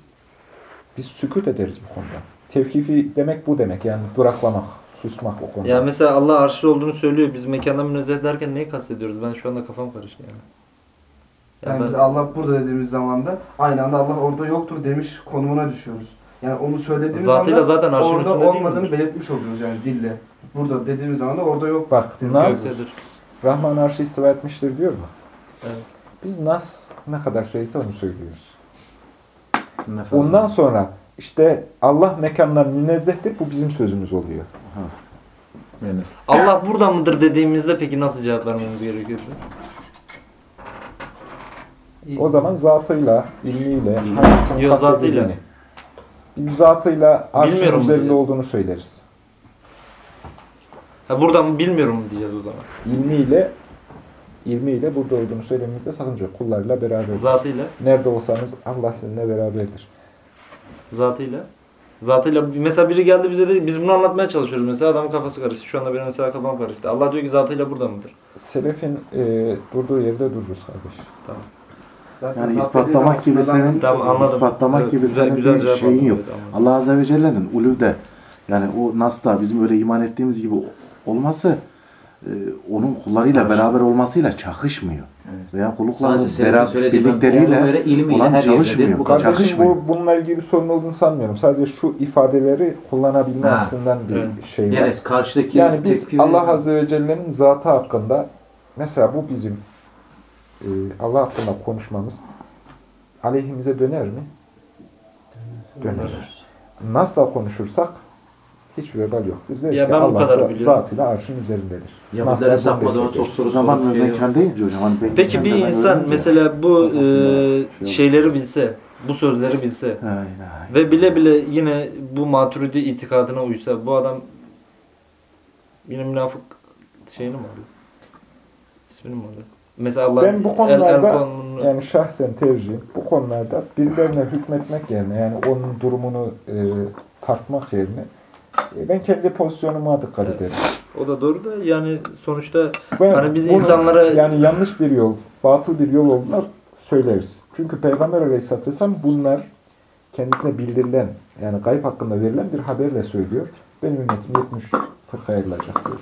Biz sükut ederiz bu konuda. Tevkifi demek bu demek yani duraklamak, susmak o konuda. Ya mesela Allah arşır olduğunu söylüyor. Biz mekandan münezzeh derken neyi kastediyoruz? Ben şu anda kafam karıştı yani. Ya Yani ben- biz Allah burada dediğimiz zamanda aynı anda Allah orada yoktur demiş konumuna düşüyoruz. Yani onu söylediğimiz Zatıyla anda zaten orada olmadığını belirtmiş oluyoruz yani dille. Burada dediğimiz zaman da orada yok. Bak Nas. Rahman arşı istiva etmiştir diyor mu? Evet. Biz Nas ne kadar söylese onu söylüyoruz. Nefes Ondan sonra işte Allah mekandan münezzehtir. Bu bizim sözümüz oluyor. Yani Allah <laughs> burada mıdır dediğimizde peki nasıl cevap vermemiz gerekiyor bize? O zaman zatıyla, ilmiyle, hangisinin Yok, zatıyla. Biz zatıyla arşın Bilmiyorum üzerinde olduğunu söyleriz. Ha burada mı bilmiyorum diyeceğiz o zaman. İlmiyle, ilmiyle burada olduğunu söylememizde sakınca yok. Kullarla beraber. Zatıyla, Nerede olsanız Allah sizinle beraberdir. zatıyla. Zatıyla mesela biri geldi bize dedi biz bunu anlatmaya çalışıyoruz mesela adamın kafası karıştı. Şu anda benim mesela kafam karıştı. Allah diyor ki zatıyla burada mıdır? Selefin e, durduğu yerde dururuz kardeş. Tamam. Zaten Yani ispatlamak gibi senin- Tamam ispatlamak Evet, gibi güzel, senin güzel bir şeyin yok. Evet, anladım. Allah Azze ve Celle'nin uluvde yani o Nas'ta bizim öyle iman ettiğimiz gibi olması e, onun kullarıyla beraber olmasıyla çakışmıyor. Evet. Veya Sadece kuluklarla Selefin beraber söylediği olduğuna birlikleriyle ilmiyle olan her çalışmıyor. Bu. Kardeşim Çakışmıyor. bu bununla ilgili sorun olduğunu sanmıyorum. Sadece şu ifadeleri kullanabilme Ha, açısından bir evet. şey var. Yani karşıdaki Yani biz tepki Allah verir. Azze ve Celle'nin zatı hakkında mesela bu bizim e, Allah hakkında konuşmamız aleyhimize döner mi? Döner. Nasıl konuşursak Hiçbir vebal yok. Biz deriz Ya ki ben bu Allah kadar biliyorum. zatıyla arşın üzerindedir. Ya bunu sapmadığına destekler. çok soru Zaman ve mekan deyince hocam. Hani ben- Peki bir insan mesela bu e, şey şeyleri bilse, bu sözleri bilse ilahe ve bile bile yine bu maturidi itikadına uysa bu adam yine münafık şeyini mi alıyor? İsmini mi alıyor? Mesela Allah Ben bu konularda konunu- yani şahsen tercihim bu konularda birilerine hükmetmek yerine yani onun durumunu e, tartmak yerine ben kendi pozisyonuma dikkat Evet. ederim. o da doğru da yani sonuçta Ben Hani biz bunu insanlara- yani yanlış bir yol, batıl bir yol olduğunu söyleriz. Çünkü Peygamber Aleyhisselatü Vesselam bunlar kendisine bildirilen yani gayb hakkında verilen bir haberle söylüyor. Benim ümmetim 70 fırkaya ayrılacak diyor.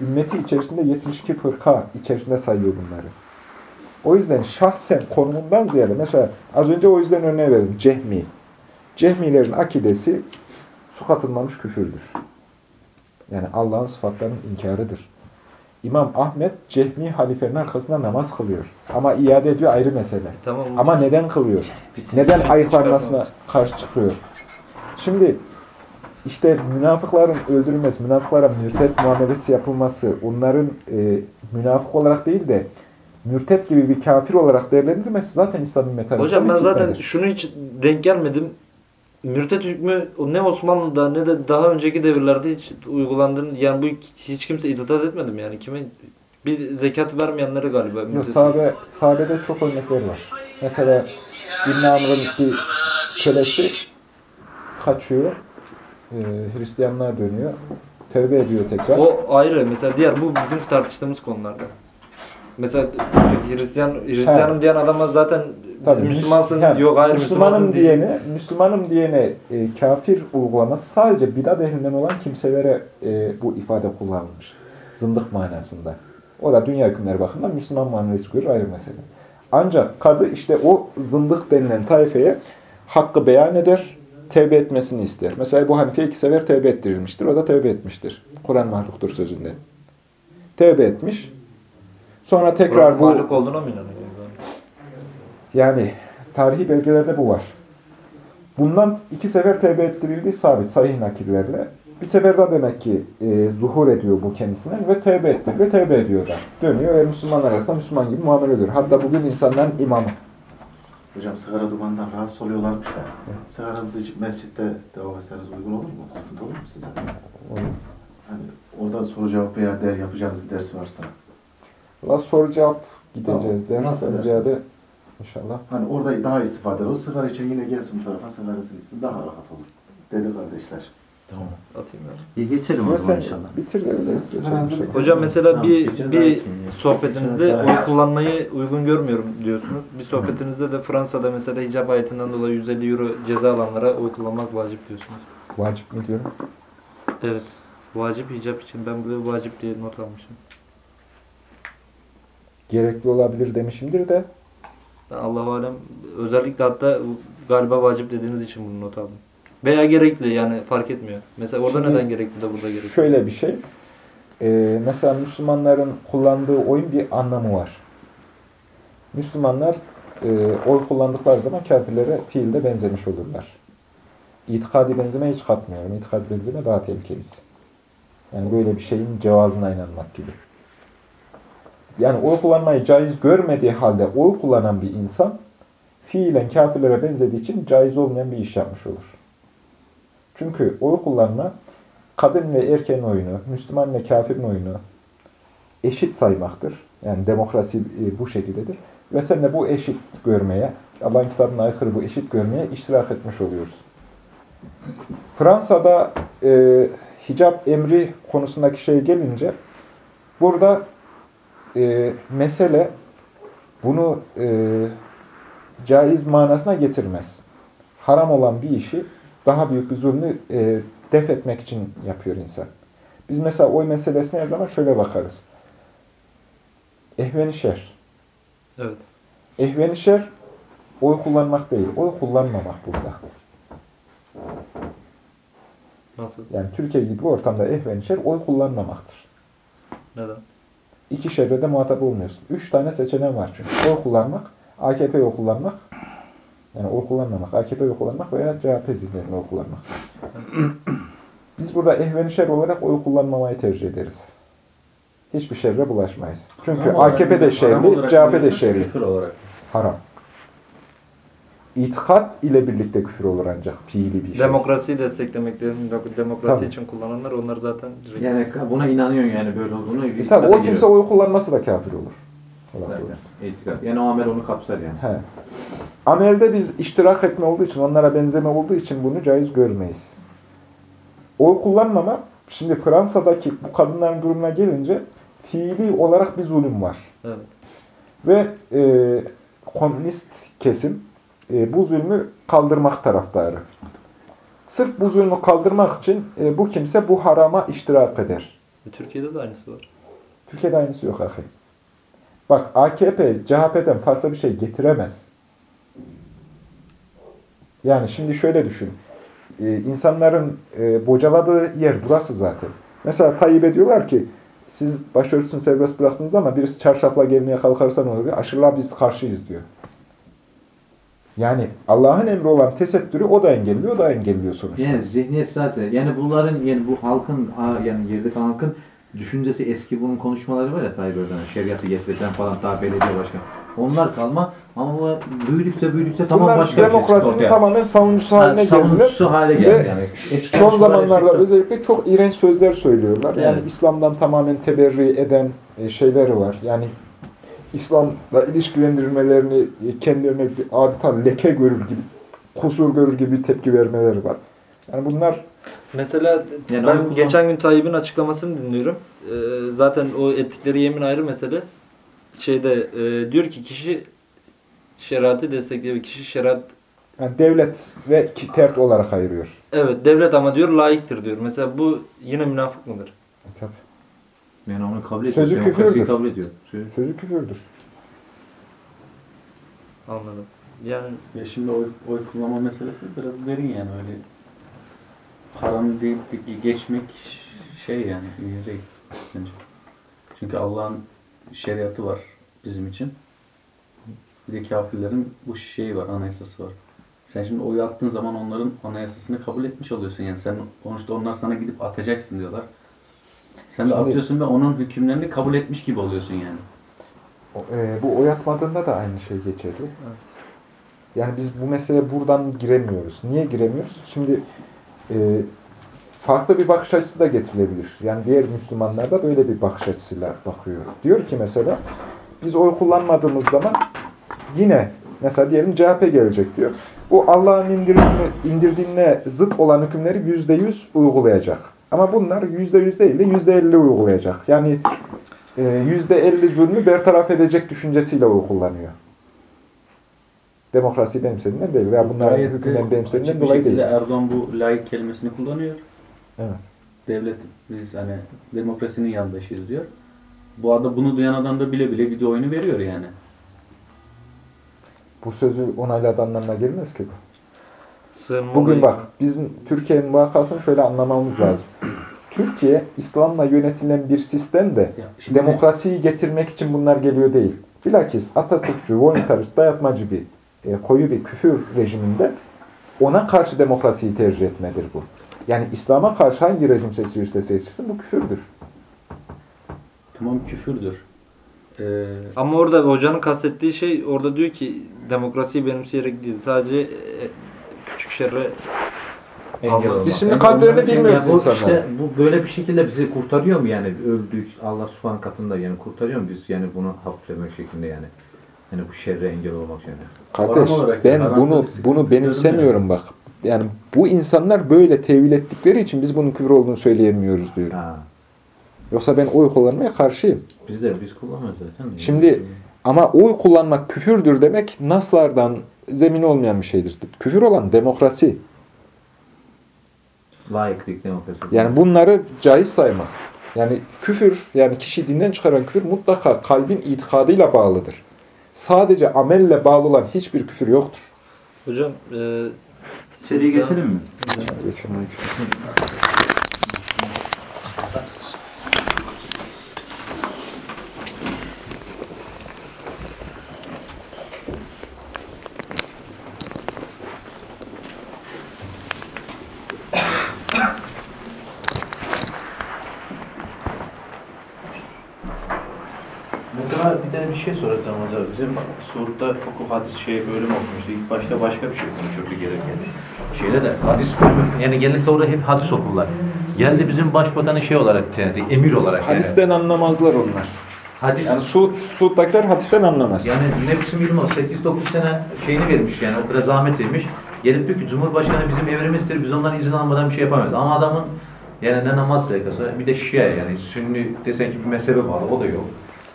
Ümmeti içerisinde 72 fırka içerisinde sayıyor bunları. O yüzden şahsen konumundan ziyade mesela az önce o yüzden örneği verdim. Cehmi. Cehmilerin akidesi su katılmamış küfürdür. Yani Allah'ın sıfatlarının inkarıdır. İmam Ahmet Cehmi halifenin arkasında namaz kılıyor. Ama iade ediyor ayrı mesele. tamam Ama neden kılıyor? Neden ayıklanmasına karşı çıkıyor? Şimdi işte münafıkların öldürülmesi, münafıklara mürtet muamelesi yapılması, onların e, münafık olarak değil de mürtet gibi bir kafir olarak değerlendirilmesi zaten İslam'ın metanizması. Hocam ben zaten şunu hiç denk gelmedim. Mürtet hükmü ne Osmanlı'da ne de daha önceki devirlerde hiç uygulandığını yani bu hiç kimse itidat etmedim yani. Kime bir zekat vermeyenlere galiba. Yok, sahabe, sahabede çok örnekler var. Mesela İbn Amr'ın bir kölesi kaçıyor, e, Hristiyanlığa dönüyor, tövbe ediyor tekrar. O ayrı. Mesela diğer bu bizim tartıştığımız konularda. Mesela Hristiyan Hristiyanım diyen adama zaten biz Tabii, Müslümansın yani yok hayır Müslümanım Müslümansın diyecek. diyene, Müslümanım diyene e, kafir uygulaması sadece bidat ehlinden olan kimselere e, bu ifade kullanılmış. Zındık manasında. O da dünya hükümleri bakımından Müslüman manası görür ayrı mesele. Ancak kadı işte o zındık denilen tayfeye hakkı beyan eder, tevbe etmesini ister. Mesela bu Hanife iki sefer tevbe ettirilmiştir. O da tevbe etmiştir. Kur'an mahluktur sözünde. Tevbe etmiş. Sonra tekrar bu Malik olduğuna mı inanıyor? Yani tarihi belgelerde bu var. Bundan iki sefer tevbe ettirildiği sabit sahih nakillerle. Bir sefer daha demek ki e, zuhur ediyor bu kendisinden ve tevbe etti ve tevbe ediyor da. Dönüyor ve Müslümanlar arasında Müslüman gibi muamele ediyor. Hatta bugün insanların imamı. Hocam sigara dumanından rahatsız oluyorlarmış da. Sigaramızı içip mescitte devam etseniz uygun olur mu? Sıkıntı olur mu size? Olur. Hani orada soru cevap veya der yapacağınız bir ders varsa. Valla soru cevap gideceğiz Tamam. Dersiniz? ziyade inşallah. Hani orada daha istifade eder. O sigara içen yine gelsin bu tarafa sigarasını içsin. Daha rahat olur. Dedi kardeşler. Tamam. Atayım ya. İyi geçelim o zaman inşallah. bitir de öyle. Hocam mesela Tamam, bir geçen bir sohbetinizde oy kullanmayı uygun görmüyorum diyorsunuz. Bir sohbetinizde de Fransa'da mesela hicap ayetinden dolayı 150 euro ceza alanlara oy kullanmak vacip diyorsunuz. Vacip mi diyorum? Evet. Vacip hicap için ben buraya vacip diye not almışım. Gerekli olabilir demişimdir de Ben Allah alem özellikle hatta galiba vacip dediğiniz için bunu not aldım. Veya gerekli yani fark etmiyor. Mesela orada Şimdi neden gerekli de burada gerekli? Şöyle bir şey. Ee, mesela Müslümanların kullandığı oyun bir anlamı var. Müslümanlar e, oy kullandıkları zaman kafirlere fiilde benzemiş olurlar. İtikadi benzeme hiç katmıyorum. İtikadi benzeme daha tehlikelisi. Yani böyle bir şeyin cevazına inanmak gibi. Yani oy kullanmayı caiz görmediği halde oy kullanan bir insan fiilen kafirlere benzediği için caiz olmayan bir iş yapmış olur. Çünkü oy kullanma kadın ve erkeğin oyunu, Müslüman ve kafirin oyunu eşit saymaktır. Yani demokrasi e, bu şekildedir. Ve sen de bu eşit görmeye, Allah'ın kitabına aykırı bu eşit görmeye iştirak etmiş oluyorsun. Fransa'da e, hicap emri konusundaki şey gelince burada e, mesele bunu e, caiz manasına getirmez. Haram olan bir işi daha büyük bir zulmü e, def etmek için yapıyor insan. Biz mesela oy meselesine her zaman şöyle bakarız. Ehven-i şer. Evet. Ehven-i şer oy kullanmak değil, oy kullanmamak burada. Nasıl? Yani Türkiye gibi bir ortamda ehven-i şer oy kullanmamaktır. Neden? İki şerre de muhatap olmuyorsun. Üç tane seçeneğin var çünkü. Oy kullanmak, AKP'ye oy kullanmak, yani oy kullanmamak, AKP'ye oy kullanmak veya CHP zihniyetine oy kullanmak. <clears throat> Biz burada ehven şer olarak oy kullanmamayı tercih ederiz. Hiçbir şerre bulaşmayız. Çünkü Haram AKP de şerli, CHP de şerli. Haram. İtikat ile birlikte küfür olur ancak fiili bir şey. Demokrasiyi desteklemek, dem- demokrasi Tabii. için kullananlar onlar zaten direkt Yani buna inanıyorsun yani böyle olduğunu. E tabi o kimse oy kullanması da kafir olur. Allah Zaten itikad. Yani o amel onu kapsar yani. He. Amelde biz iştirak etme olduğu için, onlara benzeme olduğu için bunu caiz görmeyiz. Oy kullanmama, şimdi Fransa'daki bu kadınların durumuna gelince fiili olarak bir zulüm var. Evet. Ve e, komünist kesim e, bu zulmü kaldırmak taraftarı. Sırf bu zulmü kaldırmak için e, bu kimse bu harama iştirak eder. E, Türkiye'de de aynısı var. Türkiye'de aynısı yok ahi. Bak AKP, CHP'den farklı bir şey getiremez. Yani şimdi şöyle düşün. Ee, insanların e, bocaladığı yer burası zaten. Mesela Tayyip'e diyorlar ki siz başörtüsünü serbest bıraktınız ama birisi çarşafla gelmeye kalkarsa ne olur? Aşırılığa biz karşıyız diyor. Yani Allah'ın emri olan tesettürü o da engelliyor, o da engelliyor sonuçta. Yani zihniyet zaten. Yani bunların yani bu halkın ha, yani gerideki halkın düşüncesi eski bunun konuşmaları var ya Tayyip Erdoğan şeriatı getireceğim falan daha belediye başkanı. Onlar kalma ama bu büyüdükçe büyüdükçe tamam Bunlar başka bir şey demokrasinin tamamen savunucusu Ha, haline geldiler. savunucusu hale geldi yani. Eski Son zamanlarda çıktı. özellikle çok iğrenç sözler söylüyorlar. Yani Evet. İslam'dan tamamen teberri eden e, şeyleri var. Yani İslam'la ilişkilendirmelerini e, kendilerine bir adeta leke görür gibi, kusur görür gibi tepki vermeleri var. Yani bunlar Mesela Yani ben geçen gün Tayyip'in açıklamasını dinliyorum. Ee, zaten o ettikleri yemin ayrı mesele. Şeyde e, diyor ki kişi şeriatı destekliyor. Kişi şeriat yani devlet ve kitert olarak ayırıyor. evet devlet ama diyor layıktır diyor. Mesela bu yine münafık mıdır? Tabii. Yani onu kabul ediyor. Sözü küfürdür. kabul ediyor. Sözü- Sözü küfürdür. Anladım. Yani Ya şimdi oy, oy kullanma meselesi biraz derin yani öyle haram deyip de geçmek şey yani iyi değil bence. Çünkü Allah'ın şeriatı var bizim için. Bir de kafirlerin bu şeyi var, anayasası var. Sen şimdi oy attığın zaman onların anayasasını kabul etmiş oluyorsun yani. Sen sonuçta onlar sana gidip atacaksın diyorlar. Sen de Şimdi- atıyorsun ve onun hükümlerini kabul etmiş gibi oluyorsun yani. O- e, bu oy atmadığında da aynı şey geçerli. Yani biz bu meseleye buradan giremiyoruz. Niye giremiyoruz? Şimdi e, farklı bir bakış açısı da getirilebilir. Yani diğer Müslümanlar da böyle bir bakış açısıyla bakıyor. Diyor ki mesela biz oy kullanmadığımız zaman yine mesela diyelim CHP gelecek diyor. Bu Allah'ın indirdiğine, indirdiğine zıt olan hükümleri yüzde yüz uygulayacak. Ama bunlar yüzde yüz değil de yüzde elli uygulayacak. Yani e, yüzde elli zulmü bertaraf edecek düşüncesiyle oy kullanıyor. Benimsediğinden değil veya bunların Gayet de dolayı değil. Erdoğan bu layık kelimesini kullanıyor. Evet. Devlet biz hani demokrasinin yandaşıyız diyor. Bu adam bunu duyan adam da bile bile gidiyor oyunu veriyor yani. Bu sözü onayladığı anlamına gelmez ki bu. Sığınma Bugün olayı- bak bizim Türkiye'nin vakasını şöyle anlamamız lazım. <clears throat> Türkiye İslam'la yönetilen bir sistem de şimdi demokrasiyi getirmek için bunlar geliyor değil. Bilakis Atatürkçü, voluntarist, dayatmacı bir e, koyu bir küfür rejiminde ona karşı demokrasiyi tercih etmedir bu. Yani İslam'a karşı hangi rejim seçilirse seçilsin bu küfürdür. tamam küfürdür. Ee, Ama orada hocanın kastettiği şey orada diyor ki demokrasiyi benimseyerek değil. Sadece e, şerre Engel olmak. Biz şimdi Yani kalplerini bilmiyoruz yani insanlar. Işte, bu böyle bir şekilde bizi kurtarıyor mu yani öldük Allah subhanahu katında yani kurtarıyor mu biz yani bunu hafiflemek şeklinde yani. Yani bu şerre engel olmak yani. Kardeş olarak ben bunu bunu benimsemiyorum bak. Yani bu insanlar böyle tevil ettikleri için biz bunun küfür olduğunu söyleyemiyoruz diyorum. Ha. Yoksa ben oy kullanmaya karşıyım. Biz de biz kullanıyoruz zaten. Şimdi ama oy kullanmak küfürdür demek naslardan zemin olmayan bir şeydir. Küfür olan demokrasi. layıklık demokrasi. Yani bunları caiz saymak. Yani küfür, yani kişi dinden çıkaran küfür mutlaka kalbin itikadıyla bağlıdır. Sadece amelle bağlı olan hiçbir küfür yoktur. Hocam e, içeriye geçelim mi? Geçelim. bir şey hocam. Bizim Suud'da hukuk hadis şey bölüm okumuştu. İlk başta başka bir şey konuşuyordu gelirken. Şeyde de hadis bölümü, yani genellikle orada hep hadis okurlar. Geldi bizim başbakanı şey olarak tanıdı, emir olarak yani. Hadisten anlamazlar onlar. Hadis, Yani Suud, Suud'dakiler hadisten anlamaz. yani ne ilim o 8-9 sene şeyini vermiş yani o kadar zahmet vermiş. Gelip diyor ki Cumhurbaşkanı bizim emrimizdir biz ondan izin almadan bir şey yapamayız. Ama adamın yani ne namaz sayıkası bir de Şia yani Sünni desen ki bir mezhebe bağlı o da yok.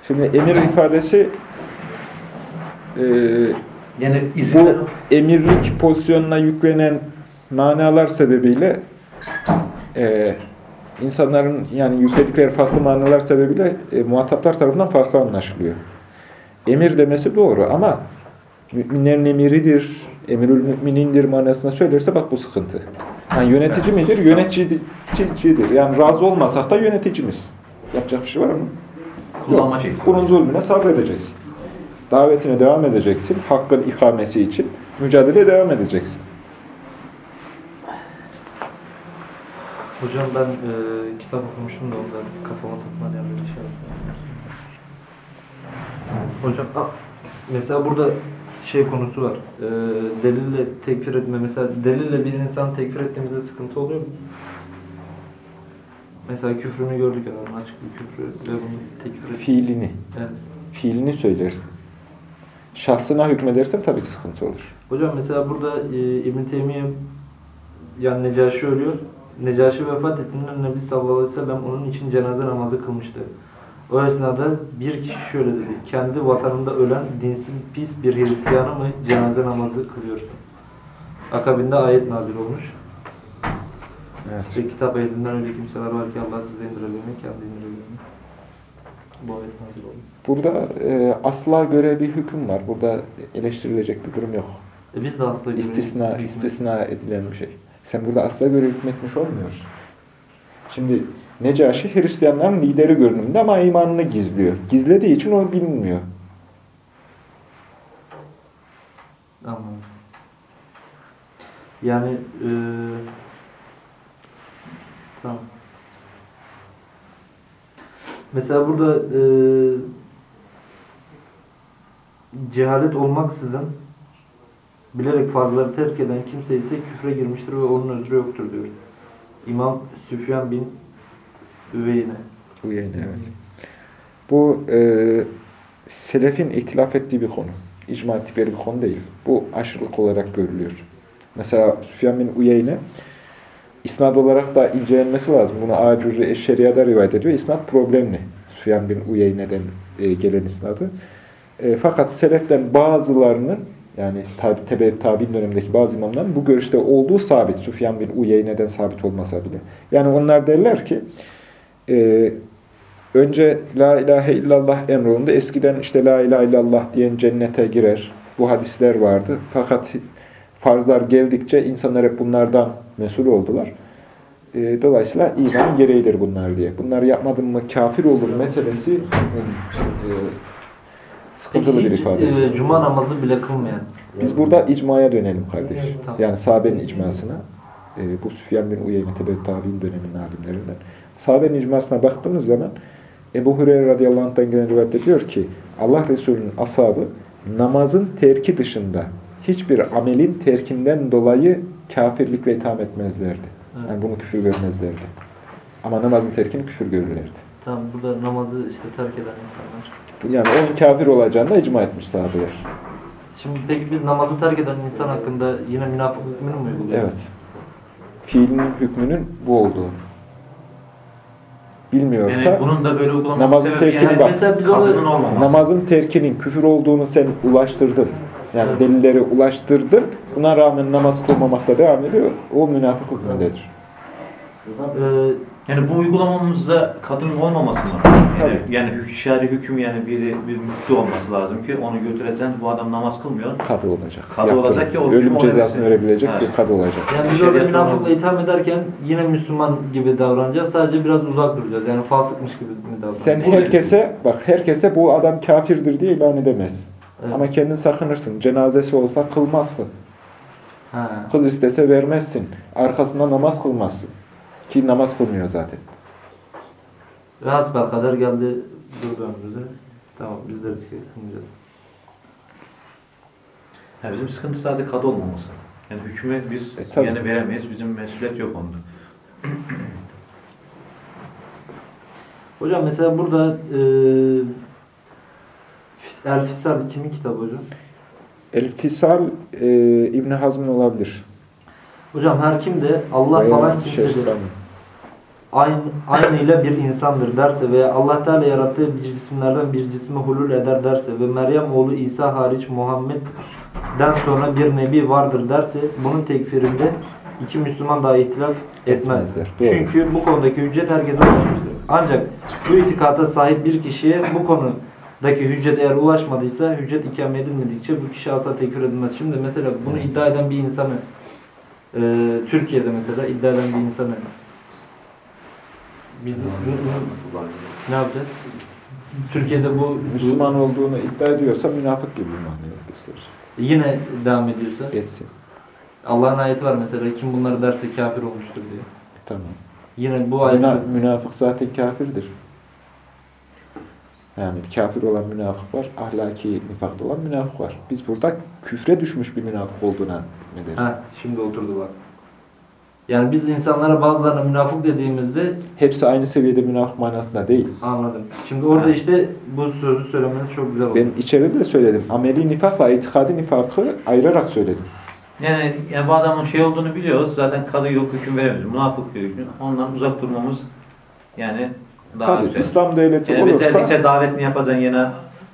Şimdi emir ifadesi e, Yani izin bu emirlik pozisyonuna yüklenen manalar sebebiyle e, insanların yani yükledikleri farklı manalar sebebiyle e, muhataplar tarafından farklı anlaşılıyor. Emir demesi doğru ama müminlerin emiridir, emirül müminindir manasına söylerse bak bu sıkıntı. Yani yönetici midir? Yöneticidir. Yani razı olmasak da yöneticimiz. Yapacak bir şey var mı? kullanma Yok. Bunun zulmüne sabredeceksin. Davetine devam edeceksin. Hakkın ikamesi için mücadeleye devam edeceksin. Hocam ben e, kitap okumuştum da ondan kafama takılan yerleri şey. Hocam ah, mesela burada şey konusu var. E, delille tekfir etme. Mesela delille bir insan tekfir ettiğimizde sıkıntı oluyor mu? Mesela küfrünü gördük adamın açık bir küfrü ve bunu tekfir et. Fiilini, Evet. fiilini söylersin. Şahsına hükmedersen tabii ki sıkıntı olur. Hocam mesela burada e, İbn Teymiye yani Necaşi ölüyor. Necaşi vefat ettiğinde Nebi sallallahu aleyhi ve sellem onun için cenaze namazı kılmıştı. O esnada bir kişi şöyle dedi. Kendi vatanında ölen dinsiz pis bir Hristiyanı mı cenaze namazı kılıyorsun? Akabinde ayet nazil olmuş. Evet. İşte kitap ehlinden öyle kimseler var ki Allah size indirebilmek, kendi indirebilmek. Bu ayet nazil olmuş. Burada e, asla göre bir hüküm var. Burada eleştirilecek bir durum yok. E biz de aslında İstisna, istisna edilen bir şey. Sen burada asla göre hükmetmiş olmuyorsun. Şimdi Necaşi Hristiyanların lideri görünümünde ama imanını gizliyor. Gizlediği için o bilinmiyor. Anladım. Yani eee tamam. Mesela burada eee cehalet olmaksızın bilerek fazları terk eden kimse ise küfre girmiştir ve onun özrü yoktur diyor. İmam Süfyan bin Üveyne. Yayın evet. Bu e, selefin ihtilaf ettiği bir konu. İcma ettikleri bir konu değil. Bu aşırılık olarak görülüyor. Mesela Süfyan bin Uyeyne isnad olarak da incelenmesi lazım. Bunu Acurri Eşşeriya'da rivayet ediyor. İsnad problemli. Süfyan bin Uyeyne'den e, gelen isnadı. E, fakat seleften bazılarının yani tabi, tebe tabi'in dönemindeki bazı imamların bu görüşte olduğu sabit. Süfyan bin Uyeyne'den sabit olmasa bile. Yani onlar derler ki e, önce La ilahe illallah emrolunda eskiden işte La ilahe illallah diyen cennete girer. Bu hadisler vardı. Fakat farzlar geldikçe insanlar hep bunlardan mesul oldular. E, dolayısıyla imanın gereğidir bunlar diye. Bunları yapmadın mı kafir olur meselesi e, sıkıntılı bir Peki hiç, ifade. eee, Cuma namazı bile kılmayan. Biz burada icmaya dönelim kardeş. Tamam. Yani sahabenin icmasına. E, bu Süfyan bin Uyeyne Tebet Tabi'in döneminin alimlerinden. Sahabenin icmasına baktığımız zaman Ebu Hureyre radıyallahu anh'tan gelen rivayette diyor ki Allah Resulü'nün ashabı namazın terki dışında hiçbir amelin terkinden dolayı kafirlikle itham etmezlerdi. Evet. Yani bunu küfür görmezlerdi. Ama namazın terkini küfür görürlerdi. Tamam burada namazı işte terk eden insanlar. Yani onun kafir olacağını da icma etmiş sahabeler. Şimdi peki biz namazı terk eden insan hakkında yine münafık hükmünü mü uyguluyoruz? Evet. Fiilinin hükmünün bu olduğu. Bilmiyorsa Yani bunun da böyle namazın sebebi terkini yani bak. namazın terkinin küfür olduğunu sen ulaştırdın. Yani delilleri ulaştırdın. Buna rağmen namaz kılmamakta devam ediyor. O münafık hükmündedir. Ee, Yani bu uygulamamızda kadının olmaması mı? Yani, Tabii. yani şer'i hüküm yani bir, bir müftü olması lazım ki onu götüreceğim bu adam namaz kılmıyor. Kadı olacak. Kadı Yaptırım. olacak ki o Ölüm cezasını verebilecek Evet. bir kadı olacak. yani biz orada münafıkla itham ederken yine Müslüman gibi davranacağız. Sadece biraz uzak duracağız. Yani fasıkmış gibi mi davranacağız? Sen herkese, bak herkese bu adam kafirdir diye ilan edemezsin. Evet. Ama kendin sakınırsın. Cenazesi olsa kılmazsın. Ha. Kız istese vermezsin. Arkasında namaz kılmazsın. Ki namaz kılmıyor zaten. Ve hasbel kadar geldi durdu önümüze. Tamam biz de riske etmeyeceğiz. Yani bizim sıkıntı sadece kadı olmaması. Yani hükmü biz E, tabii. yani veremeyiz. Bizim mesuliyet yok onda. Hocam mesela burada e, El Fisal kimin kitabı hocam? El Fisal e, İbn Hazm'ın olabilir. Hocam her kim de Allah Veya falan Şeyh kimsedir. Aynı, aynıyla bir insandır derse veya Allah Teala yarattığı bir cisimlerden bir cisme hulul eder derse ve Meryem oğlu İsa hariç Muhammed'den sonra bir nebi vardır derse bunun tekfirinde iki Müslüman daha ihtilaf etmez. Etmezler, doğru. Çünkü bu konudaki hüccet herkese ulaşmıştır. Ancak bu itikata sahip bir kişiye bu konudaki hüccet eğer ulaşmadıysa hüccet ikame edilmedikçe bu kişi asla tekfir edilmez. Şimdi mesela bunu iddia eden bir insanı e, Türkiye'de mesela iddia eden bir insanı biz ne yapacağız? Türkiye'de bu Müslüman olduğunu iddia ediyorsa münafık gibi bir muameliyet gösterir. yine devam ediyorsa Geçsin. Allah'ın ayeti var mesela kim bunları derse kafir olmuştur diye. Tamam. Yine bu ayet Müna, münafık zaten kafirdir. Yani kafir olan münafık var, ahlaki nifakta olan münafık var. Biz burada küfre düşmüş bir münafık olduğuna ne deriz? ha, şimdi oturdu bak. Yani biz insanlara bazılarına münafık dediğimizde Hepsi aynı seviyede münafık manasında değil. anladım. Şimdi orada Ha. işte bu sözü söylemeniz çok güzel oldu. Ben içeride de söyledim. Ameli nifakla itikadi nifakı ayırarak söyledim. Yani, yani bu adamın şey olduğunu biliyoruz. Zaten kadı yok hüküm veremiyoruz. Münafık hüküm. Ondan uzak durmamız yani daha Tabii güzel. İslam devleti Yani olursa mesela davetini yapacaksın yine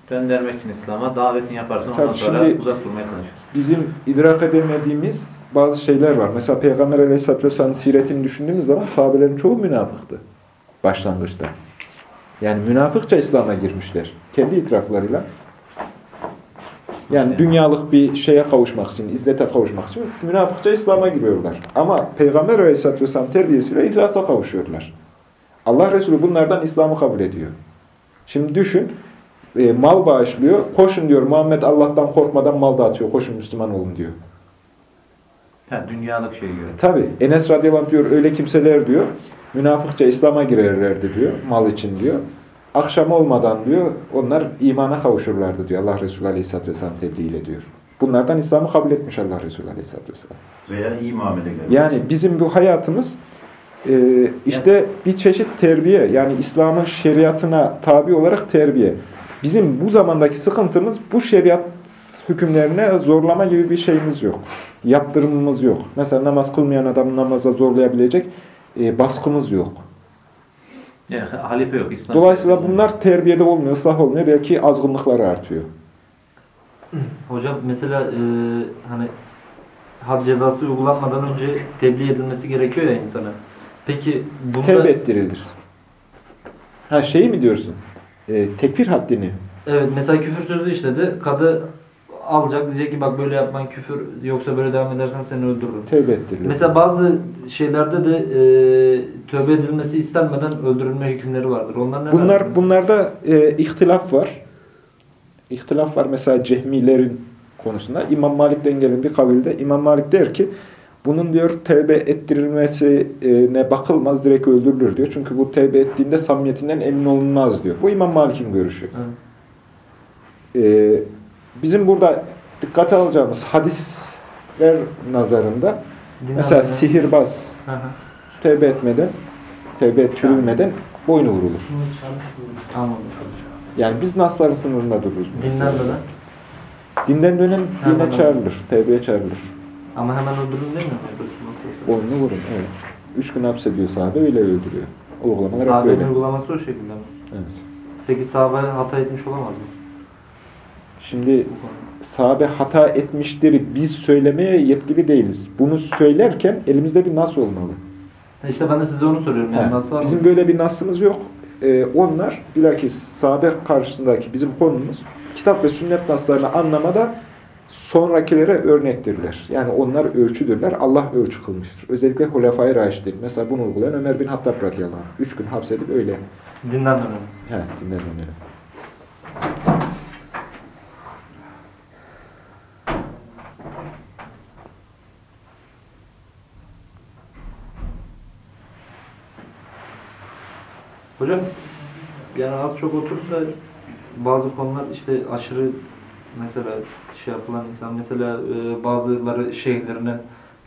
döndürmek için İslam'a. Davetini yaparsın ondan sonra uzak durmaya çalışıyorsun. bizim idrak edemediğimiz bazı şeyler var. Mesela Peygamber Aleyhisselatü Vesselam'ın siretini düşündüğümüz zaman sahabelerin çoğu münafıktı başlangıçta. Yani münafıkça İslam'a girmişler. Kendi itiraflarıyla. Yani Yani. dünyalık bir şeye kavuşmak için, izzete kavuşmak için münafıkça İslam'a giriyorlar. Ama Peygamber Aleyhisselatü Vesselam terbiyesiyle ihlasa kavuşuyorlar. Allah Resulü bunlardan İslam'ı kabul ediyor. Şimdi düşün, e, mal bağışlıyor. Koşun diyor Muhammed Allah'tan korkmadan mal dağıtıyor. Koşun Müslüman olun diyor. Ha, dünyalık şey göre. Tabi Enes radıyallahu diyor öyle kimseler diyor münafıkça İslam'a girerlerdi diyor mal için diyor. Akşam olmadan diyor onlar imana kavuşurlardı diyor Allah Resulü aleyhisselatü vesselam tebliğiyle diyor. Bunlardan İslam'ı kabul etmiş Allah Resulü aleyhisselatü vesselam. Veya iyi muamele geldi. Yani bizim bu hayatımız işte bir çeşit terbiye yani İslam'ın şeriatına tabi olarak terbiye. Bizim bu zamandaki sıkıntımız bu şeriat hükümlerine zorlama gibi bir şeyimiz yok. Yaptırımımız yok. Mesela namaz kılmayan adamı namaza zorlayabilecek e, baskımız yok. Yani halife yok. İslam Dolayısıyla bunlar terbiyede olmuyor, ıslah olmuyor. Belki azgınlıkları artıyor. Hocam mesela e, hani had cezası uygulanmadan önce tebliğ edilmesi gerekiyor ya insana. Peki bunda Tevbe ettirilir. Ha şeyi mi diyorsun? E, tekfir haddini. evet mesela küfür sözü işledi. Kadı alacak diyecek ki bak böyle yapman küfür yoksa böyle devam edersen seni öldürürüm. Tevbe ettirilir. Mesela bazı şeylerde de e, tövbe edilmesi istenmeden öldürülme hükümleri vardır. Onlar ne Bunlar bunlarda e, ihtilaf var. İhtilaf var mesela cehmilerin konusunda. İmam Malik'ten gelen bir kavilde İmam Malik der ki bunun diyor tevbe ettirilmesine bakılmaz direkt öldürülür diyor. Çünkü bu tevbe ettiğinde samimiyetinden emin olunmaz diyor. Bu İmam Malik'in görüşü. Evet. E, bizim burada dikkate alacağımız hadisler nazarında mesela Dinlenmeden- sihirbaz Hı hı. tevbe etmeden, tevbe ettirilmeden boynu vurulur. Yani biz nasların sınırında dururuz. mesela. Dinlenmeden Dinden dönen dine çağrılır, tevbeye çağrılır. Ama hemen öldürün demiyor Boynunu vurun, evet. Üç gün hapsediyor sahabe, öyle öldürüyor. Uygulamalar hep böyle. Sahabenin uygulaması o şekilde mi? Evet. Peki sahabe hata etmiş olamaz mı? Şimdi sahabe hata etmiştir, biz söylemeye yetkili değiliz. Bunu söylerken elimizde bir nas olmalı. Ha İşte ben de size onu soruyorum. Yani He, nasıl var mı? Bizim böyle bir nasımız yok. Ee, onlar bilakis sahabe karşısındaki bizim konumuz kitap ve sünnet naslarını anlamada sonrakilere örnektirler. Yani onlar ölçüdürler. Allah ölçü kılmıştır. Özellikle Hulefai Raşidin. Mesela bunu uygulayan Ömer bin Hattab radıyallahu anh. Üç gün hapsedip öyle. Dinlenmeden. He, dinledim öyle. Hocam yani az çok oturup da bazı konular işte aşırı mesela şey yapılan insan mesela e, bazıları şeyhlerine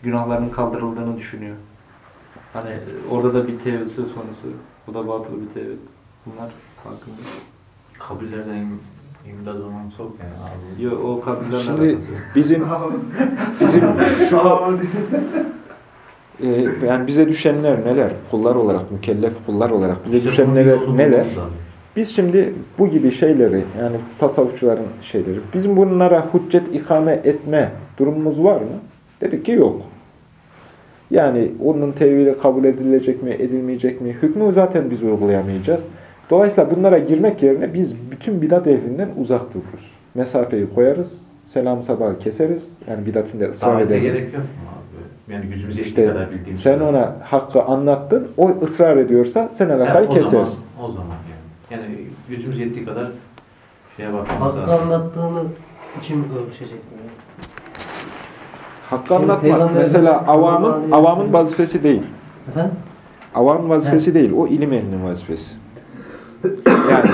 günahlarının kaldırıldığını düşünüyor. Hani e, orada da bir tevhid söz konusu. Bu da batıl bir tevhid. Bunlar hakkında. Kabirlerden imdad olmam çok yani abi. Yok o kabirlerle Şimdi alakası yok. bizim bizim <laughs> şunu e, yani bize düşenler neler? Kullar olarak, mükellef kullar olarak bize düşenler neler? Biz şimdi bu gibi şeyleri yani tasavvufçuların şeyleri bizim bunlara hüccet ikame etme durumumuz var mı? Dedik ki yok. Yani onun tevhili kabul edilecek mi, edilmeyecek mi? Hükmü zaten biz uygulayamayacağız. Dolayısıyla bunlara girmek yerine biz bütün bidat ehlinden uzak dururuz. Mesafeyi koyarız, selam sabahı keseriz. Yani bidatinde ısrar Davete edelim. gerek yok mu abi? Yani gücümüz yettiği İşte kadar bildiğimiz sen kadar. ona hakkı anlattın, o ısrar ediyorsa sen alakayı o zaman- kesersin. O zaman yani. Gücümüz yettiği kadar şeye bakmamız Hakkı lazım. anlattığını için ölçecek mi? Hakkı Şimdi anlatmak Peygamberimiz mesela sallallahu aleyhi avamın ve avamın sellem- vazifesi değil. Efendim? Avamın vazifesi değil, o ilim ehlinin vazifesi. Yani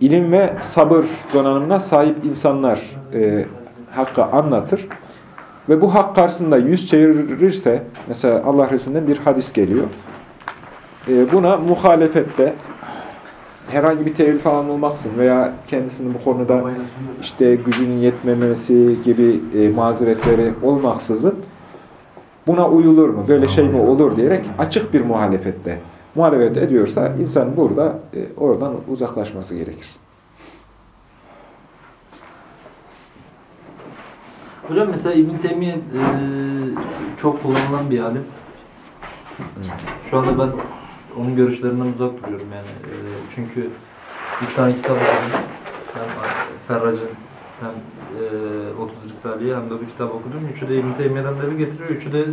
ilim ve sabır donanımına sahip insanlar e, hakkı anlatır. Ve bu hak karşısında yüz çevirirse, mesela Allah Resulü'nden bir hadis geliyor. E, buna muhalefette herhangi bir tevil falan olmaksın veya kendisinin bu konuda işte gücünün yetmemesi gibi e, mazeretleri olmaksızın buna uyulur mu, böyle şey mi olur diyerek açık bir muhalefette muhalefet ediyorsa insan burada e, oradan uzaklaşması gerekir. Hocam mesela İbn Teymiye e, çok kullanılan bir alim. Şu anda ben onun görüşlerinden uzak duruyorum yani. E, çünkü üç tane kitap okudum. Hem Ferrac'ın hem e, 30 Risale'yi hem de bu kitap okudum. Üçü de İbn Teymiye'den delil getiriyor. Üçü de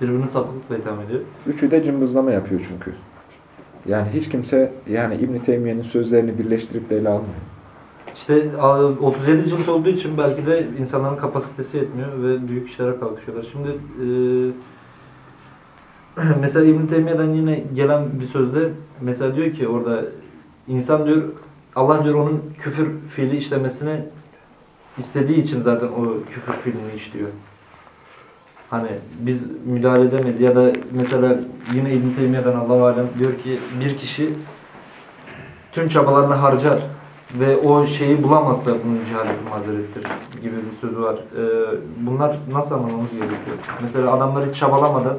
birbirini sapıklıkla itham ediyor. Üçü de cımbızlama yapıyor çünkü. Yani hiç kimse yani İbn Teymiye'nin sözlerini birleştirip de ele almıyor. İşte a, 37 cilt olduğu için belki de insanların kapasitesi yetmiyor ve büyük işlere kalkışıyorlar. Şimdi e, <clears throat> mesela İbn Teymiye'den yine gelen bir sözde mesela diyor ki orada insan diyor Allah diyor onun küfür fiili işlemesini istediği için zaten o küfür fiilini işliyor. Hani biz müdahale edemeyiz ya da mesela yine İbn Teymiye'den Allah alem diyor ki bir kişi tüm çabalarını harcar ve o şeyi bulamazsa bunun cehaleti mazerettir gibi bir sözü var. Ee, bunlar nasıl anlamamız gerekiyor? Mesela adamlar hiç çabalamadan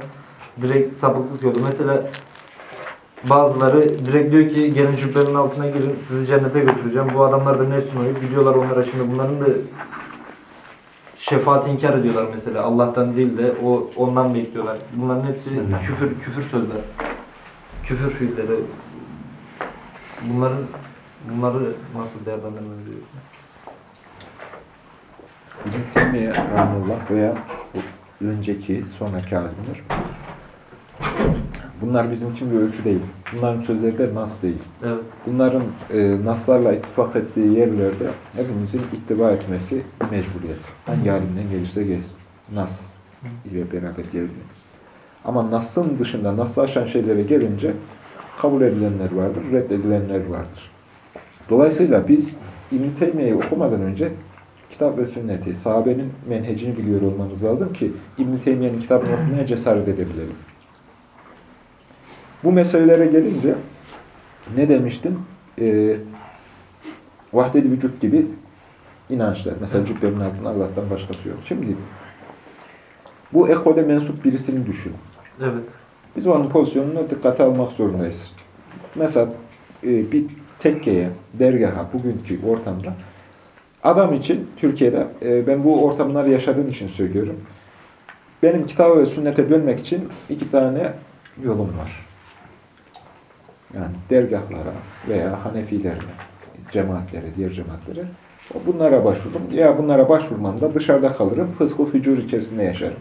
direkt sapıklık yolu. Mesela bazıları direkt diyor ki gelin cübbenin altına girin sizi cennete götüreceğim. Bu adamlar da ne sunuyor? Gidiyorlar onlara şimdi bunların da şefaati inkar ediyorlar mesela. Allah'tan değil de o ondan bekliyorlar. Bunların hepsi küfür küfür sözler. Küfür fiilleri. Bunların bunları nasıl değerlendirmemiz gerekiyor? İbn Teymiye Rahimullah veya önceki, sonraki alimler bunlar bizim için bir ölçü değil. Bunların sözleri de nas değil. Evet. Bunların e, naslarla ittifak ettiği yerlerde hepimizin ittiba etmesi mecburiyet. Hangi alimden gelirse gelsin. Nas ile beraber geldi. Ama nasın dışında, nasıl aşan şeylere gelince kabul edilenler vardır, reddedilenler vardır. Dolayısıyla biz İbn-i Teymiye'yi okumadan önce kitap ve sünneti, sahabenin menhecini biliyor olmamız lazım ki İbn-i Teymiye'nin kitabını okumaya cesaret edebilelim. Bu meselelere gelince ne demiştim? Ee, vahdet-i vücut gibi inançlar. Mesela cübbenin altında Allah'tan başkası yok. Şimdi bu ekole mensup birisini düşün. Evet. Biz onun pozisyonunu dikkate almak zorundayız. Mesela e, bir tekkeye, dergaha, bugünkü ortamda adam için Türkiye'de, e, ben bu ortamları yaşadığım için söylüyorum. Benim kitaba ve sünnete dönmek için iki tane yolum var. Yani dergahlara veya Hanefilere, cemaatlere, diğer cemaatlere bunlara başvururum. Ya bunlara başvurmam da dışarıda kalırım, fıskı fücur içerisinde yaşarım.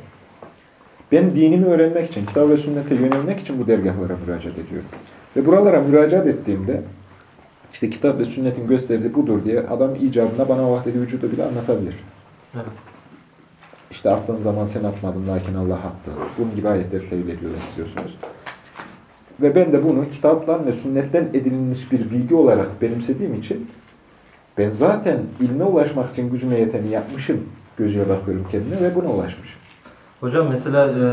Ben dinimi öğrenmek için, kitap ve sünnete yönelmek için bu dergahlara müracaat ediyorum. Ve buralara müracaat ettiğimde, işte kitap ve sünnetin gösterdiği budur diye adam icabında bana vahdedi vücudu bile anlatabilir. Evet. İşte attığın zaman sen atmadın, lakin Allah attı. Bunun gibi ayetleri tevil ediyorlar diyorsunuz. Ve ben de bunu kitaptan ve sünnetten edinilmiş bir bilgi olarak benimsediğim için Ben zaten ilme ulaşmak için gücüme yeteni yapmışım. Gözüyle bakıyorum kendime ve buna ulaşmışım. Hocam mesela e,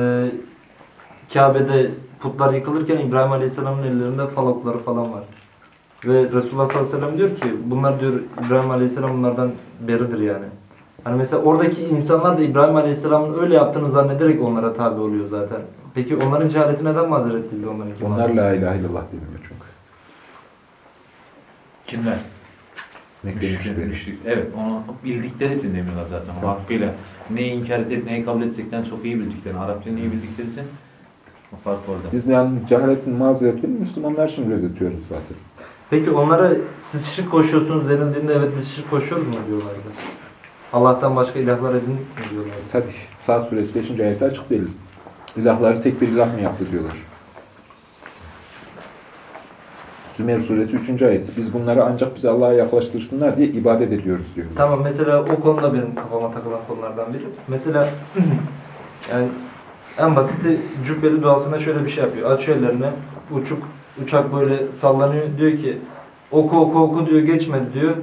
Kabe'de putlar yıkılırken İbrahim Aleyhisselam'ın ellerinde falokları falan var. Ve Resulullah sallallahu aleyhi ve sellem diyor ki bunlar diyor İbrahim Aleyhisselam bunlardan beridir yani. Hani mesela oradaki insanlar da İbrahim Aleyhisselam'ın öyle yaptığını zannederek onlara tabi oluyor zaten. Peki onların cehaleti neden mazeret edildi onlarınki? Onlar la ilahe illallah demiyor çünkü. Kimler? Mekke Müşrik. Evet, onu bildikleri için demiyorlar zaten. O hakkıyla neyi inkar edip neyi kabul edecekten çok iyi bildiklerini, Arapçayı iyi bildikleri için o fark orada. Biz yani cehaletin mazeretini Müslümanlar için gözetiyoruz zaten. Peki onlara siz şirk koşuyorsunuz denildiğinde evet biz şirk koşuyoruz mu diyorlardı? Allah'tan başka ilahlar edindik mi diyorlardı? Tabii. Saat suresi 5. ayette açık değil. İlahları tek bir ilah mı yaptı diyorlar. Zümer suresi 3. ayet. Biz bunları ancak bize Allah'a yaklaştırsınlar diye ibadet ediyoruz diyor. Tamam mesela o konuda benim kafama takılan konulardan biri. Mesela <clears throat> yani en basiti cübbeli duasında şöyle bir şey yapıyor. Açıyor ellerini. Uçuk, uçak böyle sallanıyor. Diyor ki oku oku oku diyor geçmedi diyor.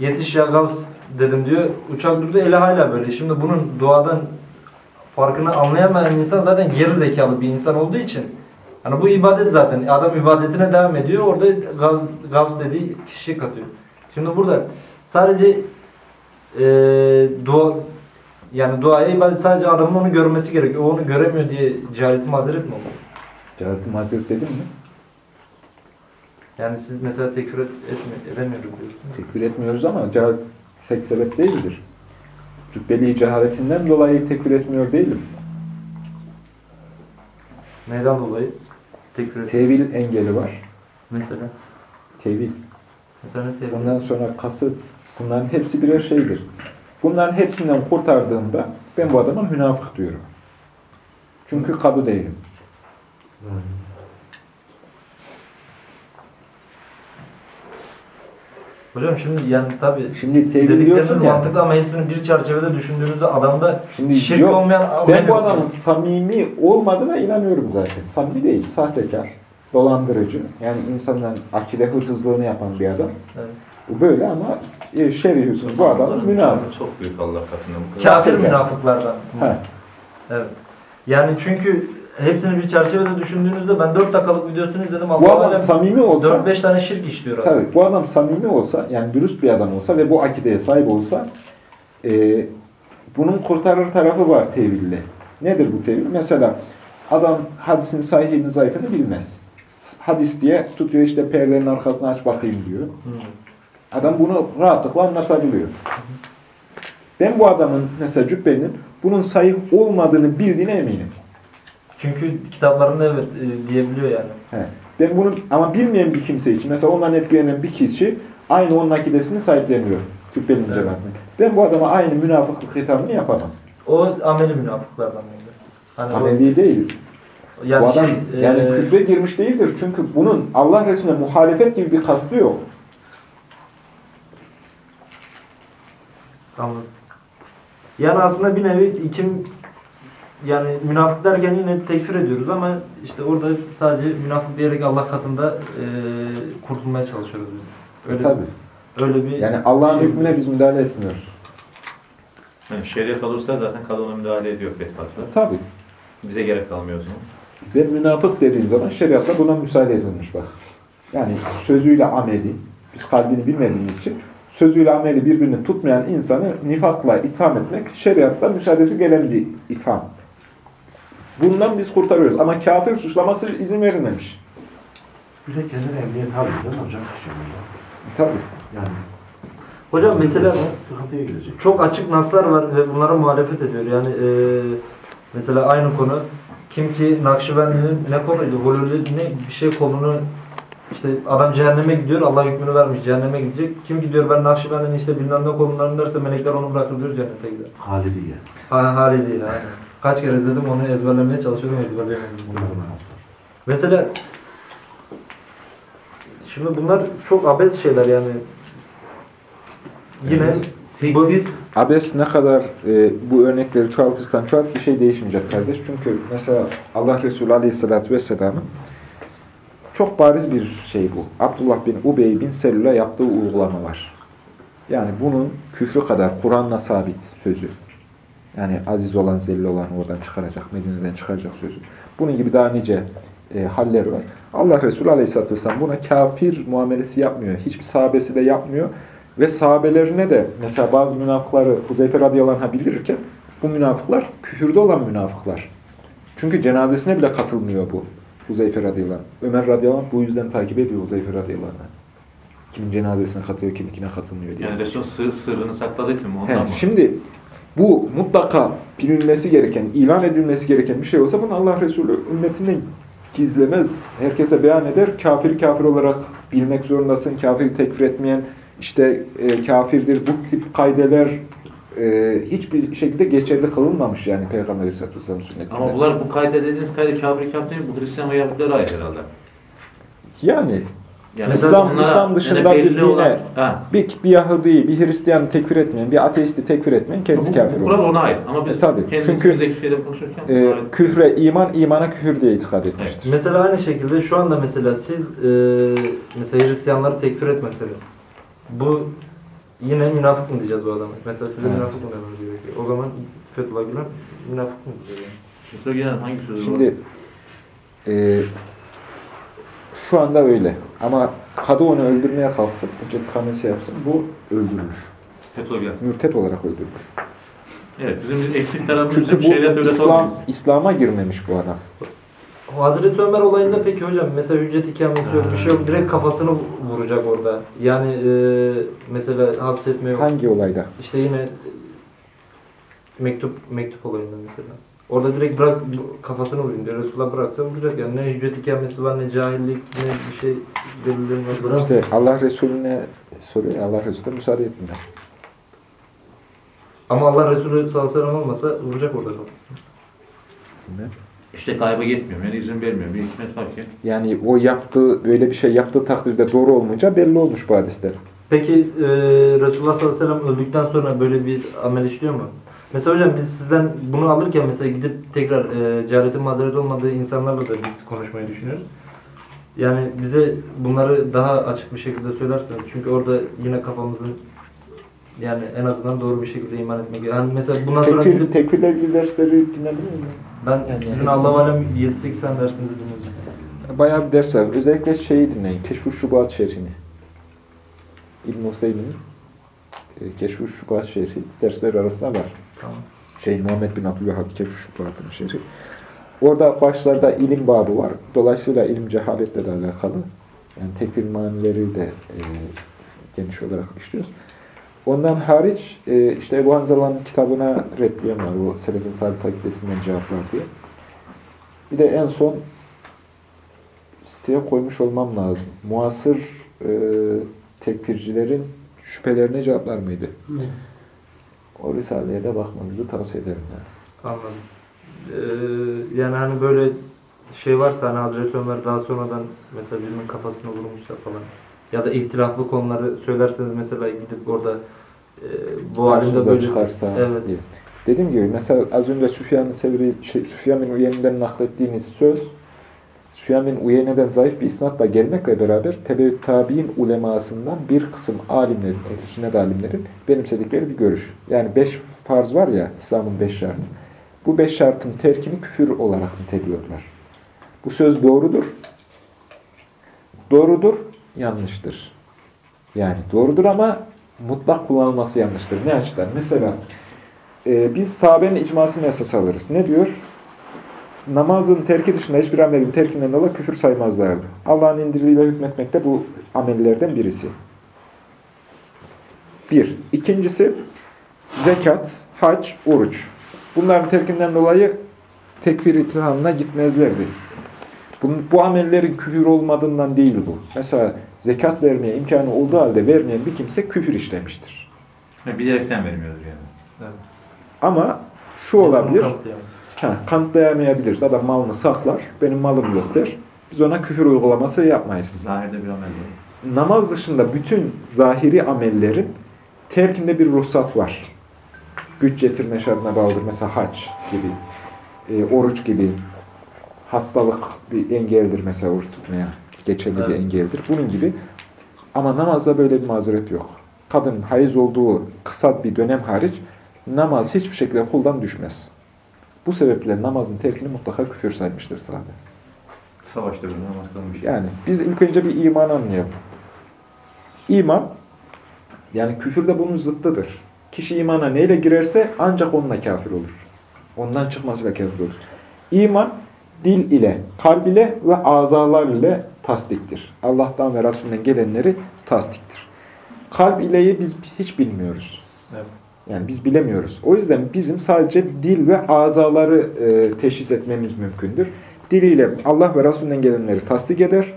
Yetiş ya Gavs dedim diyor. Uçak durdu eli hala böyle. Şimdi bunun duadan farkını anlayamayan insan zaten geri zekalı bir insan olduğu için Hani bu ibadet zaten. Adam ibadetine devam ediyor. Orada gavs, gavs dediği kişi katıyor. Şimdi burada sadece eee dua yani duaya ibadet sadece adamın onu görmesi gerekiyor. O onu göremiyor diye cehaleti mazeret mi olur? Cehaletin mazeret dedim mi? Yani siz mesela tekfir et, etme, edemiyoruz diyorsunuz. Tekfir etmiyoruz ama cehalet tek sebep değildir. Cübbeli cehaletinden dolayı tekfir etmiyor değilim. Neyden dolayı? Tekfir. Tevil engeli var. Mesela. Tevil. Mesela tevil? Ondan sonra kasıt. Bunların hepsi birer şeydir. Bunların hepsinden kurtardığımda ben bu adama münafık diyorum. Çünkü kadı değilim. Hocam şimdi yani tabii Şimdi dedikleriniz diyorsun ya. mantıklı ama hepsini bir çerçevede düşündüğünüzde adamda Şimdi şirk yok, olmayan Ben bu adamın samimi olmadığına inanıyorum zaten. Samimi değil, sahtekar, dolandırıcı. Yani insanların akide hırsızlığını yapan bir adam. Evet. Bu böyle ama e, şer'i hükmü bu adamın münafık. Çok büyük Allah katında. Kafir münafıklardan. He. Evet. Yani çünkü hepsini bir çerçevede düşündüğünüzde ben 4 dakikalık videosunu izledim. Bu Allah adam alem samimi olsa, 4-5 tane şirk işliyor adam. tabii bu adam samimi olsa, yani dürüst bir adam olsa ve bu akideye sahip olsa, e, bunun kurtarır tarafı var teville. Nedir bu tevil? Mesela adam hadisin sahihini zayıfını bilmez. Hadis diye tutuyor işte perdenin arkasını aç bakayım diyor. Hı. Adam bunu rahatlıkla anlatabiliyor. Ben bu adamın mesela cübbenin bunun sahih olmadığını bildiğine eminim. Çünkü kitaplarında evet e, diyebiliyor yani. He. Ben bunu ama bilmeyen bir kimse için mesela ondan etkilenen bir kişi aynı onun akidesini sahipleniyor. Cübbenin Evet. cemaatine. Ben bu adama aynı münafıklık hitabını yapamam. O ameli münafıklardan mıydı? Hani o- Ameli değil. yani bu adam şey, yani e, küfre girmiş değildir. Çünkü bunun Allah Resulüne muhalefet gibi bir kastı yok. Anladım. Yani aslında bir nevi kim yani münafık derken yine tekfir ediyoruz ama işte orada sadece münafık diyerek Allah katında e, kurtulmaya çalışıyoruz biz. Öyle, Tabii. öyle bir Yani Allah'ın şey- hükmüne biz müdahale etmiyoruz. Yani şeriat olursa zaten kadına müdahale ediyor fetvası. Tabii. Bize gerek kalmıyor o zaman. Ben münafık dediğim zaman şeriatla buna müsaade edilmiş bak. Yani sözüyle ameli, biz kalbini bilmediğimiz için sözüyle ameli birbirini tutmayan insanı nifakla itham etmek şeriatla müsaadesi gelen bir itham. Bundan biz kurtarıyoruz. Ama kafir suçlaması izin verilmemiş. Bir de kendine emniyet alıyor değil mi hocam? Tabii. Yani Hocam mesela sıkıntıya girecek. çok açık naslar var ve bunlara muhalefet ediyor. Yani e, mesela aynı konu kim ki Nakşibendi'nin ne konuydu? Hululi ne bir şey kolunu işte adam cehenneme gidiyor. Allah hükmünü vermiş. Cehenneme gidecek. Kim gidiyor ben Nakşibendi'nin işte bilmem ne konularını derse melekler onu bırakır diyor cennete gider. Halidiye. Ha, hali değil. Aynen. Kaç kere izledim onu ezberlemeye çalışıyorum sor. Mesela şimdi bunlar çok abes şeyler yani. Yine bu Abes ne kadar e, bu örnekleri çoğaltırsan çoğalt bir şey değişmeyecek kardeş. Çünkü mesela Allah Resulü Aleyhisselatü Vesselam'ın çok bariz bir şey bu. Abdullah bin Ubey bin Selül'e yaptığı uygulama var. Yani bunun küfrü kadar Kur'an'la sabit sözü. Yani aziz olan, zelil olan oradan çıkaracak, Medine'den çıkaracak sözü. Bunun gibi daha nice e, haller var. Allah Resulü Aleyhisselatü Vesselam buna kafir muamelesi yapmıyor. Hiçbir sahabesi de yapmıyor. Ve sahabelerine de mesela bazı münafıkları Huzeyfe radıyallahu anh'a bildirirken bu münafıklar küfürde olan münafıklar. Çünkü cenazesine bile katılmıyor bu Huzeyfe radıyallahu anh. Ömer radıyallahu anh bu yüzden takip ediyor Huzeyfe radıyallahu anh. Kimin cenazesine katılıyor, kimikine katılmıyor diye. Yani Resul sır, sırrını sakladığı için mi ondan He, mı? şimdi bu mutlaka bilinmesi gereken, ilan edilmesi gereken bir şey olsa bunu Allah Resulü ümmetinden gizlemez. Herkese beyan eder. Kafiri kafir olarak bilmek zorundasın. Kafiri tekfir etmeyen işte e, kafirdir. Bu tip kaydeler e, hiçbir şekilde geçerli kılınmamış yani Peygamber Aleyhisselatü Vesselam sünnetinde. Ama bunlar bu kayda dediğiniz kayda kafir kafir değil, bu Hristiyan ve Yahudilere ait herhalde. Yani Yani İslam- İslam dışında bir dine- olan- Ha. bir, bir Yahudi'yi, bir Hristiyanı tekfir etmeyen, bir ateisti tekfir etmeyen kendisi Bu- kafir bu olur. Kur'an ona ait. Ama biz E, tabii. kendimiz Çünkü, E, küfre iman, imana küfür diye itikad etmiştir. Mesela aynı şekilde şu anda mesela siz e, mesela Hristiyanları tekfir etmeseniz bu yine münafık mı diyeceğiz o adama? Mesela size Evet. münafık mı gerekiyor? O zaman Fethullah Gülen münafık mı diyeceğiz yani? Mesela hangi sözü var? Şimdi e, şu anda öyle. Ama kadı onu öldürmeye kalksın, hüccet kamesi yapsın, bu öldürülür. Gülen. Mürtet olarak öldürülür. Evet, bizim eksik tarafımız Çünkü bu öyle İslam. İslam'a girmemiş bu adam. Hazreti Ömer olayında peki hocam mesela hüccet ikamesi yok bir şey yok direkt kafasını vuracak orada. Yani e, mesela hapsetme yok. Hangi olayda? İşte yine mektup mektup olayında mesela. Orada direkt bırak kafasını vurayım diyor. Resulullah bıraksa vuracak yani. Ne hüccet ikamesi var ne cahillik ne bir şey delillerin var. Bırak. İşte Allah Resulüne soruyor. Allah Resulü de müsaade etmiyor. Ama Allah Resulü sallallahu aleyhi ve sellem olmasa vuracak orada kafasını. Bilmem. İşte kayba gitmiyorum, yani izin vermiyorum. Bir hikmet var ki. Yani o yaptığı, böyle bir şey yaptığı takdirde doğru olmayınca belli olmuş bu hadisler. Peki e, Resulullah sallallahu aleyhi ve sellem öldükten sonra böyle bir amel işliyor mu? Mesela hocam biz sizden bunu alırken mesela gidip tekrar e, cehaletin mazeret olmadığı insanlarla da biz konuşmayı düşünüyoruz. Yani bize bunları daha açık bir şekilde söylerseniz çünkü orada yine kafamızın yani en azından doğru bir şekilde iman etmek. Yani mesela bundan sonra Tekfir, gidip tekfirle ilgili dersleri dinledin mi? ben sizin Allah alem 7-8 tane dersinizi dinledim. Bayağı bir ders var. Özellikle şeyi dinleyin. Keşf-ı Şubat şerhini. İbn-i Hüseyin'in e, Keşf-ı Şubat şerhi dersler arasında var. Tamam. Şey Muhammed bin Abdülvahhab Keşf-ı Şubat'ın şerhi. Orada başlarda ilim babı var. Dolayısıyla ilim cehaletle de alakalı. Yani tekfir manileri de e, geniş olarak işliyoruz. Ondan hariç e, işte Ebu Hanzala'nın kitabına reddiyen var. O Selefin Sabit Akidesinden cevaplar diye. Bir de en son siteye koymuş olmam lazım. Muasır e, tekfircilerin şüphelerine cevaplar mıydı? O risaleye de bakmanızı tavsiye ederim. Yani. Anladım. Ee, yani hani böyle şey varsa hani Hazreti Ömer daha sonradan mesela birinin kafasına vurmuşsa falan ya da ihtilaflı konuları söylerseniz mesela gidip orada e, bu halinde böyle çıkarsa Evet. diye. Dediğim gibi mesela az önce Süfyan-ı Sevri, şey, Süfyan bin naklettiğiniz söz Süfyan bin zayıf bir isnatla gelmekle beraber tebe tabi'in ulemasından bir kısım alimlerin, ehl sünnet alimlerin benimsedikleri bir görüş. Yani beş farz var ya, İslam'ın beş şartı. Bu beş şartın terkini küfür olarak niteliyorlar. Bu söz doğrudur. Doğrudur, yanlıştır. Yani doğrudur ama mutlak kullanılması yanlıştır. Ne açıdan? Mesela e, biz sahabenin icmasını esas alırız. Ne diyor? Namazın terki dışında hiçbir amelin terkinden dolayı küfür saymazlardı. Allah'ın indiriyle hükmetmek de bu amellerden birisi. Bir. İkincisi zekat, hac, oruç. Bunların terkinden dolayı tekfir ittihamına gitmezlerdi. Bu, bu amellerin küfür olmadığından değil bu. Mesela zekat vermeye imkanı olduğu halde vermeyen bir kimse küfür işlemiştir. Bilerekten vermiyoruz yani. Ama şu olabilir. Ha, kanıtlayamayabiliriz. Adam malını saklar, benim malım yok der. Biz ona küfür uygulaması yapmayız. Zahirde bir amel var. Namaz dışında bütün zahiri amellerin terkinde bir ruhsat var. Güç getirme şartına bağlıdır. Mesela hac gibi, e, oruç gibi, hastalık bir engeldir mesela oruç tutmaya. Geçerli bir Evet. engeldir. Bunun gibi. Ama namazda böyle bir mazeret yok. kadın hayız olduğu kısa bir dönem hariç namaz hiçbir şekilde kuldan düşmez. Bu sebeple namazın terkini mutlaka küfür saymıştır sahabe. Savaşta bir namaz kılmış. Yani biz ilk önce bir iman anlayalım. İman, yani küfür de bunun zıttıdır. Kişi imana neyle girerse ancak onunla kafir olur. Ondan çıkmasıyla kafir olur. İman, dil ile, kalb ile ve azalar ile tasdiktir. Allah'tan ve Resulünden gelenleri tasdiktir. Kalp ileyi biz hiç bilmiyoruz. Evet. Yani biz bilemiyoruz. O yüzden bizim sadece dil ve azaları e, teşhis etmemiz mümkündür. Diliyle Allah ve Resulünden gelenleri tasdik eder.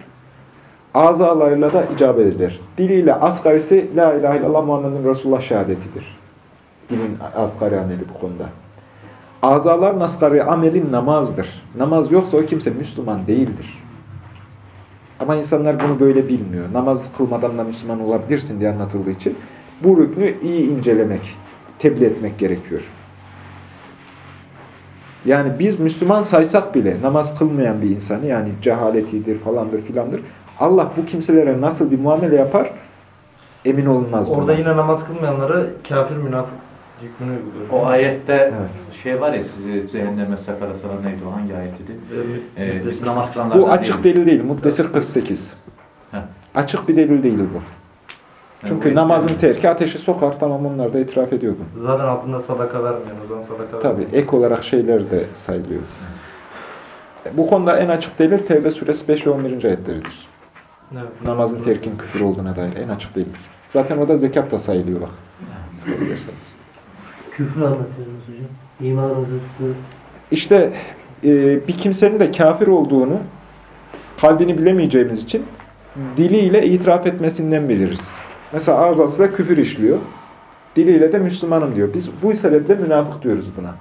Azalarıyla da icabet eder. Diliyle asgarisi La ilahe illallah Muhammedun Resulullah şehadetidir. Dilin asgari ameli bu konuda. Azaların asgari ameli namazdır. Namaz yoksa o kimse Müslüman değildir. Ama insanlar bunu böyle bilmiyor. Namaz kılmadan da Müslüman olabilirsin diye anlatıldığı için bu rüknü iyi incelemek, tebliğ etmek gerekiyor. Yani biz Müslüman saysak bile namaz kılmayan bir insanı yani cehaletidir falandır filandır. Allah bu kimselere nasıl bir muamele yapar emin olunmaz. Orada buna. yine namaz kılmayanlara kafir münafık hükmünü uyguluyor. O ayette Evet. şey var ya sizi cehenneme sakara saran neydi o hangi ayetti? Ee, Ee, biz namaz kılanlardan Bu açık değiliz. delil değil. Muddesir 48. Heh. Açık bir delil değil bu. Çünkü bu namazın terki ateşi sokar. Tamam onlar da itiraf ediyor bunu. Zaten altında sadaka vermeyen o zaman sadaka Tabi vermeyen. ek olarak şeyler de sayılıyor. Bu konuda en açık delil Tevbe suresi 5 ve 11. ayetleridir. Evet. Namazın terkin küfür olduğuna dair en açık delil. Zaten o da zekat da sayılıyor bak. Bilirsiniz. Küfrü anlatıyorsunuz hocam. İmanın zıttı. İşte e, bir kimsenin de kafir olduğunu kalbini bilemeyeceğimiz için diliyle itiraf etmesinden biliriz. Mesela ağzasıyla küfür işliyor. Diliyle de Müslümanım diyor. Biz bu sebeple münafık diyoruz buna.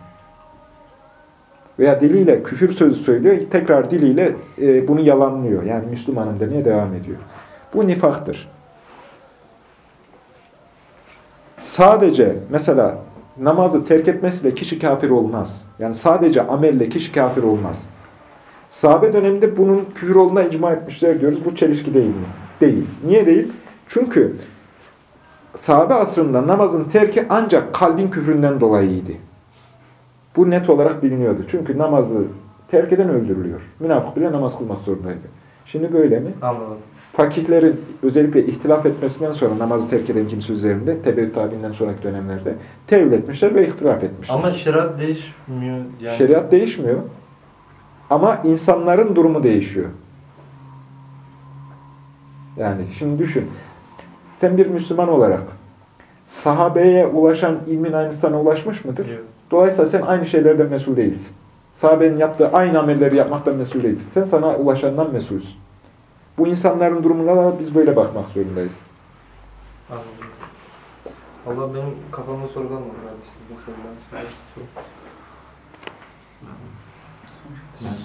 Veya diliyle küfür sözü söylüyor, tekrar diliyle e, bunu yalanlıyor. Yani Müslümanım demeye devam ediyor. Bu nifaktır. Sadece mesela namazı terk etmesiyle kişi kafir olmaz. Yani sadece amelle kişi kafir olmaz. Sahabe döneminde bunun küfür olduğuna icma etmişler diyoruz. Bu çelişki değil mi? Değil. Niye değil? Çünkü sahabe asrında namazın terki ancak kalbin küfründen dolayıydı. Bu net olarak biliniyordu. Çünkü namazı terk eden öldürülüyor. Münafık bile namaz kılmak zorundaydı. Şimdi böyle mi? Anladım. Fakihlerin özellikle ihtilaf etmesinden sonra namazı terk eden kimse üzerinde, tebeyyüt tabiinden sonraki dönemlerde tevil etmişler ve ihtilaf etmişler. Ama şeriat değişmiyor. Yani Şeriat değişmiyor. Ama insanların durumu değişiyor. Yani şimdi düşün. Sen bir Müslüman olarak sahabeye ulaşan ilmin aynı sana ulaşmış mıdır? Yok. Dolayısıyla sen aynı şeylerden mesul değilsin. Sahabenin yaptığı aynı amelleri yapmaktan mesul değilsin. Sen sana ulaşandan mesulsün. Bu insanların durumuna da biz böyle bakmak zorundayız. Anladım. Valla benim kafamda soru kalmadı abi. Sizin sorularınız.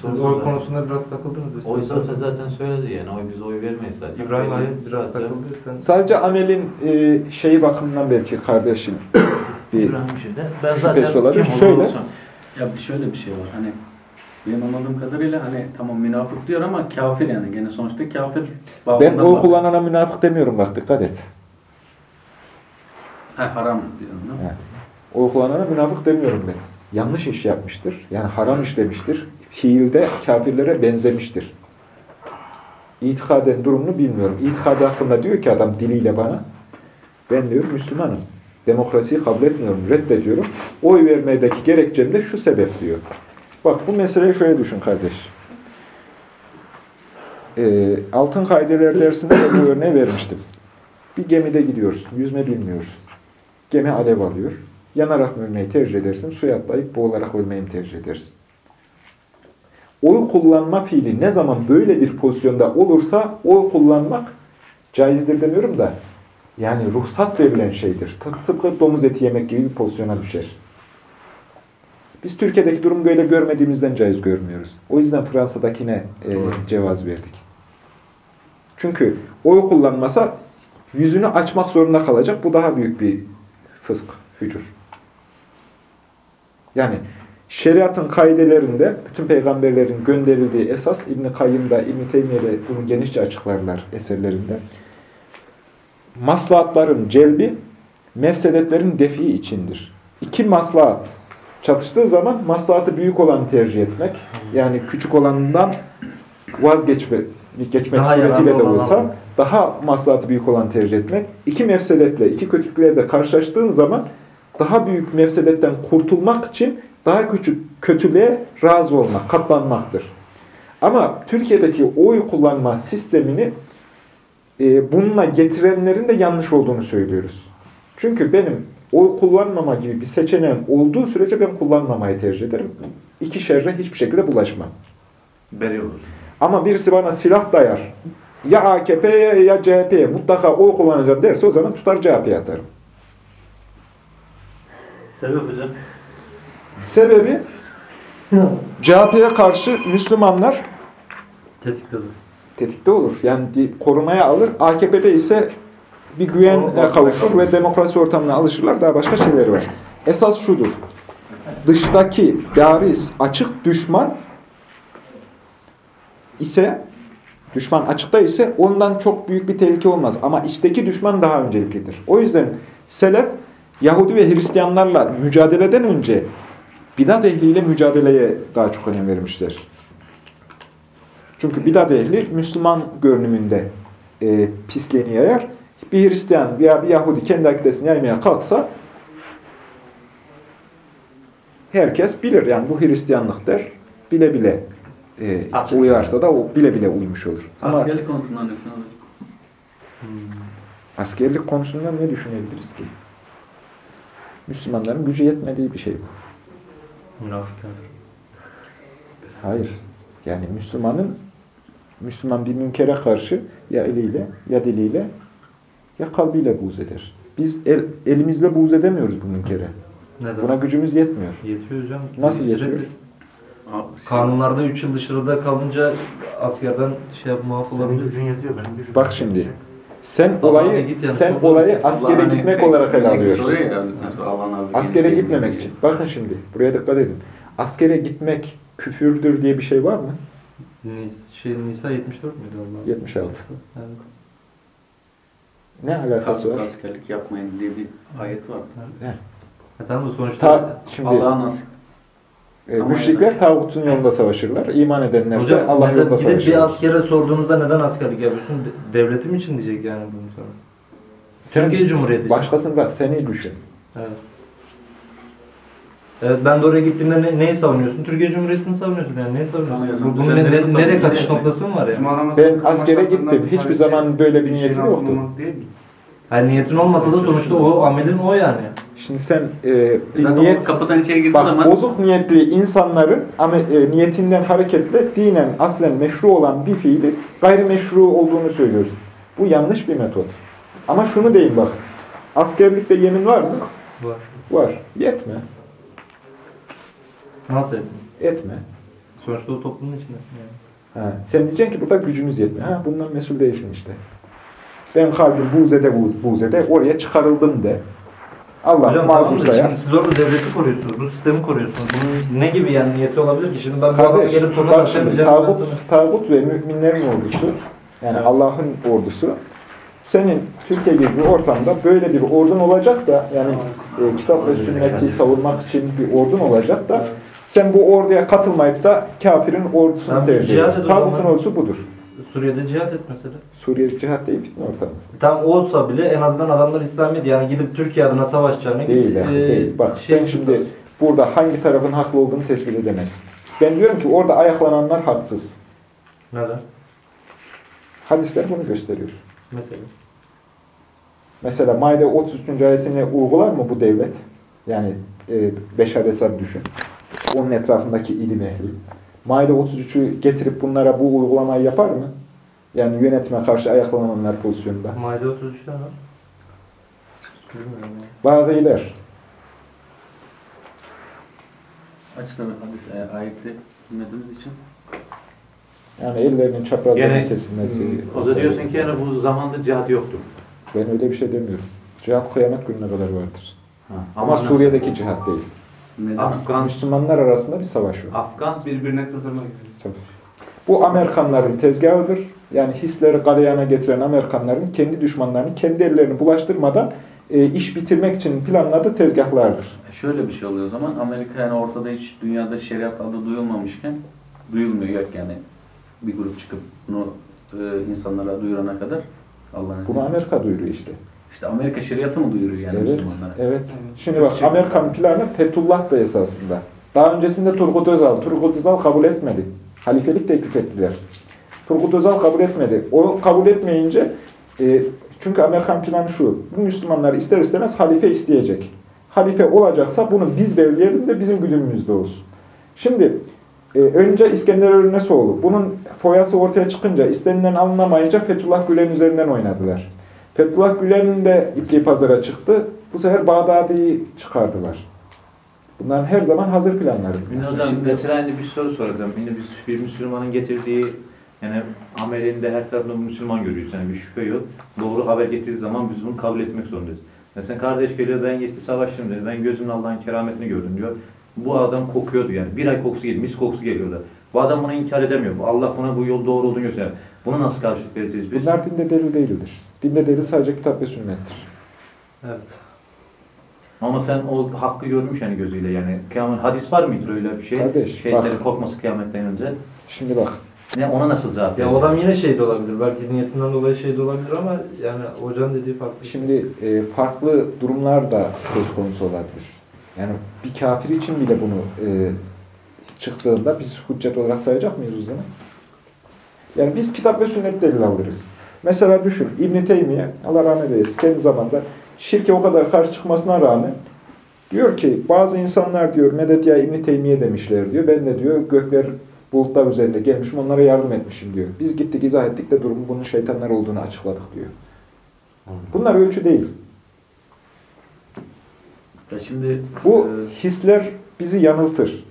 Siz oy konusunda biraz takıldınız. Oy zaten zaten söyledi yani. Oy biz oy vermeyiz zaten. İbrahim abi biraz zaten- takıldı. Sen Sadece amelin e, şeyi bakımından belki kardeşim <coughs> bir İbrahim şimdi. Ben Şüphesi zaten olabilir. kim Şöyle. Ya bir şöyle bir şey var. Hani benim anladığım kadarıyla hani tamam münafık diyor ama kafir yani. Gene sonuçta kafir ben oy bak- kullanana münafık demiyorum bak dikkat et. Ha, haram diyorum değil mi? Yani, oy kullanana münafık demiyorum ben. Yanlış iş yapmıştır. Yani haram işlemiştir. Fiilde kafirlere benzemiştir. İtikaden durumunu bilmiyorum. İtikadı hakkında diyor ki adam diliyle bana ben diyor Müslümanım. Demokrasiyi kabul etmiyorum, reddediyorum. Oy vermedeki gerekçem de şu sebep diyor. Bak bu meseleyi şöyle düşün kardeş. Ee, altın kaideler dersinde de bu örneği vermiştim. Bir gemide gidiyorsun, yüzme bilmiyorsun. Gemi alev alıyor. Yanarak mı ölmeyi tercih edersin, suya atlayıp boğularak ölmeyi tercih edersin? Oy kullanma fiili ne zaman böyle bir pozisyonda olursa oy kullanmak caizdir demiyorum da yani ruhsat verilen şeydir. Tıp- Tıpkı domuz eti yemek gibi bir pozisyona düşer. Biz Türkiye'deki durumu böyle görmediğimizden caiz görmüyoruz. O yüzden Fransa'dakine e, cevaz verdik. Çünkü oy kullanmasa yüzünü açmak zorunda kalacak. Bu daha büyük bir fısk, fücur. Yani şeriatın kaidelerinde bütün peygamberlerin gönderildiği esas İbn-i Kayyım'da, İbn-i Teymiye'de bunu genişçe açıklarlar eserlerinde. maslahatların celbi, mefsedetlerin defi içindir. İki maslahat çatıştığı zaman maslahatı büyük olanı tercih etmek, yani küçük olanından vazgeçmek geçmek Daha suretiyle de olan olsa daha maslahatı büyük olan tercih etmek. İki mefsedetle, iki kötülükle karşılaştığın zaman daha büyük mefsedetten kurtulmak için daha küçük kötülüğe razı olmak, katlanmaktır. Ama Türkiye'deki oy kullanma sistemini e, bununla getirenlerin de yanlış olduğunu söylüyoruz. Çünkü benim oy kullanmama gibi bir seçeneğim olduğu sürece ben kullanmamayı tercih ederim. İki şerre hiçbir şekilde bulaşmam. Beri olur. Ama birisi bana silah dayar. Ya AKP'ye ya CHP'ye mutlaka oy kullanacağım derse o zaman tutar CHP'ye atarım. Sebep hocam? Sebebi CHP'ye karşı Müslümanlar Tetikte dur. tetikte olur. Yani bir korumaya alır. AKP'de ise bir güvene kavuşur ve demokrasi ortamına alışırlar. Daha başka şeyler var. Esas şudur. Dıştaki bariz, açık düşman ise düşman açıkta ise ondan çok büyük bir tehlike olmaz. Ama içteki düşman daha önceliklidir. O yüzden Selef Yahudi ve Hristiyanlarla mücadeleden önce bidat ehliyle mücadeleye daha çok önem vermişler. Çünkü bidat ehli Müslüman görünümünde e, pisliğini yayar. Bir Hristiyan veya bir Yahudi kendi akidesini yaymaya kalksa herkes bilir. Yani bu Hristiyanlık der. Bile bile e, Açık. uyarsa da o bile bile uymuş olur. Ama Askerlik konusundan düşünüyoruz. askerlik konusunda ne düşünebiliriz ki? Müslümanların gücü yetmediği bir şey bu. Münafıklar. Hayır. Yani Müslümanın Müslüman bir münkere karşı ya eliyle ya diliyle ya kalbiyle buğz eder. Biz el, elimizle buğz edemiyoruz bu münkere. Neden? Buna gücümüz yetmiyor. Yetiyor hocam. Nasıl yetiyor? Kanunlarda 3 yıl dışarıda kalınca askerden şey muaf Senin olabilir. gücün yetiyor, benim gücüm Bak şimdi sen olayı sen olayı askere gitmek olarak ele alıyorsun. Askere gitmemek için. Bakın şimdi buraya dikkat edin. Askere gitmek küfürdür diye bir şey var mı? Şey, Nisa 74 müydü Allah? 76. Yani, Ne alakası var? Askerlik yapmayın diye bir ayet var. ha, tamam sonuçta Allah'ın e, müşrikler tağutun yolunda savaşırlar. İman edenler ise Hocam Allah mesela yolunda gidip bir askere sorduğunuzda neden askerlik yapıyorsun? De- devletim için diyecek yani bunu sana. Sen Türkiye Cumhuriyeti. Başkasını bırak seni düşün. Evet. Evet ben de oraya gittiğimde ne, neyi savunuyorsun? Türkiye Cumhuriyeti'ni savunuyorsun yani neyi savunuyorsun? Bu- Bunun ne, ne, nereye kaçış noktası mı var yani? Ben askere gittim. bir Hiçbir zaman böyle bir niyetim yoktu. değil mi? Yani niyetin olmasa da sonuçta o amelin o yani. Şimdi sen e, bir Zaten niyet kapıdan içeri girdiği Bak zaman bozuk niyetli insanların ama e, niyetinden hareketle dinen aslen meşru olan bir fiili gayrimeşru olduğunu söylüyoruz. Bu yanlış bir metot. Ama şunu deyin bak. Askerlikte yemin var mı? Var. Var. Yetme. Nasıl? Etme. Sonuçta o toplumun içindesin yani. Ha, sen diyeceksin ki burada gücümüz yetmiyor. Ha, bundan mesul değilsin işte. Ben kalbim buzede buz, buzede oraya çıkarıldım de. Allah Hocam tamam da şimdi siz orada devleti koruyorsunuz, bu sistemi koruyorsunuz. Bunun ne gibi yani niyeti olabilir ki? Şimdi ben bu Kardeş, gelip tokat atamayacağım. tağut, tağut ve müminlerin ordusu, yani Allah'ın ordusu, senin Türkiye gibi bir ortamda böyle bir ordun olacak da, yani e, kitap ve sünneti savunmak için bir ordun olacak da, sen bu orduya katılmayıp da kafirin ordusunu tercih ediyorsun. Tağutun ordusu budur. Suriye'de cihat et mesela. Suriye cihat değil fitne ortamı. Tam olsa bile en azından adamlar İslamiyet yani gidip Türkiye adına savaşacağını Değil gidip, yani, e, değil. Bak şey sen şimdi savaş. burada hangi tarafın haklı olduğunu tespit edemezsin. Ben diyorum ki orada ayaklananlar haksız. Neden? Hadisler bunu gösteriyor. Mesela. Mesela Maide 33. ayetini uygular mı bu devlet? Yani e, Beşar Esad düşün. Onun etrafındaki ilim ehli. Maide 33'ü getirip bunlara bu uygulamayı yapar mı? Yani yönetime karşı ayaklananlar pozisyonunda. Maide 33'te ne var? Bilmiyorum ya. Bazılar. açıklama hadis e, ayeti bilmediğimiz için Yani ellerinin çaprazlarının Yani, kesilmesi. O da diyorsun ki yani bu zamanda cihat yoktu. Ben öyle bir şey demiyorum. Cihat kıyamet gününe kadar vardır. Ha, Ama nasıl? Suriye'deki cihat değil. Neden? Afgan, Müslümanlar arasında bir savaş var. Afgan Birbirine kırdırmak için. Tabii. Bu Amerikanların tezgahıdır. yani hisleri galeyana getiren Amerikanların kendi düşmanlarını kendi ellerini bulaştırmadan e, iş bitirmek için planladığı tezgahlardır. E Şöyle bir şey oluyor o zaman. Amerika yani ortada hiç dünyada şeriat adı duyulmamışken duyulmuyor yok yani bir grup çıkıp bunu e, insanlara duyurana kadar Allah'ın Bunu. Amerika duyuruyor işte. İşte Amerika şeriatı mı duyuruyor yani evet, Müslümanlara? evet. Şimdi bak Amerikan planı Fethullah da esasında. Daha öncesinde Turgut Özal. Turgut Özal kabul etmedi. Halifelik teklif ettiler. Turgut Özal kabul etmedi. O kabul etmeyince e, çünkü Amerikan planı şu. Bu Müslümanlar ister istemez halife isteyecek. Halife olacaksa bunu biz belirleyelim de bizim güdümümüzde olsun. Şimdi e, önce İskender Örnesoğlu. Bunun foyası ortaya çıkınca istenilen alınamayınca Fethullah Gülen üzerinden oynadılar. Fethullah Gülen'in de ipliği pazara çıktı. Bu sefer Bağdadi'yi çıkardılar. Bunların her zaman hazır planları. Şimdi hocam mesela hani bir soru soracağım. Şimdi biz bir Müslümanın getirdiği yani amelinde her tarafında Müslüman görüyoruz. Yani bir şüphe yok. Doğru haber getirdiği zaman biz bunu kabul etmek zorundayız. Mesela kardeş geliyor ben gitti savaştım dedi. Ben gözümün Allah'ın kerametini gördüm diyor. Bu adam kokuyordu yani. Bir ay kokusu geliyor, mis kokusu geliyordu. Bu adam bunu inkar edemiyor. Allah buna bu yol doğru olduğunu gösteriyor. Buna nasıl karşılık vereceğiz biz? Bunlar dinde delil değildir. Dinde delil sadece kitap ve sünnettir. Evet. Ama sen o hakkı görmüş yani gözüyle yani. Kıyamet hadis var mıdır öyle bir şey? Kardeş, Şehitlerin bak. korkması kıyametten önce. Şimdi bak, Ne ona nasıl cevap Ya vereceksin? adam yine şehit olabilir. Belki niyetinden dolayı şehit olabilir ama yani hocanın dediği farklı. şimdi e, farklı durumlar da söz konusu olabilir. Yani bir kafir için bile bunu e, çıktığında biz hüccet olarak sayacak mıyız o zaman? Yani biz kitap ve sünnet delil alırız. Mesela düşün İbn Teymiye Allah rahmet eylesin kendi zamanda şirke o kadar karşı çıkmasına rağmen diyor ki bazı insanlar diyor medet ya İbn Teymiye demişler diyor. Ben de diyor gökler bulutlar üzerinde gelmişim onlara yardım etmişim diyor. Biz gittik izah ettik de durumu bunun şeytanlar olduğunu açıkladık diyor. Bunlar ölçü değil. Ya şimdi Bu e, hisler bizi yanıltır.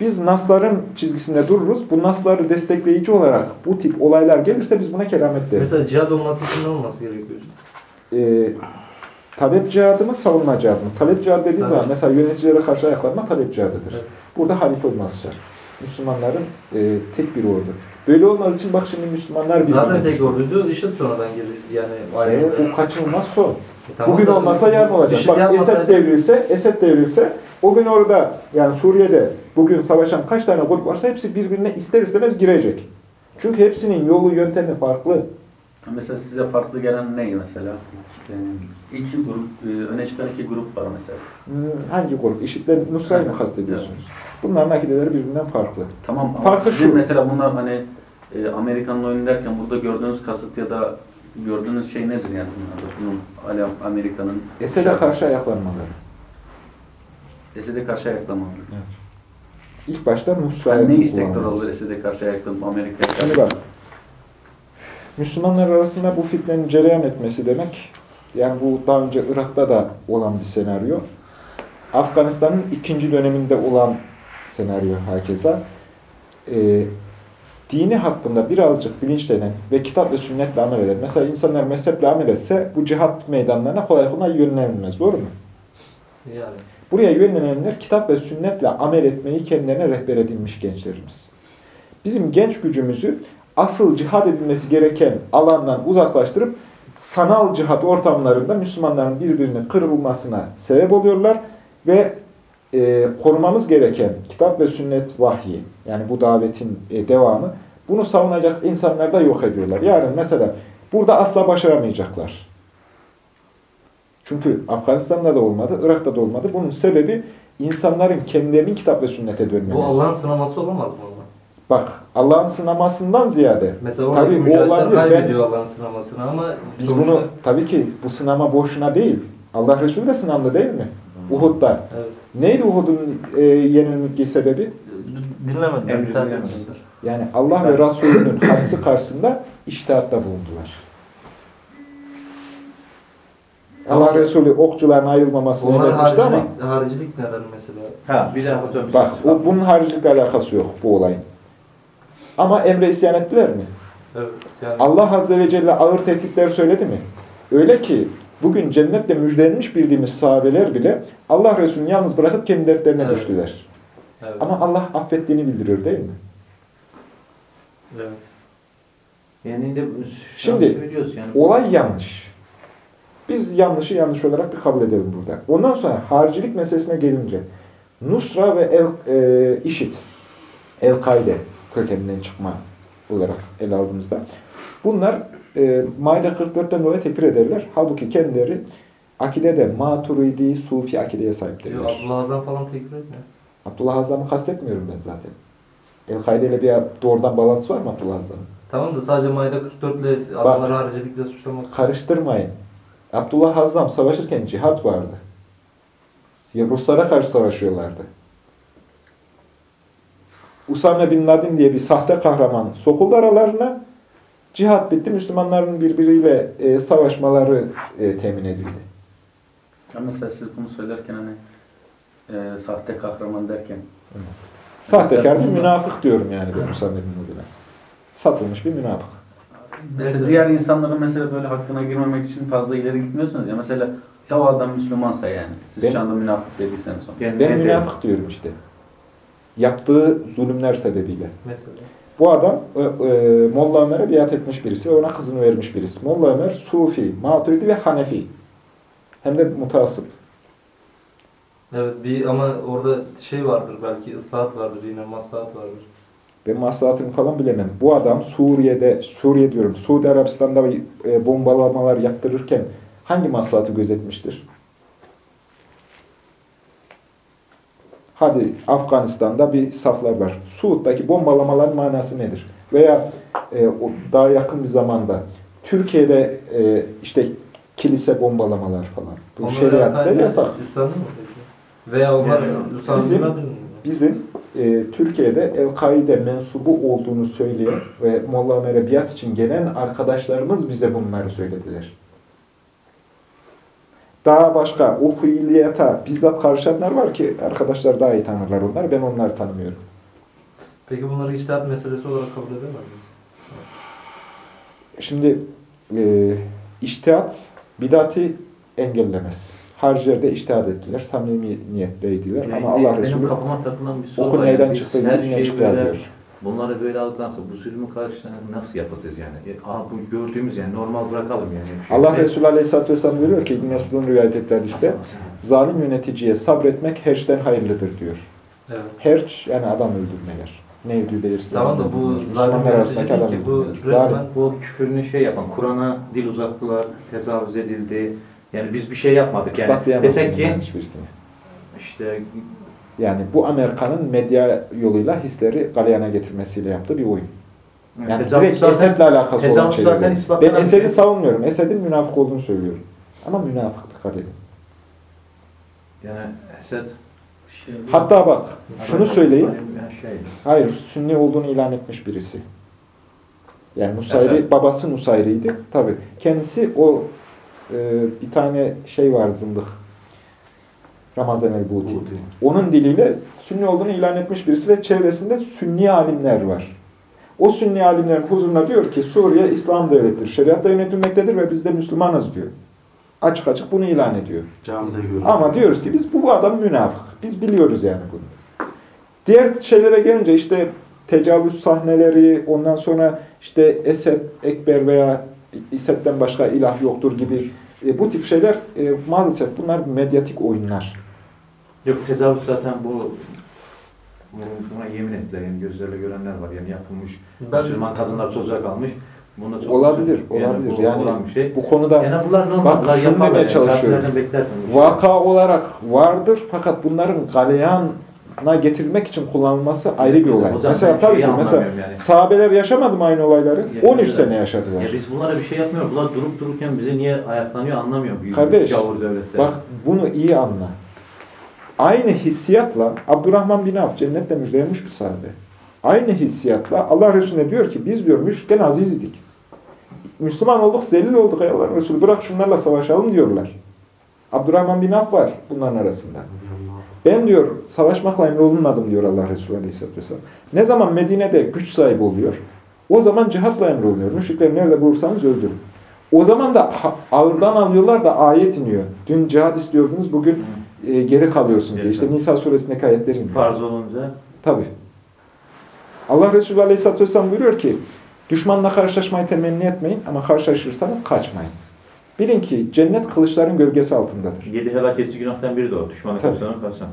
Biz nasların çizgisinde dururuz. Bu nasları destekleyici olarak bu tip olaylar gelirse biz buna keramet deriz. Mesela cihad olması için ne olması gerekiyor? Ee, talep cihadı mı, savunma cihadı mı? Talep cihadı dediği Tabii. zaman mesela yöneticilere karşı ayaklanma talep cihadıdır. Evet. Burada halife olması şart. Müslümanların e, tek bir ordu. Böyle olmadığı için bak şimdi Müslümanlar Zaten birbirine tek orduydu. IŞİD sonradan geldi. Yani E, bu kaçınılmaz son. Tamam Bugün da olmasa yarın olacak. Bak Esed devrilse, Esed devrilse o gün orada yani Suriye'de bugün savaşan kaç tane grup varsa hepsi birbirine ister istemez girecek. Çünkü hepsinin yolu yöntemi farklı. mesela size farklı gelen ne mesela? İki grup, e, öne çıkan iki grup var mesela. Hmm, Hangi grup? İşitler Nusra'yı mı kastediyorsunuz? Bunların akideleri birbirinden farklı. Tamam ama Farkı sizin şu. mesela bunlar hani e, Amerikan'la oyun derken burada gördüğünüz kasıt ya da gördüğünüz şey nedir yani bunlarda? Bunun Amerika'nın Esed'e karşı ayaklanmaları. Esed'e karşı ayaklamaları. İlk başta Nusra'yı Yani ne istekler olur Esed'e karşı ayaklanıp Amerika'ya Şimdi karşı? bak. Müslümanlar arasında bu fitnenin cereyan etmesi demek, yani bu daha önce Irak'ta da olan bir senaryo. Afganistan'ın ikinci döneminde olan senaryo hakeza. Ee, dini hakkında birazcık bilinçlenen ve kitap ve sünnetle amel eden. Mesela insanlar mezheple amel etse bu cihat meydanlarına kolay kolay yönlenilmez. Doğru mu? Yani. Buraya yönlenenler kitap ve sünnetle amel etmeyi kendilerine rehber edinmiş gençlerimiz. Bizim genç gücümüzü asıl cihad edilmesi gereken alandan uzaklaştırıp sanal cihat ortamlarında Müslümanların birbirine kırılmasına sebep oluyorlar ve e, korumamız gereken kitap ve sünnet vahyi, yani bu davetin e, devamı, bunu savunacak insanlar da yok ediyorlar. Yani mesela burada asla başaramayacaklar. Çünkü Afganistan'da da olmadı, Irak'ta da olmadı. Bunun sebebi insanların kendilerinin kitap ve sünnete dönmemesi. Bu Allah'ın sınaması olamaz mı? Bak Allah'ın sınamasından ziyade Mesela oradaki Tabii bu mücahitler olabilir. kaybediyor Allah'ın sınamasını ama biz sonuçta- bunu tabii ki bu sınama boşuna değil. Allah Resulü de sınandı değil mi? Uhud'da. Evet. Neydi Uhud'un e, yenilgi sebebi? Emri etmediler. Yani Allah ve Resulünün hadisi karşısında iştihatta bulundular. Tamam. Allah Resulü okçuların ayrılmamasını Onlar emretmişti ama haricilik, haricilik neden mesela? Ha bir daha hocam. bak o, bunun haricilikle alakası yok bu olayın. Ama emre isyan ettiler mi? Evet. Yani Allah Azze ve Celle ağır tehditler söyledi mi? Öyle ki bugün cennetle müjdelenmiş bildiğimiz sahabeler bile Allah Resulü'nü yalnız bırakıp kendi dertlerine Evet. düştüler. evet. Ama Allah affettiğini bildiriyor değil mi? evet. Yani de Şimdi, yani. Olay yanlış. Biz yanlışı yanlış olarak bir kabul edelim burada. Ondan sonra haricilik meselesine gelince Nusra ve El, e, IŞİD, El-Kaide kökeninden çıkma olarak ele aldığımızda bunlar e, Maide 44'ten dolayı tekfir ederler. Halbuki kendileri akidede Maturidi, Sufi akideye Yok, sahiptirler. Abdullah Azam falan tekrar etmiyor. Abdullah Azam'ı kastetmiyorum ben zaten. El-Kaide ile bir doğrudan bağlantısı var mı Abdullah Azam'ın? Tamam da sadece Maide 44 ile adamları haricilikle suçlamak. Karıştırmayın. Abdullah Hazzam savaşırken cihat vardı. Ya Ruslara karşı savaşıyorlardı. Usame bin Laden diye bir sahte kahraman sokuldu aralarına. Cihat bitti. Müslümanların birbiriyle e, savaşmaları e, temin edildi. Ama mesela siz bunu söylerken hani e, sahte kahraman derken Sahtekar bir münafık diyorum yani ben Usame bin Laden'e. Satılmış bir münafık. Mesela Mesela- diğer insanların mesela böyle hakkına girmemek için fazla ileri gitmiyorsunuz ya mesela ya o adam Müslümansa yani siz Ben- şu anda münafık dediyseniz onu. Yani Ben münafık diyorum işte. Yaptığı zulümler sebebiyle. Mesela. Bu adam e, e, Molla Ömer'e biat etmiş birisi ve ona kızını vermiş birisi. Molla Ömer Sufi, Maturidi ve Hanefi. Hem de mutasip. Evet bir ama orada şey vardır belki ıslahat vardır yine maslahat vardır. Ben maslahatını falan bilemem. Bu adam Suriye'de, Suriye diyorum, Suudi Arabistan'da e, bombalamalar yaptırırken hangi maslahatı gözetmiştir? Hadi Afganistan'da bir saflar var. Suud'daki bombalamaların manası nedir? Veya e, o daha yakın bir zamanda Türkiye'de e, işte kilise bombalamalar falan. Bu şeriatta yasak. Veya onlar Yani Usame bizim- e, Türkiye'de El-Kaide mensubu olduğunu söyleyen ve Molla Ömer'e biat için gelen arkadaşlarımız bize bunları söylediler. Daha başka o fiiliyata bizzat karışanlar var ki arkadaşlar daha iyi tanırlar onları. Ben onları tanımıyorum. Peki bunları içtihat meselesi olarak kabul edemez miyiz? Şimdi e, iştihat bidati engellemez. Hariciler de iştihat ettiler. Samimi niyetteydiler. Yani Ama Allah benim Resulü kafama takılan bir soru oku var. neyden Yani çıktı şeyi çıktı diyor. Bunları böyle algılansa bu zulmün karşısında nasıl yapacağız yani? E, bu gördüğümüz yani normal bırakalım yani. Şu Allah şey- Resulü Aleyhisselatü Vesselam buyuruyor ki İbn Mesud'un rivayet ettiği hadiste zalim yöneticiye sabretmek herçten hayırlıdır diyor. Evet. Herç yani adam öldürmeler. Ne ödüğü belirsiz. Tamam da adam bu zalim yönetici adam değil ki bu resmen Bu küfürünü şey yapan, Kur'an'a dil uzattılar, tecavüz edildi. Yani biz bir şey yapmadık yani. Desek ki yani hiçbirisini. işte Yani bu Amerika'nın medya yoluyla hisleri galeyana getirmesiyle yaptığı bir oyun. Yani tecavüz direkt zaten- Esed'le alakası olan şeyler. Ben Esed'i şey. savunmuyorum. Esed'in münafık olduğunu söylüyorum. Ama münafık dikkat edin. yani Esed Şey, Hatta bak şunu söyleyeyim. Yani şey, Hayır, Sünni olduğunu ilan etmiş birisi. Yani Nusayri, babası Nusayri'ydi. Tabi. Kendisi o e, bir tane şey var zındık. Ramazan el-Buti. Buti. Onun diliyle Sünni olduğunu ilan etmiş birisi ve çevresinde Sünni alimler var. O Sünni alimlerin huzuruna diyor ki Suriye İslam devletidir. Şeriatla yönetilmektedir ve biz de Müslümanız diyor. Açık açık bunu ilan ediyor. Ama diyoruz ki biz bu, adam münafık. Biz biliyoruz yani bunu. Diğer şeylere gelince işte tecavüz sahneleri, ondan sonra işte Esed, Ekber veya İset'ten başka ilah yoktur gibi e, bu tip şeyler e, maalesef bunlar medyatik oyunlar. Yok tecavüz zaten bu buna yemin ettiler yani gözlerle görenler var yani yapılmış. Ben- Müslüman kadınlar çocuğa kalmış. Buna çok Olabilir, yani olabilir. bu Yani olan bir şey. Bu konuda Yani bunlar normal. Bak, şunu demeye yani. çalışıyorum. Vaka olarak vardır fakat bunların galeyana getirilmek için kullanılması ayrı bir olay. Mesela ben tabii ki mesela anlamıyorum yani. sahabeler yaşamadı mı aynı olayları? Ya, 13 evet. sene yaşadılar. Ya biz bunlara bir şey yapmıyoruz. Bunlar durup dururken bize niye ayaklanıyor anlamıyorum. Büyük Kardeş, gavur devletler. Bak bunu iyi anla. Aynı hissiyatla Abdurrahman bin Avf cennetle müjdelenmiş bir sahabe. Aynı hissiyatla Allah Resulüne diyor ki biz diyor müşrikken aziz idik. Müslüman olduk, zelil olduk ey Allah Resulü bırak şunlarla savaşalım diyorlar. Abdurrahman bin Avf var bunların arasında. Ben diyor savaşmakla emrolunmadım diyor Allah Resulü Aleyhisselatü Vesselam. Ne zaman Medine'de güç sahibi oluyor, o zaman cihatla emrolunuyor. Müşrikleri nerede bulursanız öldürün. O zaman da ağırdan alıyorlar da ayet iniyor. Dün cihat istiyordunuz, bugün e, geri kalıyorsunuz diye. İşte Nisa suresindeki ayetler iniyor. farz olunca Tabii. Allah Resulü Aleyhisselatü Vesselam buyuruyor ki, Düşmanla karşılaşmayı temenni etmeyin ama karşılaşırsanız kaçmayın. Bilin ki cennet kılıçların gölgesi altındadır. Yedi helaketçi günahtan biri de o. Düşmanı kaçan kaçan.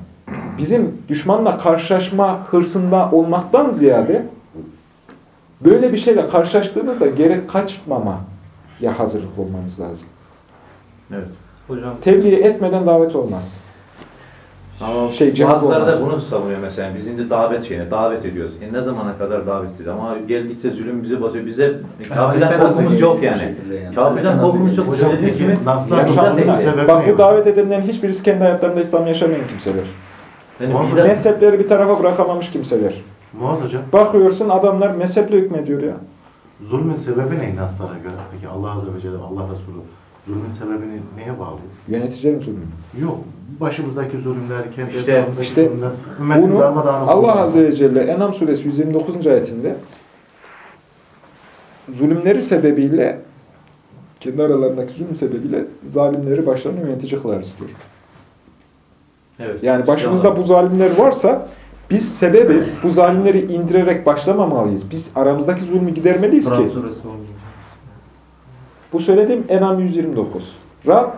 Bizim düşmanla karşılaşma hırsında olmaktan ziyade böyle bir şeyle karşılaştığımızda gerek kaçmamaya hazırlıklı olmamız lazım. Evet. Hocam Tebliğ etmeden davet olmaz. Ama Şey, cevap bazıları da olmaz. bunu savunuyor mesela. Biz şimdi davet şeyine, davet ediyoruz. E ne zamana kadar davet ediyoruz? Ama geldikçe zulüm bize basıyor. Bize kafirden korkumuz yok yani. yani? Kafirden korkumuz yok. Söylediğiniz Peki, gibi naslar sebebi Bak bu davet edenlerin hiçbirisi kendi hayatlarında İslam yaşamayan kimseler. Yani Mezhepleri bir tarafa bırakamamış kimseler. Muaz hocam, Bakıyorsun adamlar mezheple hükmediyor ya. zulmün sebebi ne naslara göre? Peki Allah Azze ve Celle, Allah Resulü zulmün sebebini neye bağlıyor? Yöneticilerin zulmü. Yok. Başımızdaki zulümler, kendi İşte- işte zulümler, Bunu Allah. Azze ve Celle Enam suresi 129. ayetinde zulümleri sebebiyle kendi aralarındaki zulüm sebebiyle zalimleri başlarına yönetici kılarız diyor. Evet. Yani başımızda bu zalimler varsa biz sebebi bu zalimleri indirerek başlamamalıyız. Biz aramızdaki zulmü gidermeliyiz Kur'an ki. Bu söylediğim Enam 129. Rab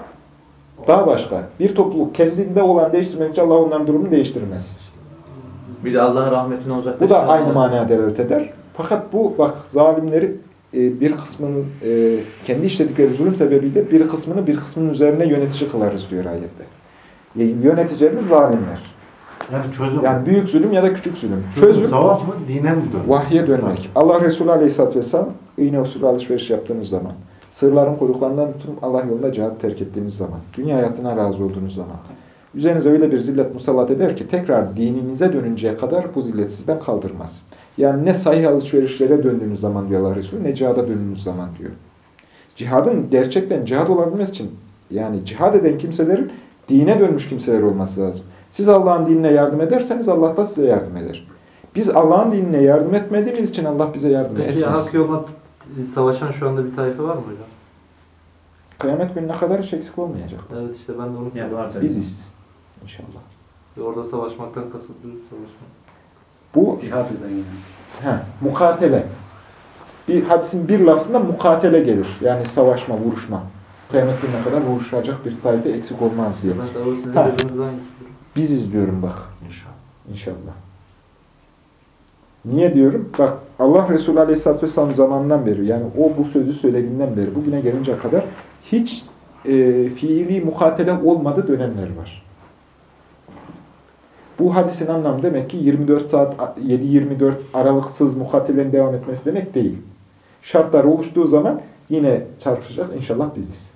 daha başka. Bir topluluk kendinde olan değiştirmek için Allah onların durumunu değiştirmez. Bir de Allah'ın rahmetine Bu uzaklaştıran da aynı manaya delalet eder. Fakat bu bak zalimleri e, bir kısmının e, kendi işledikleri zulüm sebebiyle bir kısmını bir kısmının üzerine yönetici kılarız diyor ayette. E, Yöneticilerimiz zalimler. Yani çözüm. Yani büyük zulüm ya da küçük zulüm. çözüm, Çözüm savap mı? Dine mi dönmek? vahye dönmek. Allah Resulü Aleyhisselatü Vesselam iğne usulü alışveriş yaptığınız zaman, sırların kuyruklarından tutup Allah yolunda cihat terk ettiğiniz zaman, dünya hayatına razı olduğunuz zaman, üzerinize öyle bir zillet musallat eder ki tekrar dininize dönünceye kadar bu zillet sizden kaldırmaz. Yani ne sahih alışverişlere döndüğünüz zaman diyor Allah Resulü, ne cihada döndüğünüz zaman diyor. Cihadın gerçekten cihad olabilmesi için, yani cihad eden kimselerin dine dönmüş kimseler olması lazım. Siz Allah'ın dinine yardım ederseniz Allah da size yardım eder. Biz Allah'ın dinine yardım etmediğimiz için Allah bize yardım Peki etmez. hak yoluna savaşan şu anda bir tayfa var mı hocam? Kıyamet gününe kadar hiç eksik olmayacak. Evet işte ben de onu Yani var soruyorum. tabii. Biziz. İnşallah. Orada savaşmaktan kasıt düz savaşmak. Bu Cihad eden yani. he, mukatele. Bir hadisin bir lafzında mukatele gelir. Yani savaşma, vuruşma. Kıyamet gününe kadar vuruşacak bir tayfa eksik olmaz diyor. Mesela o sizin Ha. gözünüzde hangisidir? Biziz diyorum bak. İnşallah. İnşallah. Niye diyorum? Bak Allah Resulü Aleyhisselatü Vesselam zamanından beri yani o bu sözü söylediğinden beri bugüne gelince kadar hiç e, fiili mukatele olmadığı dönemler var. Bu hadisin anlamı demek ki 24 saat 7-24 aralıksız mukatelenin devam etmesi demek değil. Şartlar oluştuğu zaman yine çarpışacak inşallah biziz.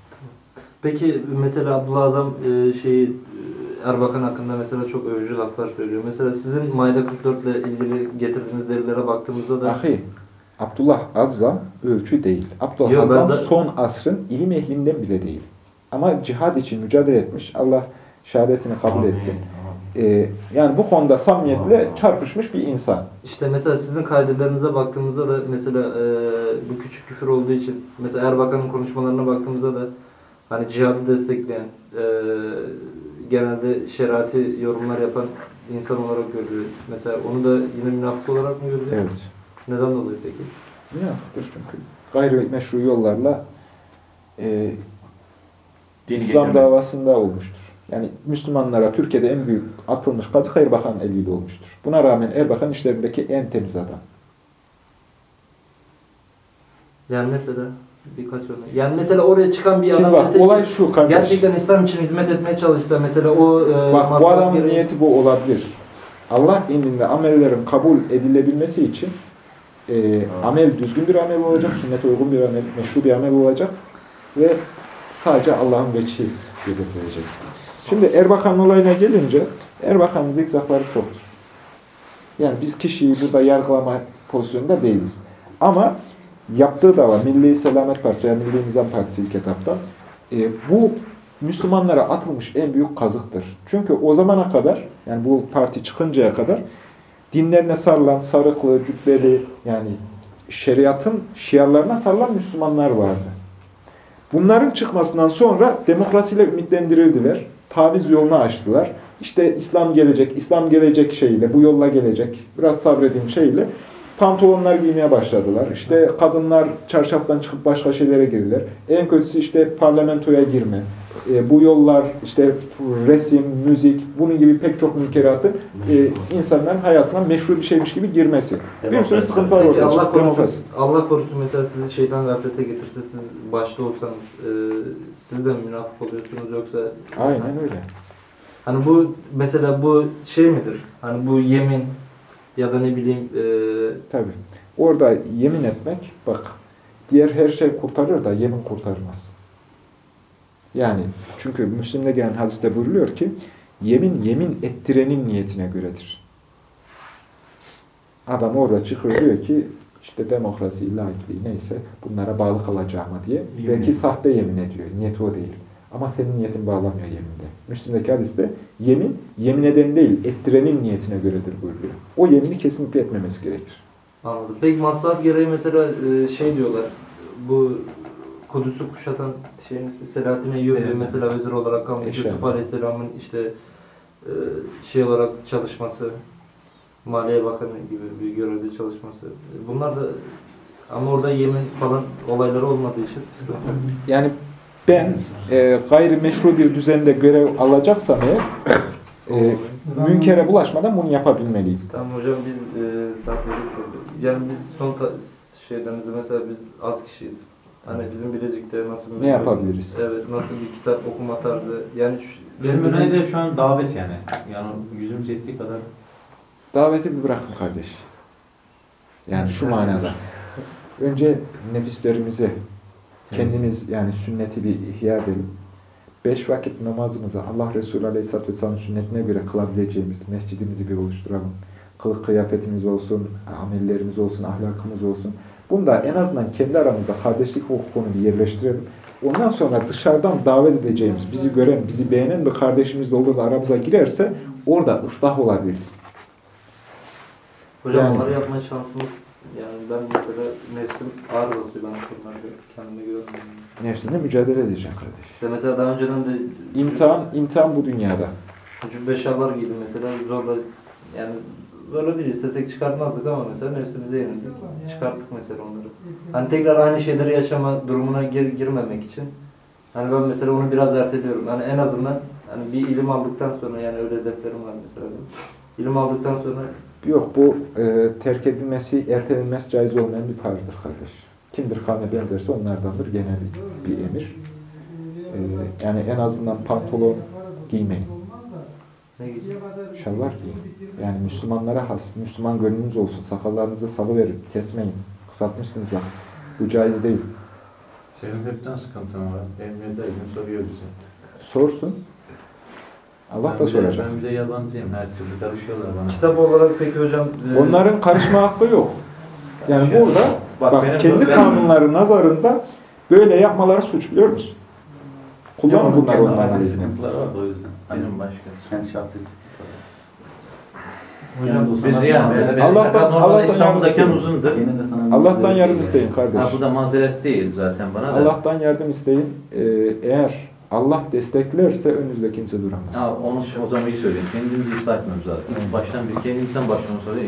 Peki mesela Abdullah Azam e, şeyi Erbakan hakkında mesela çok övücü laflar söylüyor. Mesela sizin Maide 44 ile ilgili getirdiğiniz delillere baktığımızda da Ahi, Abdullah Azzam ölçü değil. Abdullah ben Azzam zaten- son asrın ilim ehlinden bile değil. Ama cihad için mücadele etmiş. Allah şehadetini kabul etsin. Ee, yani bu konuda samimiyetle çarpışmış bir insan. işte mesela sizin kaidelerinize baktığımızda da mesela e, bu küçük küfür olduğu için mesela Erbakan'ın konuşmalarına baktığımızda da hani cihadı destekleyen e, genelde şerati yorumlar yapan insan olarak görüyoruz. Mesela onu da yine münafık olarak mı görüyoruz? Evet. Neden dolayı peki? Münafıktır çünkü. Gayrimeşru yollarla e, İslam getirmek. davasında olmuştur. Yani Müslümanlara Türkiye'de en büyük atılmış kazık Erbakan eliyle olmuştur. Buna rağmen Erbakan işlerindeki en temiz adam. Yani mesela birkaç örnek. Yani mesela oraya çıkan bir Şimdi adam bak dese ki, olay şu kardeş. gerçekten İslam için hizmet etmeye çalışsa mesela o e, Bak bu adamın gereği- niyeti bu olabilir. Allah indinde amellerin kabul edilebilmesi için e, amel düzgün bir amel olacak, sünnete uygun bir amel, meşru bir amel olacak ve sadece Allah'ın veçhi gözetilecek. Şimdi Erbakan olayına gelince Erbakan'ın zikzakları çoktur. Yani biz kişiyi burada yargılama pozisyonunda değiliz. Ama yaptığı dava Milli Selamet Partisi yani Milli Nizam Partisi ilk etapta e, bu Müslümanlara atılmış en büyük kazıktır. Çünkü o zamana kadar yani bu parti çıkıncaya kadar dinlerine sarılan, sarıklı, cübbeli yani şeriatın şiarlarına sarılan Müslümanlar vardı. Bunların çıkmasından sonra demokrasiyle ümitlendirildiler. Taviz yolunu açtılar. İşte İslam gelecek, İslam gelecek şeyiyle, bu yolla gelecek, biraz sabredin şeyle pantolonlar giymeye başladılar. İşte kadınlar çarşaftan çıkıp başka şeylere girdiler. En kötüsü işte parlamentoya girme. E, bu yollar işte resim, müzik, bunun gibi pek çok münkeratı e, insanların hayatına meşru bir şeymiş gibi girmesi. Bir sürü sıkıntılar ortaya Allah çıktı. Demokrasi. korusun, Allah korusun mesela sizi şeytan gaflete getirse siz başta olsanız e, siz de münafık oluyorsunuz yoksa Aynen öyle. Hani bu mesela bu şey midir? Hani bu yemin ya da ne bileyim e, Tabii. Orada yemin etmek, bak diğer her şey kurtarır da yemin kurtarmaz. Yani çünkü Müslim'de gelen hadiste buyuruluyor ki yemin yemin ettirenin niyetine göredir. Adam orada çıkıyor diyor ki işte demokrasi, laikliği neyse bunlara bağlı kalacağıma diye. Belki sahte yemin ediyor. Niyeti o değil. Ama senin niyetin bağlamıyor yeminde. Müslim'deki hadiste yemin, yemin eden değil, ettirenin niyetine göredir buyuruyor. O yemini kesinlikle etmemesi gerekir. anladım. Peki maslahat gereği mesela e, şey diyorlar. Bu Kudüs'ü kuşatan şeyin ismi Selahattin Eyyubi mesela vezir olarak kalmış. Yusuf Aleyhisselam'ın işte e, şey olarak çalışması Maliye Bakanı gibi bir görevde çalışması. Bunlar da ama orada yemin falan olayları olmadığı için sıkıntı. Yani ben e, gayrimeşru bir düzende görev alacaksam eğer e, münkere bulaşmadan bunu yapabilmeliyim. Tamam hocam biz e, saatleri çok. Yani biz son şeylerimizi mesela biz az kişiyiz. Hani bizim Bilecik'te nasıl bir Ne yapabiliriz? Evet nasıl bir kitap okuma tarzı. Yani şu, Benim bizim- öneride şu an davet yani. Yani yüzümüz yettiği kadar Daveti bir bırakın kardeş. Yani şu manada. Önce nefislerimize kendimiz yani sünneti bir ihya edelim. Beş vakit namazımızı Allah Resulü Aleyhisselatü Vesselam'ın sünnetine göre kılabileceğimiz mescidimizi bir oluşturalım. Kılık kıyafetimiz olsun, amellerimiz olsun, ahlakımız olsun. Bunda en azından kendi aramızda kardeşlik hukukunu bir yerleştirelim. Ondan sonra dışarıdan davet edeceğimiz, bizi gören, bizi beğenen bir kardeşimiz de olur da aramıza girerse orada ıslah olabiliriz. Hocam Yani- onları yapma şansımız yani ben mesela nefsim ağır basıyor ben konularda kendime güvenmiyorum. Nefsinde mücadele edeceğim kardeş. İşte mesela daha önceden de İmtihan, imtihan bu dünyada. cübbe şalvar giydim mesela zorla yani zorla değil istesek çıkartmazdık ama mesela nefsimize yenildik. Çıkarttık mesela onları. Hani tekrar aynı şeyleri yaşama durumuna gir- girmemek için. Hani ben mesela onu biraz erteliyorum. Hani en azından hani bir ilim aldıktan sonra yani öyle hedeflerim var mesela. benim. İlim aldıktan sonra Yok bu e, terk edilmesi, ertelenmesi caiz olmayan bir farzdır kardeş. Kimdir kavme benzerse onlardandır genel bir emir. E, yani en azından pantolon giymeyin. Şalvar giyin. Yani Müslümanlara has, Müslüman gönlünüz olsun. Sakallarınızı salıverin, kesmeyin. Kısaltmışsınız bak. Bu caiz değil. senin hepten sıkıntın var. De gün soruyor bize. Sorsun. Allah Ben da soracak. Ben bir de yabancıyım. Her türlü karışıyorlar bana. Kitap olarak peki hocam e, Onların karışma hakkı yok. Yani Şey- burada Bak bak, benim- kendi ben- kanunları nazarında böyle yapmaları suç biliyor musun? Kullanın Yok, bunları kendi onların sıkıntıları var da o yüzden. Benim başka. Kendi şahsi hocam Biz yani. Benim Allah'tan- Allah'tan İstanbul'dayken yardım uzundu. Yine de sana Allah'tan yardım isteyin kardeş. Ha, bu da mazeret değil zaten bana da. Allah'tan yardım isteyin. Ee, eğer Allah desteklerse önünüzde kimse duramaz. Ha, onu o zaman iyi söyleyeyim. Kendimizi ıslah etmemiz lazım. İlk baştan biz kendimizden başlamamız lazım.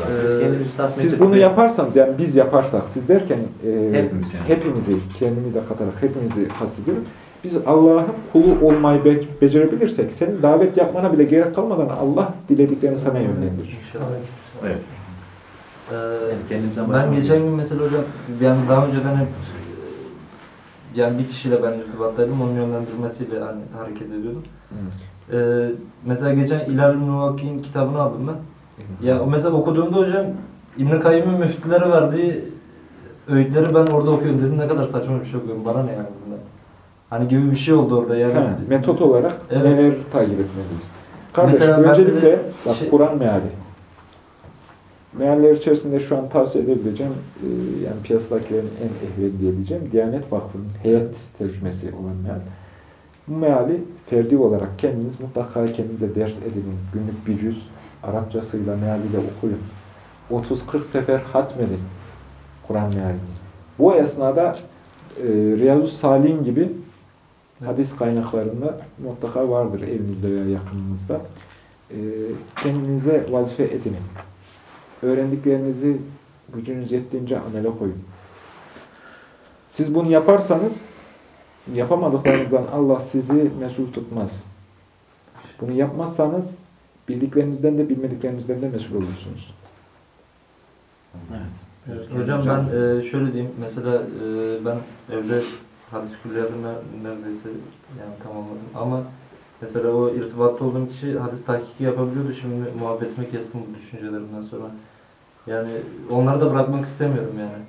Lazım. Biz Ee, kendimizi tatmin Siz bunu yaparsanız yani biz yaparsak siz derken e, Hepimiz yani. hepimizi kendimi de katarak hepimizi kastediyorum. Biz Allah'ın kulu olmayı be- becerebilirsek senin davet yapmana bile gerek kalmadan Allah dilediklerini sana yönlendirir. İnşallah. Evet. Ee, Yani ben geçen gün mesela hocam yani daha önceden hep e, yani bir kişiyle ben irtibattaydım onun yönlendirmesiyle hani hareket ediyordum. Ee, mesela geçen İlal-i Muvakki'nin kitabını aldım ben. Ya mesela okuduğumda hocam İbn-i Kayyım'ın müftülere verdiği öğütleri ben orada okuyorum dedim ne kadar saçma bir şey okuyorum bana ne yani bunlar. Hani gibi bir şey oldu orada yani. Ha, metot olarak Evet. neler takip etmeliyiz? Kardeş, Mesela öncelikle de bak şey- Kur'an meali. Mealler içerisinde şu an tavsiye edebileceğim, e, yani piyasadakilerin en ehveli diyebileceğim, Diyanet Vakfı'nın heyet tercümesi olan meal. Bu meali ferdi olarak kendiniz mutlaka kendinize ders edinin. Günlük bir cüz, Arapçasıyla mealiyle okuyun. 30-40 sefer hatmedin Kur'an mealini. Bu esnada e, Riyazu Salih'in gibi hadis kaynaklarında mutlaka vardır evinizde veya yakınınızda. E, kendinize vazife edinin. Öğrendiklerinizi gücünüz yettiğince amele koyun. Siz bunu yaparsanız yapamadıklarınızdan Allah sizi mesul tutmaz. Bunu yapmazsanız bildiklerinizden de bilmediklerinizden de mesul olursunuz. Evet, Hocam ben e, şöyle diyeyim. Mesela e, ben evde hadis külliyatını neredeyse yani tamamladım. Ama mesela o irtibatta olduğum kişi hadis tahkiki yapabiliyordu. Şimdi muhabbetimi kestim bu düşüncelerimden sonra. Yani onları da bırakmak istemiyorum yani.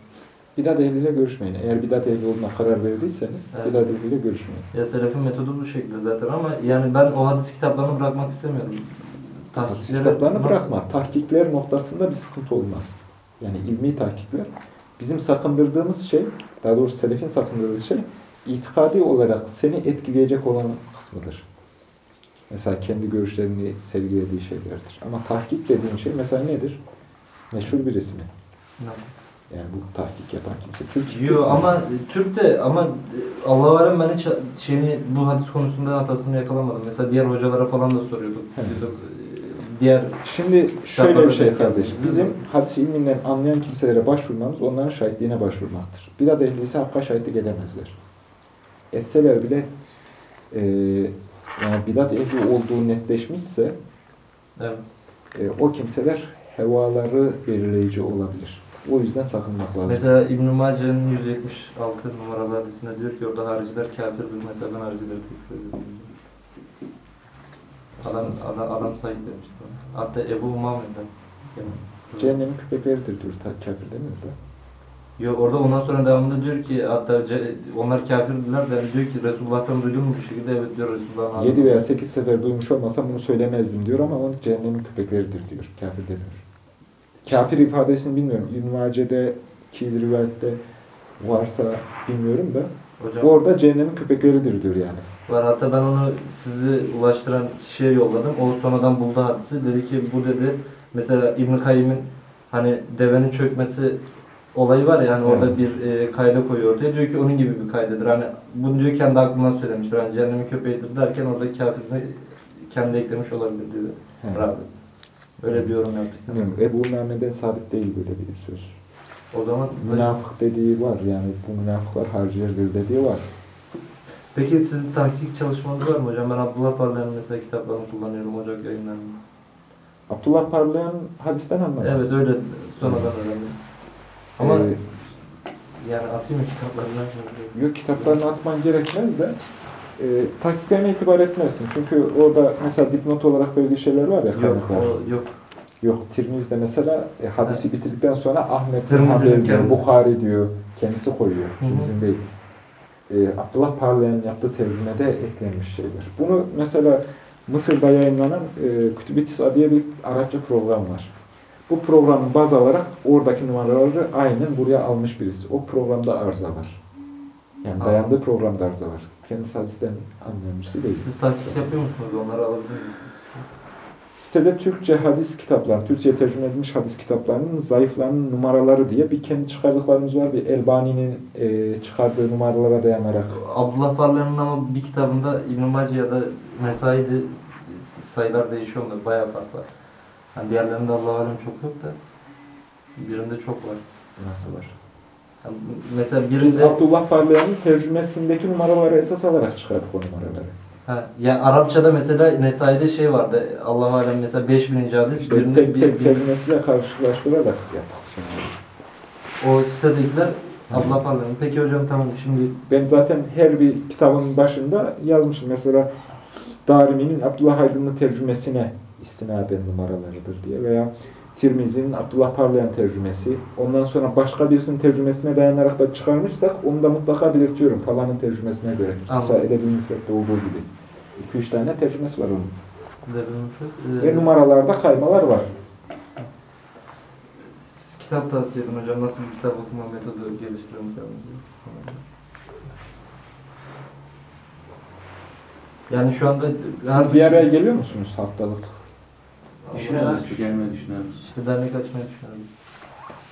Bidat ehliyle görüşmeyin. Eğer bidat ehli olduğuna karar verdiyseniz Evet. bidat ehliyle görüşmeyin. Ya selefin metodu bu şekilde zaten ama yani ben o hadis kitaplarını bırakmak istemiyorum. Hadis kitaplarını bırakma. Tahkikler noktasında bir sıkıntı olmaz. Yani ilmi tahkikler. Bizim sakındırdığımız şey, daha doğrusu selefin sakındırdığı şey, itikadi olarak seni etkileyecek olan kısmıdır. Mesela kendi görüşlerini sergilediği şeylerdir. Ama tahkik dediğin şey mesela nedir? Meşhur bir ismi. Nasıl? Yani bu tahkik yapan kimse. Türk Yo ama Türk de ama Allah alem ben hiç şeyini bu hadis konusunda hatasını yakalamadım. Mesela diğer hocalara falan da soruyorduk. Diyorduk, e, Diğer Şimdi şöyle bir şey kardeşim. Bizim hadis ilminden anlayan kimselere başvurmamız onların şahitliğine başvurmaktır. Bidat ehli ise hakka şahitlik edemezler. Etseler bile e, yani bidat ehli olduğu netleşmişse evet. e, o kimseler hevaları belirleyici olabilir. O yüzden sakınmak lazım. Mesela İbn-i Mace'nin 176 numaralı hadisinde diyor ki orada hariciler kafirdir. Mesela ben haricileri tekfir ediyorum. Adam, adam, adam sayı demiş. Hatta Ebu Umame'den. Cehennemin köpekleridir diyor kafir demez de. Yo, orada ondan sonra devamında diyor ki hatta onlar kafirdiler de yani diyor ki Resulullah'tan duydun mu bu şekilde evet diyor Resulullah'ın ağzından. 7 veya 8 sefer duymuş olmasam bunu söylemezdim diyor ama onun cehennemin köpekleridir diyor. Kafir demiyor. Kafir ifadesini bilmiyorum. İbn-i rivayette varsa bilmiyorum da Hocam orada cehennemin köpekleridir diyor yani. var hatta ben onu sizi ulaştıran kişiye yolladım. O sonradan buldu hadisi. Dedi ki bu dedi mesela İbn Kayyim'in hani devenin çökmesi olayı var ya hani orada Evet. bir e, kayda koyuyor ortaya. Diyor ki onun gibi bir kaydedir. Hani bunu diyor kendi aklından söylemiştir. Hani cehennemin köpeğidir derken orada kafirini kendi eklemiş olabilir diyor. He. Rabi. Öyle bir yorum yaptık. Bilmiyorum. Ebu Umame'den sabit değil böyle bir söz. O zaman Münafık dediği var yani bu münafıklar harcayırdır dediği var. Peki sizin tahkik çalışmanız var mı hocam? Ben Abdullah Parlayan'ın mesela kitaplarını kullanıyorum Ocak yayınlarında. Abdullah Parlayan hadisten anlamaz. Evet öyle sonradan öğrendim. Ama Ee, yani atayım mı kitaplarını? Yok kitaplarını atman gerekmez de e, takiplerine itibar etmezsin. Çünkü orada mesela dipnot olarak böyle şeyler var ya Yok, o, yok. Yok Tirmiz'de mesela e, hadisi bitirdikten sonra Ahmet diyor. Bukhari diyor. Kendisi koyuyor. Tirmiz'in değil. E, Abdullah Parlayan yaptığı tercümede eklenmiş şeyler. Bunu mesela Mısır'da yayınlanan e, Kütüb-i diye bir Arapça program var. Bu programı baz alarak oradaki numaraları aynen buraya almış birisi. O programda arıza var. Yani dayandığı programda arıza var. Kendisi hadisten birisi değil. Siz tahkik yapıyor musunuz? Onları alabilir misiniz? Sitede Türkçe hadis kitapları, Türkçe'ye tercüme edilmiş hadis kitaplarının zayıflarının numaraları diye bir kendi çıkardıklarımız var. Bir Elbani'nin e, çıkardığı numaralara dayanarak. Abdullah Parlayan'ın ama bir kitabında İbn-i ya da Mesai'de sayılar değişiyor onlar. Bayağı fark var. Yani diğerlerinde Allah alem çok yok da birinde çok var. Nasıl var? Mesela birinde Abdullah Parlayan'ın tercümesindeki numaraları esas alarak çıkardık o numaraları. ha, yani Arapçada mesela Nesai'de şey vardı. Allah alem mesela 5000. hadis İşte birinde tek bir, tek bir- tercümesiyle karşılaştırarak yaptık. o sitedekiler Abdullah Parlayan. Peki hocam tamam şimdi Ben zaten her bir kitabın başında yazmışım. Mesela Darimi'nin Abdullah Aydın'ın tercümesine istinaden numaralarıdır diye veya Tirmizi'nin Abdullah Parlayan tercümesi. Ondan sonra başka birisinin tercümesine dayanarak da çıkarmışsak onu da mutlaka belirtiyorum falanın tercümesine göre. Anladım. Mesela Edebi Müfret'te olduğu gibi. 2-3 tane tercümesi var onun. Derin Ve numaralarda kaymalar var. Siz kitap tavsiye edin hocam. Nasıl bir kitap okuma metodu geliştirelim kendimizi? Yani şu anda Siz bir araya geliyor musunuz haftalık? Düşünüyoruz, gelmeyi düşünüyoruz. İşte dernek açmayı düşünüyorum.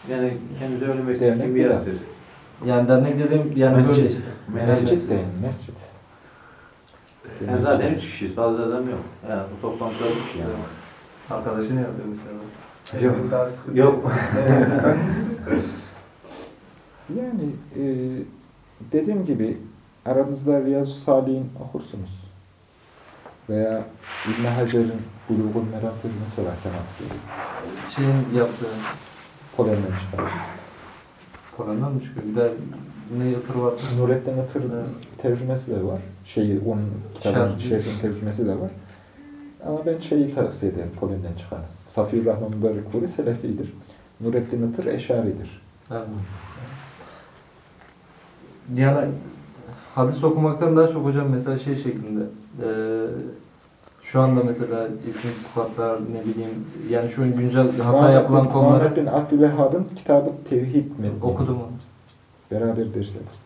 Yani kendimize öyle mescid gibi bir yer açıyoruz. Yani dernek dedim yani Mescit. böyle işte. Mescit de mescit. Yani zaten üç kişiyiz. Fazla adam yok. Yani bu toplantıda üç kişi yani. Arkadaşını yapıyormuş yani. Hocam, daha sıkıntı yok. <laughs> Yani e, dediğim gibi aranızda Riyazu Salih'in okursunuz. Veya İbn Hacer'in Bulugul Meram'dır mesela Kemal Seyir. Şeyin yaptığı Polenden çıkar. Koran'dan mı çıkıyor? Bir de ne yatır var? Nurettin Itır'ın Evet. tercümesi de var. Şeyi, onun kitabının şerhin tercümesi de var. Ama ben şeyi tavsiye ederim, Polenden çıkan. Safiyur Rahman Mübarek Furi Selefidir. Nurettin Itır Eşari'dir. Evet. Yani hadis okumaktan daha çok hocam mesela şey şeklinde eee, şu anda mesela isim sıfatlar ne bileyim yani şu an güncel hata Muhammed- yapılan konuları Muhammed bin Abdülvehhab'ın kitabı Tevhid metni. okudum onu. Beraber ders yaptık.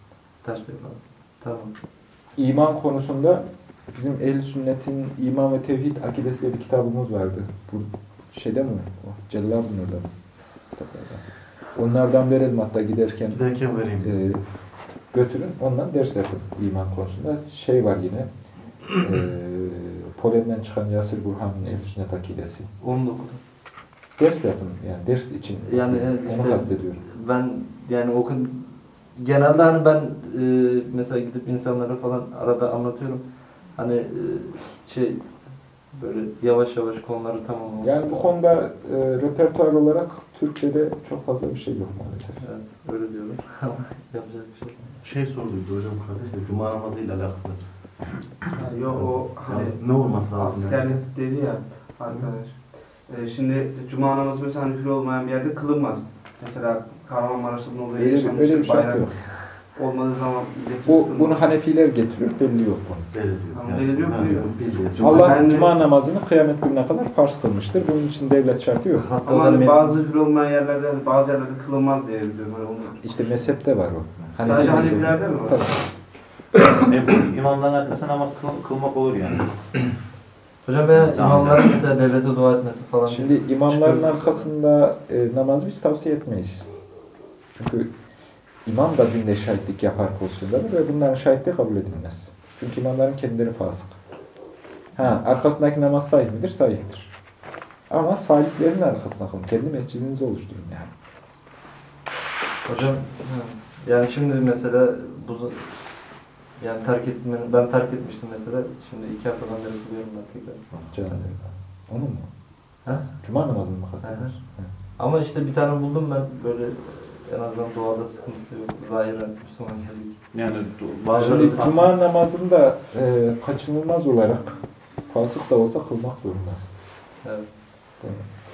Ters yapalım. Tamam. İman konusunda bizim ehl sünnetin iman ve tevhid akidesi diye bir kitabımız vardı. Bu şeyde mi? O Celal? Kitaplarda. Onlardan verelim hatta giderken Giderken vereyim. e, götürün. Ondan ders yapın iman konusunda. Şey var yine e, Polen'den çıkan Yasir Burhan'ın ehl sünnet akidesi. Onu da okudum. Ders yapın yani ders için. Yani evet, onu işte- kastediyorum. Ben yani okun genelde hani ben e, mesela gidip insanlara falan arada anlatıyorum. Hani e, şey böyle yavaş yavaş konuları tamam Yani bu konuda e, repertuar olarak Türkçe'de çok fazla bir şey yok maalesef. Evet, öyle diyorum. <laughs> Ama yapacak bir şey yok. Şey sorduydu hocam kardeşler, Cuma namazıyla alakalı. Yani yok o hani Yani ne olması lazım? yani? askerlik dedi ya arkadaş. Ee, şimdi cuma namazı mesela hani hür olmayan bir yerde kılınmaz. Mesela Kahramanmaraş'ta bunun olayı yaşanmıştır. öyle bir şart bayram yok. olmadığı zaman Bu, bunu Hanefiler getiriyor, delili yok bunun. Delil yok. Mu delil. Allah ben de- cuma namazını kıyamet gününe kadar farz kılmıştır. Bunun için devlet şartı yok. Hatta Ama hani bazı hür olmayan yerlerde hani bazı yerlerde kılınmaz diye biliyorum. Hani onu. İşte mezhepte var o. Sadece mezhebi. Hanefilerde mi var? Tabii. E, bu imamların arkasına namaz kıl- kılmak olur yani. <clears throat> Hocam ben Tamam. imamların mesela devlete dua etmesi falan. Şimdi imamların arkasında e, namaz biz tavsiye etmeyiz. Çünkü imam da dinde şahitlik yapar pozisyondadır ve bunların şahitliği kabul edilmez. Çünkü imamların kendileri fasık. Ha, arkasındaki namaz sahih midir? Sahihtir. Ama salihlerin arkasına kalın. Kendi mescidinizi oluşturun yani. Hocam yani şimdi mesela bu yani terk etme, ben terk etmiştim mesela. Şimdi iki haftadan beri kılıyorum ben tekrar. Canım. Onu mu? Ha? Cuma namazını mı kastediyorsun? Ama işte bir tane buldum ben böyle en azından doğada sıkıntısı yok. Zahiren Müslüman yazık. Yani Şimdi bazıları Cuma namazında e, kaçınılmaz olarak fasık da olsa kılmak zorundasın. Evet.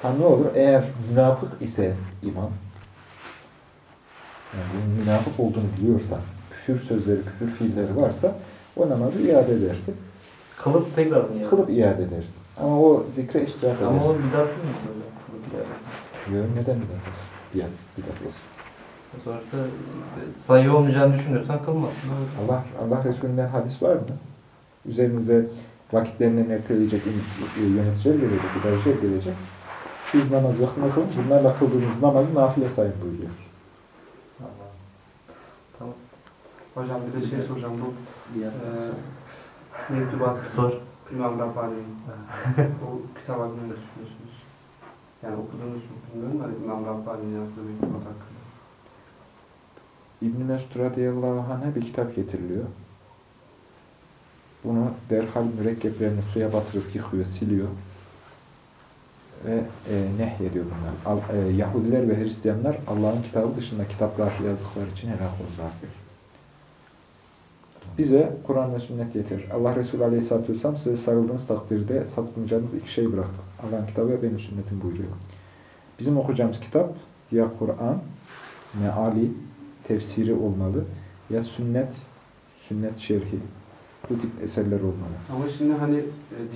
Ha ne olur? Eğer münafık ise imam, yani bunun münafık olduğunu biliyorsan, küfür sözleri, küfür fiilleri varsa o namazı iade edersin. Kılıp tekrar mı yani? Kılıp iade edersin. Ama o zikre iştirak Ama o edersin. bidat değil mi hocam? Kılıp yani. Yok, neden bidat olsun? Bidat, bidat olsun. Sonuçta sayı olmayacağını düşünüyorsan kılmazsın. Allah, Allah Resulü'nden hadis var mı? Üzerinize vakitlerinden erteleyecek yöneticiler gelecek, idareciler gelecek. Siz namaz vakfına kılın, bunlarla kıldığınız namazı nafile sayın buyuruyor. Allah. Tamam. Hocam bir de şey soracağım bu e, mektubat Sor. İmam Rabbani'nin o kitap hakkında ne düşünüyorsunuz? Yani okudunuz mu bilmiyorum da İmam Rabbani'nin yazdığı mektubat hakkında. İbn-i Mesud radıyallahu anh'a bir kitap getiriliyor. Bunu derhal mürekkeplerini suya batırıp yıkıyor, siliyor. Ve e, nehyediyor bunlar. Al, e, Yahudiler ve Hristiyanlar Allah'ın kitabı dışında kitaplar yazdıkları için helak oldular diyor. Bize Kur'an ve sünnet yeter. Allah Resulü Aleyhisselatü Vesselam size sarıldığınız takdirde sapıtmayacağınız iki şey bıraktı. Allah'ın kitabı ve benim sünnetim buyuruyor. Bizim okuyacağımız kitap ya Kur'an, meali, tefsiri olmalı ya sünnet, sünnet şerhi. Bu tip eserler olmalı. Ama şimdi hani e,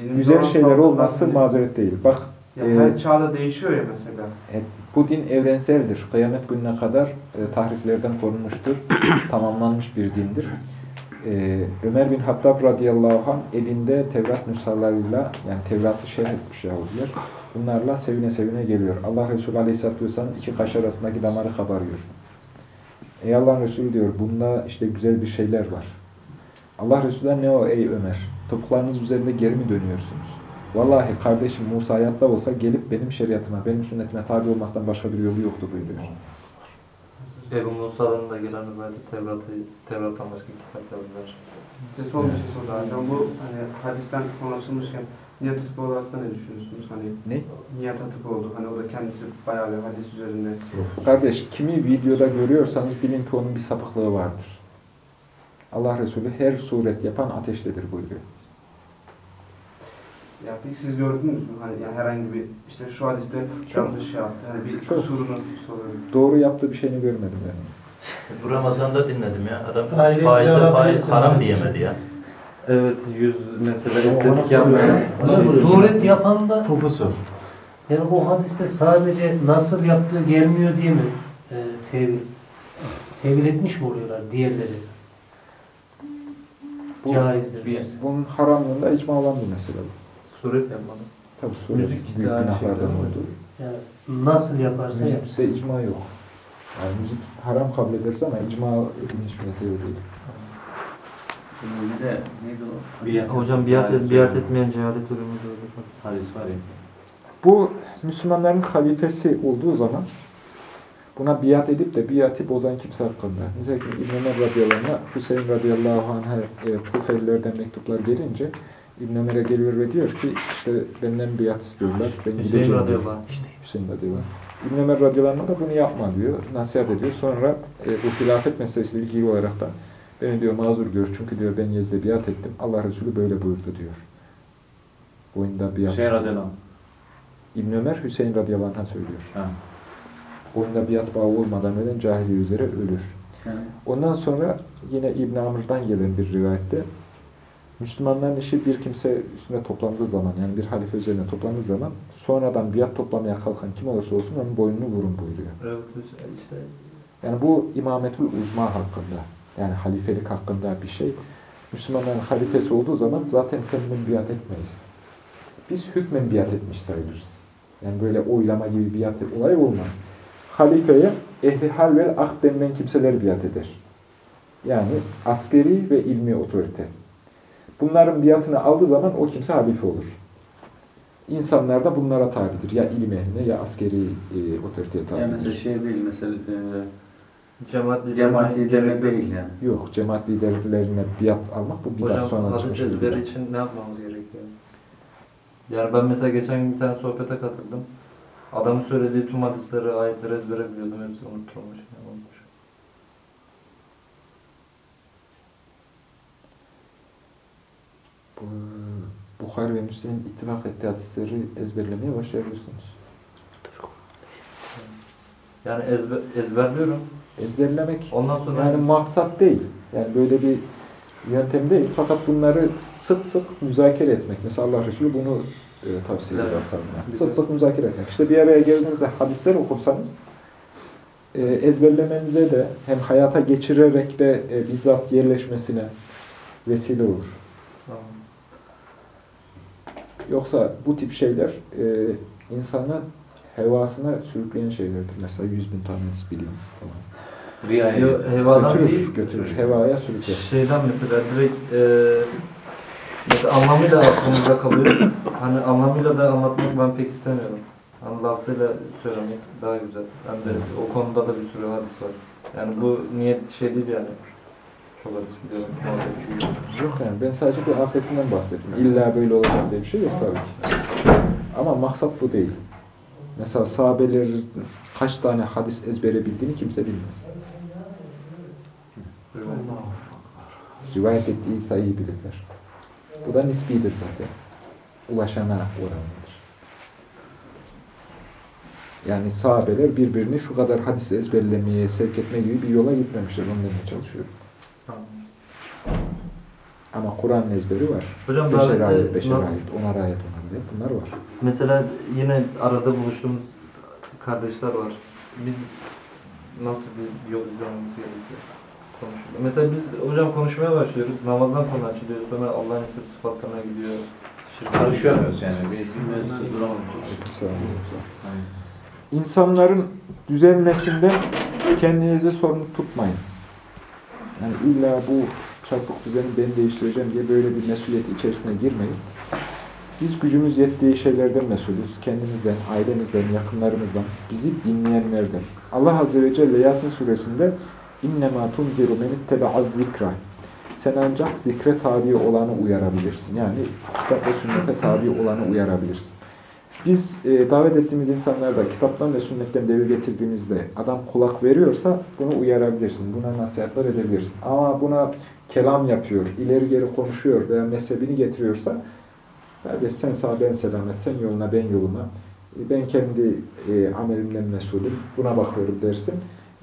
dinimizde Güzel şeyler olması hani- mazeret değil. Bak Ya e, her çağda değişiyor ya mesela. e, bu din evrenseldir. Kıyamet gününe kadar e, tahriflerden korunmuştur. <clears throat> tamamlanmış bir dindir. E, Ömer bin Hattab radıyallahu anh elinde Tevrat nüshalarıyla yani Tevrat'ı şerh etmiş Yahudiler. Bunlarla sevine sevine geliyor. Allah Resulü aleyhisselatü vesselam iki kaş arasındaki damarı kabarıyor. Ey Allah'ın Resulü diyor bunda işte güzel bir şeyler var. Allah Resulü'ne ne o ey Ömer? Topuklarınız üzerinde geri mi dönüyorsunuz? Vallahi kardeşim Musa hayatta olsa gelip benim şeriatıma, benim sünnetime tabi olmaktan başka bir yolu yoktu buyuruyor. Ebu Musa'dan da gelen rivayette Tevrat'ı, Tevrat'tan başka kitap yazdılar. Bir de son bir şey soracağım hocam. Bu hani hadisten konuşulmuşken niyet atıp olarak da ne düşünüyorsunuz? Hani Ne? niyet atıp oldu. Hani o da kendisi bayağı bir hadis üzerinde. Kardeş kimi videoda görüyorsanız bilin ki onun bir sapıklığı vardır. Allah Resulü her suret yapan ateştedir buyuruyor. Ya peki siz gördünüz mü? Hani yani herhangi bir işte şu hadiste yanlış şey yaptı. Hani bir Çok. kusurunu soruyorum. Doğru yaptığı bir şeyini görmedim ben. <laughs> Bu Ramazan'da dinledim ya. Adam Hayır, faize faiz haram diyemedi ya. Evet, yüz mesela estetik yapmayan. Suret yapan da Profesör. yani o hadiste sadece nasıl yaptığı gelmiyor diye mi e, tevil, tevil etmiş mi oluyorlar diğerleri? Bu, Caizdir. bir- bunun haramlığında icma olan bir mesele bu. Suret yapmalı. Tabi suret Müzik büyük günahlardan şekilde. olduğu. Yani nasıl yaparsa yapsın. Müzikte icma yok. Yani müzik haram kabul ederiz ama icma edilmiş bir mesele değil. Bir de neydi o? Biat, hocam biat, et, biat etmeyen cehalet ölümü de öyle. Hadis var ya. Bu Müslümanların halifesi olduğu zaman buna biat edip de biatı bozan kimse hakkında. Nitekim İbn Ömer radıyallahu anh, Hüseyin radıyallahu anh'a e, Kufelilerden mektuplar gelince İbn Ömer'e geliyor ve diyor ki işte benden biat istiyorlar. Ben Hüseyin gideceğim diyor. radıyallahu anh. Hüseyin radıyallahu anh. İbn Ömer radıyallahu anh da bunu yapma diyor. Nasihat ediyor. Sonra e, bu hilafet meselesiyle ilgili olarak da beni diyor mazur gör. Çünkü diyor ben Yezid'e biat ettim. Allah Resulü böyle buyurdu diyor. Oyunda biat. Hüseyin radıyallahu anh. İbn Ömer Hüseyin radıyallahu anh'a söylüyor. Ha. Oyunda biat bağı olmadan ölen cahiliye üzere ölür. Yani Ondan sonra yine İbn Amr'dan gelen bir rivayette Müslümanların işi bir kimse üstüne toplandığı zaman yani bir halife üzerine toplandığı zaman sonradan biat toplamaya kalkan kim olursa olsun onun boynunu vurun buyuruyor. Evet, işte Yani bu imametül uzma hakkında yani halifelik hakkında bir şey. Müslümanların halifesi olduğu zaman zaten seninle biat etmeyiz. Biz hükmen biat etmiş sayılırız. Yani böyle oylama gibi biat olay olmaz. Halifeye ehli hal ve akd denilen kimseler biat eder. Yani askeri ve ilmi otorite. Bunların biatını aldığı zaman o kimse halife olur. İnsanlar da bunlara tabidir. Ya ilim ehline ya askeri e, otoriteye yani mesela tabidir. şey değil mesela e, cemaat liderine cemaat liderine değil yani. Yok, cemaat liderlerine biat almak bu bidat Hocam sonra hadis çıkmış bir ezberi bidat. için ne yapmamız gerekiyor? Yani ben mesela geçen gün bir tane sohbete katıldım. Adamın söylediği tüm hadisleri, ayetleri ezbere biliyordum. Hepsini unutturmuş. Yani unutmuş. Bu, Bukhari ve Müslim'in ittifak ettiği hadisleri ezberlemeye başlayabilirsiniz. Yani ezber, ezberliyorum. Ezberlemek Ondan sonra yani maksat değil. Yani böyle bir yöntem değil. Fakat bunları sık sık müzakere etmek. Mesela Allah Resulü bunu e, tavsiye ediyor Evet. ashabına. Sık sık müzakere etmek. İşte bir araya geldiğinizde hadisler okursanız e, ezberlemenize de hem hayata geçirerek de e, bizzat yerleşmesine vesile olur. Tamam. Yoksa bu tip şeyler e, insanı hevasına sürükleyen şeylerdir. Mesela 100 bin tane biliyorum falan. Riya Yo, ediyor. Hevadan Götürür, değil. götürür. Hevaya sürükler. Şeyden mesela direkt e, mesela anlamıyla aklımızda kalıyor. Hani anlamıyla da anlatmak ben pek istemiyorum. Hani lafzıyla söylemek daha güzel. Hem de o konuda da bir sürü hadis var. Yani bu niyet şey değil yani. Biliyorum. Yok yani ben sadece bir afetinden bahsettim. İlla böyle olacak diye bir şey yok tabii ki. Ama maksat bu değil. Mesela sahabelerin kaç tane hadis ezbere bildiğini kimse bilmez. Rivayet ettiği sayıyı bilirler. Bu da nisbidir zaten. Ulaşana oranıdır. Yani sahabeler birbirini şu kadar hadis ezberlemeye sevk etme gibi bir yola gitmemişler. Onu demeye çalışıyorum. Ama Kur'an'ın ezberi var. Hocam Beşer davette ayet, beşer ayet, onar ayet, onar ayet. Bunlar var. Mesela yine arada buluştuğumuz kardeşler var. Biz nasıl bir yol izlememiz gerekiyor? Konuşuyor. Mesela biz hocam konuşmaya başlıyoruz. Namazdan konu açılıyor. Sonra Allah'ın isim sıfatlarına gidiyor. Karışamıyoruz yani. Biz bilmiyoruz. İnsanların düzelmesinden kendinizi sorumlu tutmayın. Yani illa bu çarpık düzeni ben değiştireceğim diye böyle bir mesuliyet içerisine girmeyin. Biz gücümüz yettiği şeylerden mesulüz. Kendimizden, ailemizden, yakınlarımızdan, bizi dinleyenlerden. Allah Azze ve Celle Yasin suresinde اِنَّمَا تُنْزِرُ مَنِ اتَّبَعَ الذِّكْرَ Sen ancak zikre tabi olanı uyarabilirsin. Yani kitap ve sünnete tabi olanı uyarabilirsin. Biz e, davet ettiğimiz insanlarda kitaptan ve sünnetten delil getirdiğimizde adam kulak veriyorsa bunu uyarabilirsin. Buna nasihatler edebilirsin. Ama buna kelam yapıyor, ileri geri konuşuyor veya mezhebini getiriyorsa kardeş sen sağ ben selamet, sen yoluna ben yoluma. E, Ben kendi e, amelimden mesulüm. Buna bakıyorum dersin.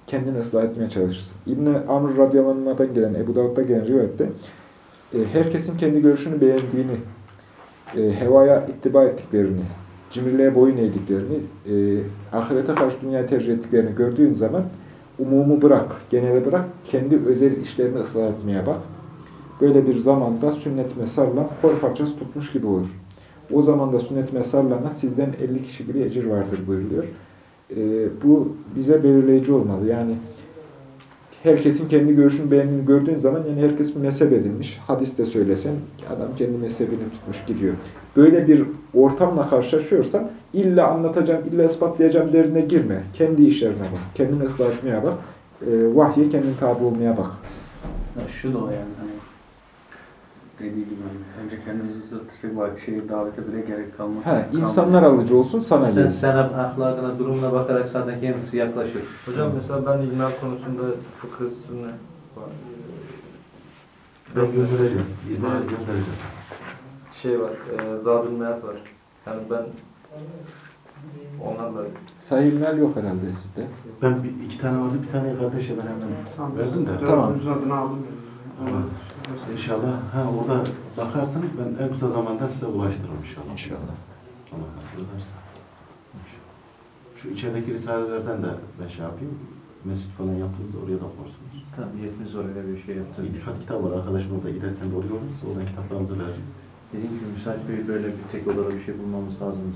Kendini ıslah etmeye çalışırsın. İbn-i Amr radıyallahu gelen, Ebu Davud'da gelen rivayette e, herkesin kendi görüşünü beğendiğini, e, hevaya ittiba ettiklerini, cimriliğe boyun eğdiklerini, e, ahirete karşı dünyayı tercih ettiklerini gördüğün zaman umumu bırak, geneli bırak, kendi özel işlerini ıslah etmeye bak. Böyle bir zamanda sünnetime sarılan kor parçası tutmuş gibi olur. O zaman da sünnetime sarılana sizden 50 kişi bir ecir vardır buyuruluyor. E, bu bize belirleyici olmalı. Yani herkesin kendi görüşünü beğendiğini gördüğün zaman yani herkes bir mezhep edinmiş. Hadis de söylesen adam kendi mezhebini tutmuş gidiyor. Böyle bir ortamla karşılaşıyorsan illa anlatacağım, illa ispatlayacağım derine girme. Kendi işlerine bak. Islah etmeye bak. E, vahye kendin tabi olmaya bak. Şu da o yani hani dediği gibi hani önce kendimizi tutarsak bak şeye davete bile gerek kalmaz. Ha, insanlar alıcı olsun sana Zaten gelin. sana ahlakına, durumuna bakarak zaten kendisi yaklaşır. Hocam mesela ben icma konusunda var. Ben göndereceğim. İdmaya göndereceğim. Şey var, e, Zadül Mead var. Yani ben onlarla Sahilmel yok herhalde sizde. Ben bir, iki tane vardı, bir tane kardeşe ben hemen verdim de. Tamam. Dördüncü adını aldım. Ama İnşallah ha, orada bakarsanız ben en kısa zamanda size ulaştırırım inşallah. İnşallah. Allah nasip ederse. İnşallah. Şu içerideki risalelerden de ben şey yapayım. Mescit falan yaptığınızda oraya da okursunuz. Tamam, niyetimiz oraya bir şey yaptı. İtikat kitabı var. Arkadaşım orada giderken de oraya olursa oradan kitaplarınızı vereceğiz. Dediğim gibi müsait bir böyle bir tek odada bir şey bulmamız lazım.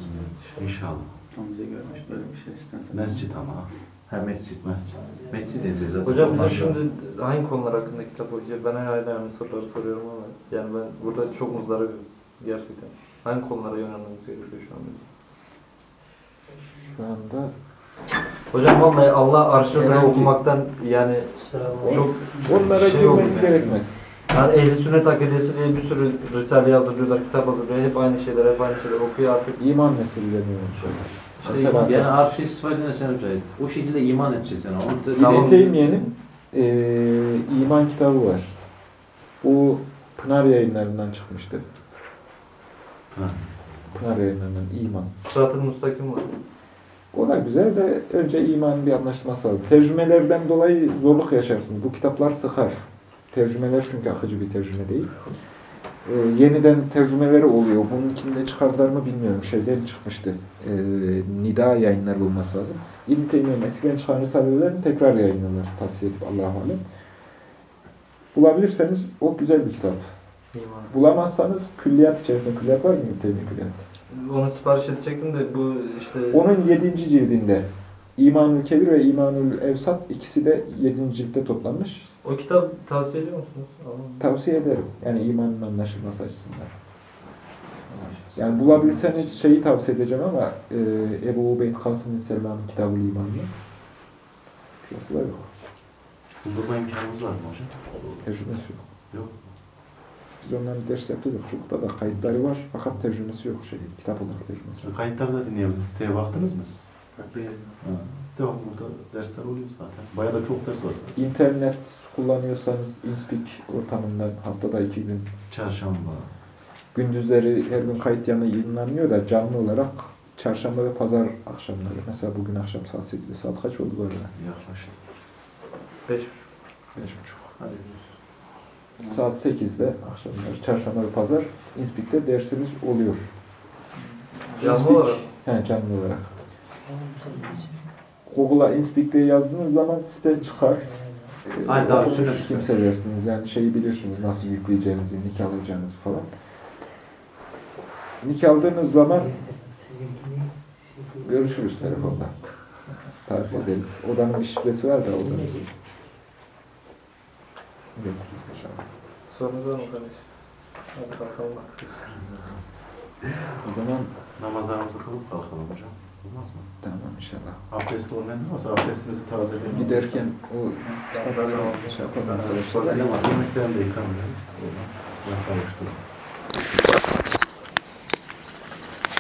İnşallah. Tam bize görmüş böyle bir şey istersen. Mescit ama. Ha mescit. Mescit. Mescit edeceğiz zaten. Hocam bize şimdi hangi konular hakkında kitap okuyacak? Ben hala yani soruları soruyorum ama yani ben burada çok muzdaribim gerçekten. Hangi konulara yönelmemiz gerekiyor şu an bizim? Şu anda Hocam vallahi Allah arşında Herhangi- okumaktan yani çok onlara Şey girmeniz oldu. gerekmez. yani ehli sünnet akidesi diye bir sürü risale hazırlıyorlar, kitap hazırlıyorlar. Hep aynı şeyler, hep aynı şeyler okuyor artık. İman meselelerini inşallah. İşte Mesela- yani arşi istifade sen müsait. O şekilde iman edeceğiz yani. Tamam. İbn Teymiye'nin eee iman kitabı var. Bu Pınar yayınlarından çıkmıştı. Ha. Pınar yayınlarından iman. Sırat-ı Mustakim var. O da güzel de önce imanın bir anlaşması lazım. Tercümelerden dolayı zorluk yaşarsınız. Bu kitaplar sıkar. Tercümeler çünkü akıcı bir tercüme değil. Ee, yeniden tercümeleri oluyor. Bununkinde çıkardılar mı bilmiyorum. Şeyden çıkmıştı. Ee, Nida yayınları olması lazım. İbn Teymiye'nin eskiden çıkan risalelerini tekrar yayınlıyorlar. Tavsiye edip Allah'a alem. Bulabilirseniz o güzel bir kitap. İman. Bulamazsanız külliyat içerisinde külliyat var mı İbn Teymiye külliyat? Onu sipariş edecektim de bu işte Onun 7. cildinde İmanül Kebir ve İmanül Evsat ikisi de 7. ciltte toplanmış. o kitap tavsiye ediyor musunuz? Anlamadım. Tavsiye ederim. Yani imanın anlaşılması açısından. Yani bulabilseniz şeyi tavsiye edeceğim ama e, Ebu Ubeyd Kasım Selman'ın Kitab-ı İman'ı. Şurası var yok. Buldurma imkanımız var mı hocam? Tercümesi yok. Yok. Biz onların ders yaptırdık. Çokta da kayıtları var fakat tercümesi yok. Şey, kitap olarak tercümesi yok. Kayıtları da dinleyebiliriz. Siteye baktınız mı siz? Ha. Devam burada dersler oluyor zaten. Bayağı da çok ders var zaten. İnternet kullanıyorsanız InSpeak ortamından haftada iki gün Çarşamba. Gündüzleri her gün kayıt yanı yayınlanıyor da canlı olarak çarşamba ve pazar akşamları. Mesela bugün akşam saat 8'de saat kaç oldu arada? Yaklaştı. Beş. 5.30. Saat 8'de akşamları çarşamba ve pazar İnspik'te dersimiz oluyor. Canlı İnspik- olarak. He, canlı olarak. Google'a İnspik diye yazdığınız zaman site çıkar. Ee, Aynen, daha okumuş sürüm. kimselersiniz. Yani şeyi bilirsiniz nasıl yükleyeceğinizi, nick alacağınızı falan. Nick aldığınız zaman görüşürüz telefonda. Tarif ederiz. Odanın bir şifresi var da odanızın. Getiririz inşallah. Sorunuz var mı kardeş? Hadi bakalım. O zaman Namazlarımızı kılıp kalkalım hocam. Olmaz mı? Tamam inşallah. Abdest olmayan varsa abdestimizi tazeleyelim. Giderken o kitapları şey yapalım arkadaşlar. Yemeklerini de yıkamayacağız. Ben savuştum.